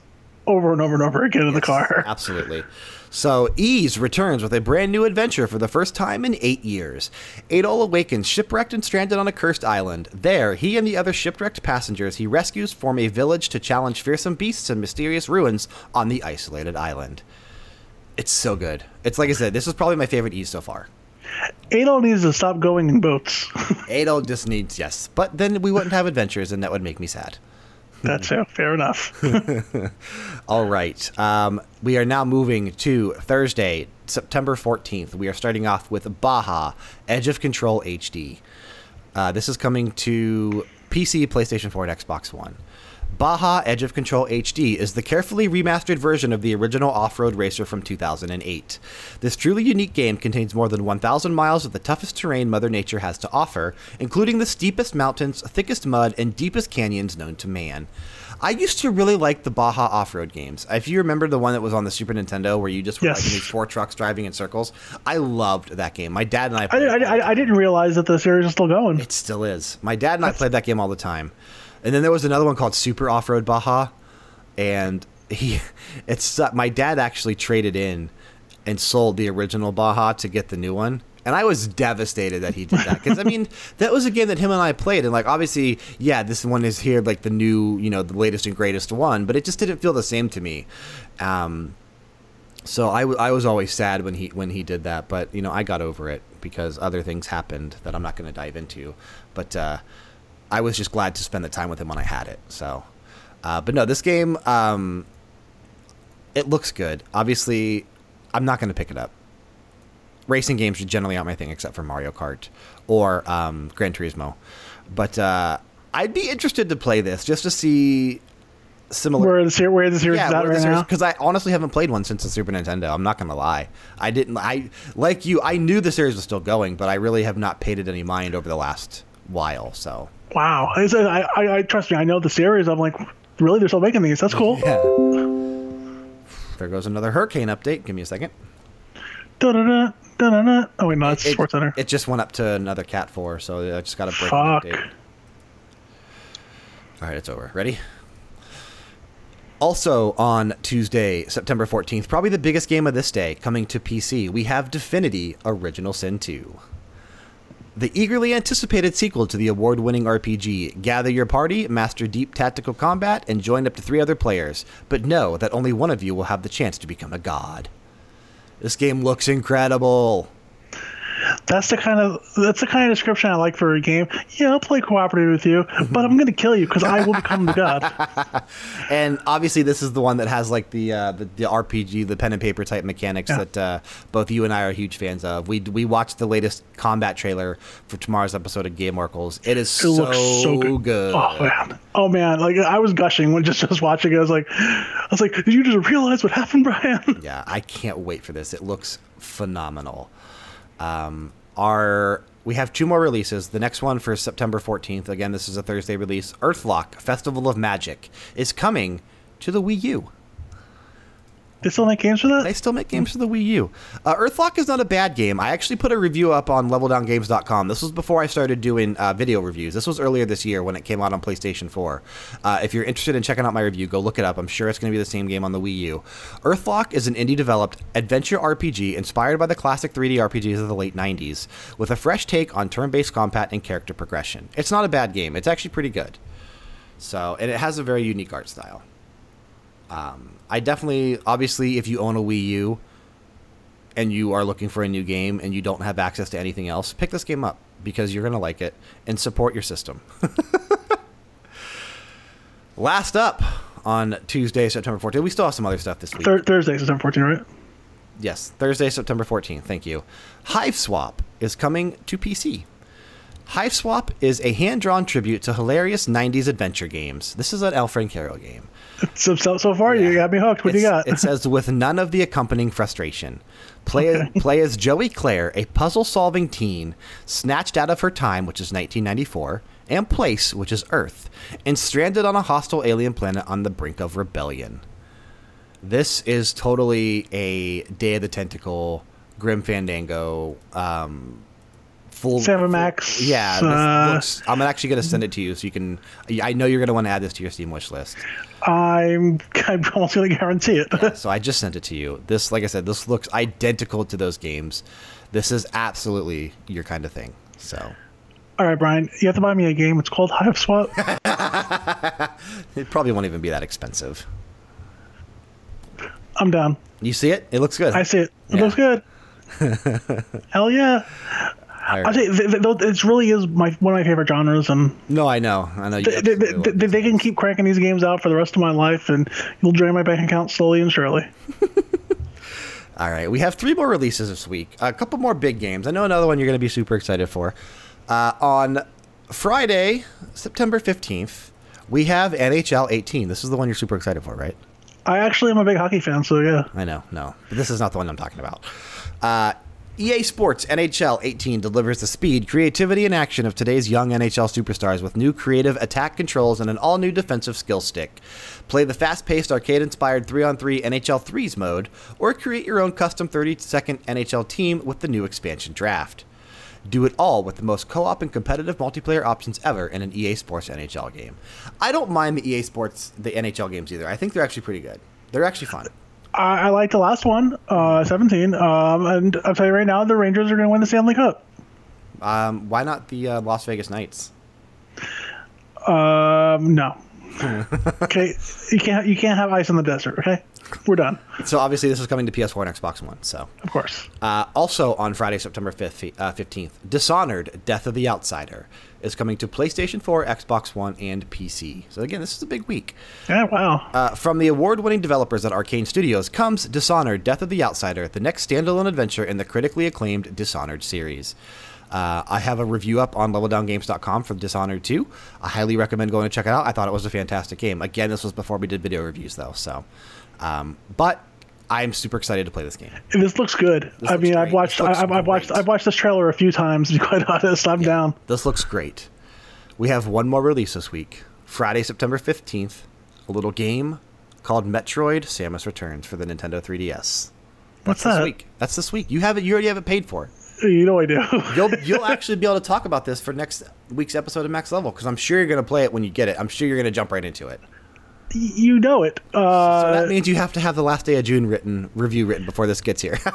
over and over and over again in the car. Absolutely. So, Ys returns with a brand new adventure for the first time in eight years. Adol awakens shipwrecked and stranded on a cursed island. There, he and the other shipwrecked passengers he rescues form a village to challenge fearsome beasts and mysterious ruins on the isolated island. It's so good. It's like I said, this is probably my favorite Ys so far. Adol needs to stop going in boats. Adol just needs, yes. But then we wouldn't have adventures, and that would make me sad. That's it. Fair enough. All right. Um, we are now moving to Thursday, September 14th. We are starting off with Baja Edge of Control HD. Uh, this is coming to PC, PlayStation 4, and Xbox One. Baja Edge of Control HD is the carefully remastered version of the original off road racer from 2008. This truly unique game contains more than 1,000 miles of the toughest terrain Mother Nature has to offer, including the steepest mountains, thickest mud, and deepest canyons known to man. I used to really like the Baja off road games. If you remember the one that was on the Super Nintendo where you just were Yes. like in these four trucks driving in circles, I loved that game. My dad and I I, I, I, I didn't realize that the series is still going. it still is. My dad and I played that game all the time. And then there was another one called Super Off Road Baja, and he, it's uh, my dad actually traded in and sold the original Baja to get the new one. And I was devastated that he did that because I mean that was a game that him and I played, and like obviously, yeah, this one is here like the new, you know, the latest and greatest one, but it just didn't feel the same to me. Um, so I, w- I was always sad when he when he did that, but you know I got over it because other things happened that I'm not going to dive into. But uh, I was just glad to spend the time with him when I had it. So, uh, but no, this game um, it looks good. Obviously, I'm not going to pick it up. Racing games are generally not my thing, except for Mario Kart or um, Gran Turismo. But uh, I'd be interested to play this just to see similar Where the series, where the series is at right now. because I honestly haven't played one since the Super Nintendo. I'm not gonna lie. I didn't. I like you. I knew the series was still going, but I really have not paid it any mind over the last while. So Wow. I, said- I, I, I trust me. I know the series. I'm like, really? They're still making these? That's cool. yeah. There goes another hurricane update. Give me a second. Da-da-da, da-da-da. Oh wait, no, it's It, Sports Center. it just went up to another Cat four, so I just got a break Fuck. update. All right, it's over. Ready? Also on Tuesday, September 14th, probably the biggest game of this day, coming to PC, we have Divinity Original Sin 2. The eagerly anticipated sequel to the award winning RPG. Gather your party, master deep tactical combat, and join up to three other players. But know that only one of you will have the chance to become a god. This game looks incredible. That's the kind of that's the kind of description I like for a game. Yeah, I'll play cooperative with you, but I'm going to kill you because I will become the god. And obviously, this is the one that has like the uh, the, the RPG, the pen and paper type mechanics Yeah. that uh, both you and I are huge fans of. We we watched the latest combat trailer for tomorrow's episode of Game Oracles. It is It so, looks so good. good. Oh man, oh man! Like I was gushing when just just watching it. I was like, I was like, did you just realize what happened, Brian? Yeah, I can't wait for this. It looks phenomenal. Um, our we have two more releases. The next one for September 14th. Again, this is a Thursday release. Earthlock Festival of Magic is coming to the Wii U. They still make games for that? They still make games for the Wii U. Uh, Earthlock is not a bad game. I actually put a review up on LevelDownGames.com. This was before I started doing uh, video reviews. This was earlier this year when it came out on PlayStation 4. Uh, if you're interested in checking out my review, go look it up. I'm sure it's going to be the same game on the Wii U. Earthlock is an indie-developed adventure RPG inspired by the classic 3D RPGs of the late 90s, with a fresh take on turn-based combat and character progression. It's not a bad game. It's actually pretty good. So, and it has a very unique art style. Um, I definitely, obviously, if you own a Wii U and you are looking for a new game and you don't have access to anything else, pick this game up because you're going to like it and support your system. Last up on Tuesday, September 14th, we still have some other stuff this week. Thur- Thursday, September 14, right? Yes, Thursday, September 14th. Thank you. Hive Swap is coming to PC. Hive Swap is a hand drawn tribute to hilarious 90s adventure games. This is an L. Frank Caro game. So so, so far, you got me hooked. What do you got? It says with none of the accompanying frustration. Play play as Joey Claire, a puzzle-solving teen snatched out of her time, which is 1994, and place, which is Earth, and stranded on a hostile alien planet on the brink of rebellion. This is totally a Day of the Tentacle, Grim Fandango, um, full Max, Yeah, this uh, looks, I'm actually gonna send it to you so you can. I know you're gonna want to add this to your Steam wish list. I'm, I'm almost going to guarantee it. So I just sent it to you. This, like I said, this looks identical to those games. This is absolutely your kind of thing. So All right, Brian, you have to buy me a game. It's called Hive Swap. it probably won't even be that expensive. I'm down. You see it? It looks good. I see it. It Yeah. looks good. Hell yeah! I say it really is my one of my favorite genres, and No, I know. I know. You they, they, they, they can keep cranking these games out for the rest of my life, and you'll drain my bank account slowly and surely. All right, we have three more releases this week. A couple more big games. I know another one you're going to be super excited for. Uh, on Friday, September 15th, we have NHL 18. This is the one you're super excited for, right? I actually am a big hockey fan, so yeah. I know, no. But this is not the one I'm talking about. Uh, EA Sports NHL 18 delivers the speed, creativity, and action of today's young NHL superstars with new creative attack controls and an all new defensive skill stick. Play the fast paced, arcade inspired 3 on 3 NHL 3s mode, or create your own custom 30 second NHL team with the new expansion draft. Do it all with the most co op and competitive multiplayer options ever in an EA Sports NHL game. I don't mind the EA Sports, the NHL games either. I think they're actually pretty good. They're actually fun. I, I like the last one, uh, 17, um, and I'll tell you right now, the Rangers are going to win the Stanley Cup. Um, why not the uh, Las Vegas Knights? Um, no. okay, you can't you can't have ice in the desert. Okay, we're done. So obviously this is coming to PS4 and Xbox One. So Of course. uh, also on Friday, September 5th, uh, 15th, Dishonored: Death of the Outsider is coming to PlayStation 4, Xbox One, and PC. So again, this is a big week. Yeah. Wow. Uh, from the award-winning developers at Arcane Studios comes Dishonored: Death of the Outsider, the next standalone adventure in the critically acclaimed Dishonored series. Uh, I have a review up on LevelDownGames.com for Dishonored 2. I highly recommend going to check it out. I thought it was a fantastic game. Again, this was before we did video reviews, though. So, um, but I'm super excited to play this game. This looks good. I looks mean, I've watched I, I've, I've watched. I've watched this trailer a few times. To be quite honest, I'm down. This looks great. We have one more release this week, Friday, September 15th. A little game called Metroid: Samus Returns for the Nintendo 3DS. What's This that? week. That's this week. You have it. You already have it paid for. You know I do. You'll you'll actually be able to talk about this for next week's episode of Max Level because I'm sure you're going to play it when you get it. I'm sure you're going to jump right into it. You know it. Uh, So that means you have to have the last day of June written review written before this gets here. no,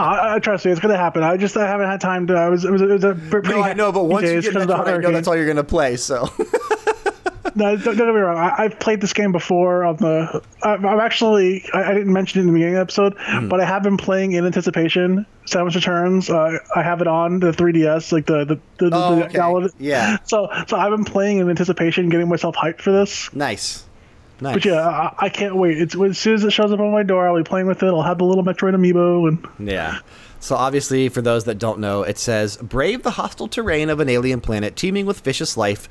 I, I trust me, it's gonna happen. I just I haven't had time to. I was it was, it was a pretty no, I know, but once you get 'cause of the Metroid, I know that's all you're gonna play. So No, don't, don't get me wrong. I, I've played this game before on the. I've, I've actually. I, I didn't mention it in the beginning of the episode, Hmm. but I have been playing in anticipation. Samus Returns. Uh, I have it on the 3DS, like the the, the, Oh, the okay. Yeah. So so I've been playing in anticipation, getting myself hyped for this. nice, nice. But yeah, I, I can't wait. It's as soon as it shows up on my door, I'll be playing with it. I'll have the little Metroid amiibo, and Yeah. So obviously, for those that don't know, it says brave the hostile terrain of an alien planet teeming with vicious life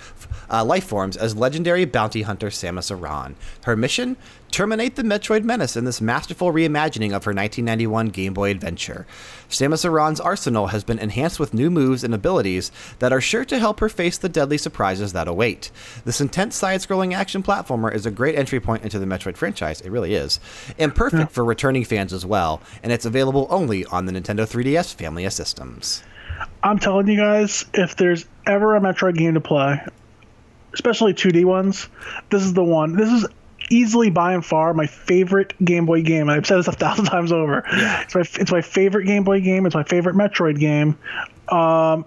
uh, life forms as legendary bounty hunter Samus Aran. Her mission: terminate the Metroid menace in this masterful reimagining of her 1991 Game Boy adventure. Samus Aran's arsenal has been enhanced with new moves and abilities that are sure to help her face the deadly surprises that await. This intense side-scrolling action platformer is a great entry point into the Metroid franchise. It really is, and perfect for returning fans as well. And it's available only on the Nintendo 3DS family of systems. I'm telling you guys, if there's ever a Metroid game to play, especially 2D ones, this is the one. This is easily by and far my favorite Game Boy game. I've said this a thousand times over. Yeah. It's my it's my favorite Game Boy game. It's my favorite Metroid game. Um,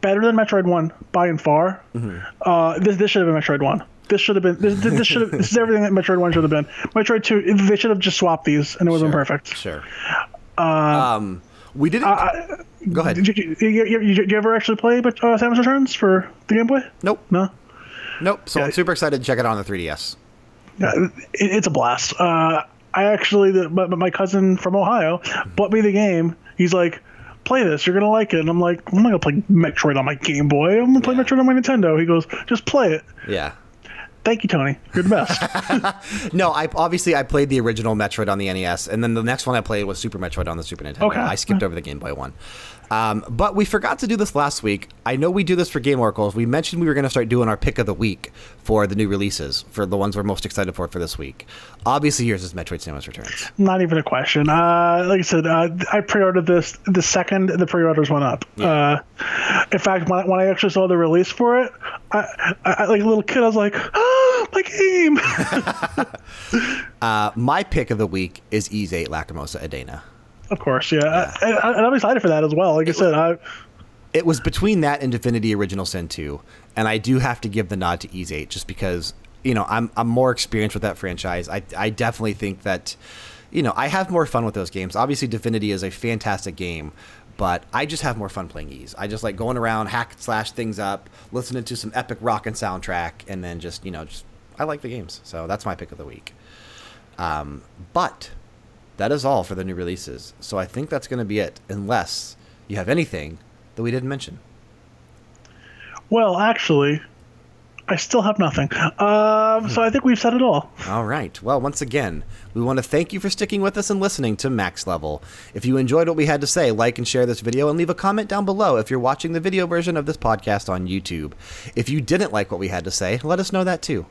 better than Metroid One by and far. Mm-hmm. Uh, this this should have been Metroid One. This should have been this, this should have this is everything that Metroid One should have been. Metroid Two, they should have just swapped these and it would have been perfect. Sure. um, we didn't. go ahead. Did you, you, you, you, did you ever actually play but, uh, Samus Returns for the Game Boy? nope. No. Nope. So I'm super excited to check it out on the 3DS. Yeah, it, it's a blast. Uh, I actually, the, my, my cousin from Ohio bought me the game. He's like, play this. You're going to like it. And I'm like, I'm not going to play Metroid on my Game Boy. I'm going to play Yeah. Metroid on my Nintendo. He goes, just play it. Yeah. Thank you, Tony. You're the best. No, I obviously I played the original Metroid on the NES, and then the next one I played was Super Metroid on the Super Nintendo. Okay. I skipped over the Game Boy one. Um, but we forgot to do this last week. I know we do this for Game Oracles. We mentioned we were going to start doing our pick of the week for the new releases, for the ones we're most excited for for this week. Obviously, yours is Metroid Samus Returns. not even a question. Uh, like I said, uh, I pre-ordered this the second the pre-orders went up. Uh, in fact, when I, when I actually saw the release for it, I, I, I like a little kid, I was like, "Oh, my game!" Uh, my pick of the week is Ys 8 Lacrimosa of Dana. Of course, yeah, I, I, and I'm excited for that as well. Like I said, I, it was between that and Divinity Original Sin 2, and I do have to give the nod to Ys 8 just because, you know, I'm, I'm more experienced with that franchise. I, I definitely think that, you know, I have more fun with those games. Obviously, Divinity is a fantastic game, but I just have more fun playing Ys. I just like going around, hack slash things up, listening to some epic rock and soundtrack, and then just, you know, just, I like the games. So that's my pick of the week. Um, but that is all for the new releases. So I think that's going to be it, unless you have anything that we didn't mention. well, actually, I still have nothing. Um, so I think we've said it all. All right. Well, once again, we want to thank you for sticking with us and listening to Max Level. If you enjoyed what we had to say, like and share this video and leave a comment down below if you're watching the video version of this podcast on YouTube. If you didn't like what we had to say, let us know that too.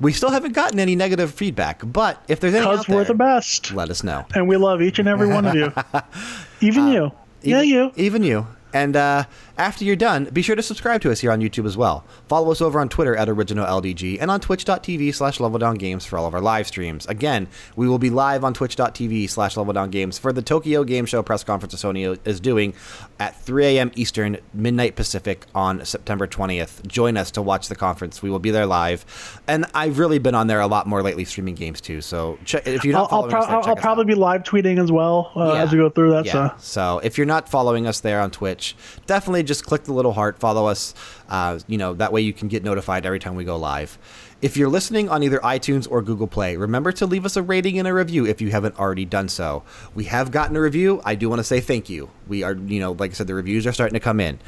We still haven't gotten any negative feedback, but if there's any Because we're there, the best, let us know. and we love each and every one of you, even you. Yeah, Uh, you. Even you. And uh, after you're done, be sure to subscribe to us here on YouTube as well. Follow us over on Twitter at OriginalLDG and on twitch.tv slash LevelDownGames for all of our live streams. Again, we will be live on twitch.tv slash LevelDownGames for the Tokyo Game Show press conference that Sony is doing at 3 a.m. Eastern, midnight Pacific on September 20th. Join us to watch the conference. We will be there live. And I've really been on there a lot more lately streaming games too. So check, if you're not I'll, I'll, following us there, I'll, check I'll us probably out. be live tweeting as well uh, as we go through that. So. So if you're not following us there on Twitch, definitely just click the little heart, follow us. Uh, you know that way you can get notified every time we go live. If you're listening on either iTunes or Google Play, remember to leave us a rating and a review if you haven't already done so. We have gotten a review. I do want to say thank you. We are, you know, like I said, the reviews are starting to come in.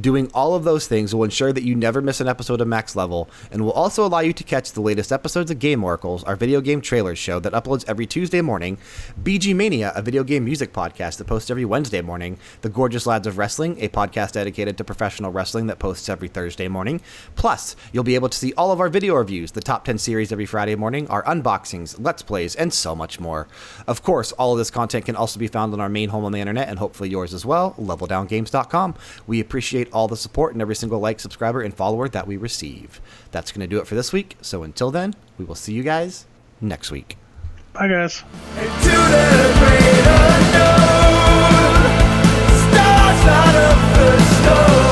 Doing all of those things will ensure that you never miss an episode of Max Level and will also allow you to catch the latest episodes of Game Oracles, our video game trailers show that uploads every Tuesday morning, BG Mania, a video game music podcast that posts every Wednesday morning, The Gorgeous Lads of Wrestling Wrestling, a podcast dedicated to professional wrestling that posts every Thursday morning. Plus, you'll be able to see all of our video reviews, reviews. The top 10 series every Friday morning, our unboxings, let's plays, and so much more. Of course, all of this content can also be found on our main home on the internet and hopefully yours as well, leveldowngames.com. We appreciate all the support and every single like, subscriber, and follower that we receive. That's going to do it for this week. So until then, we will see you guys next week. Bye, guys. Stars out of the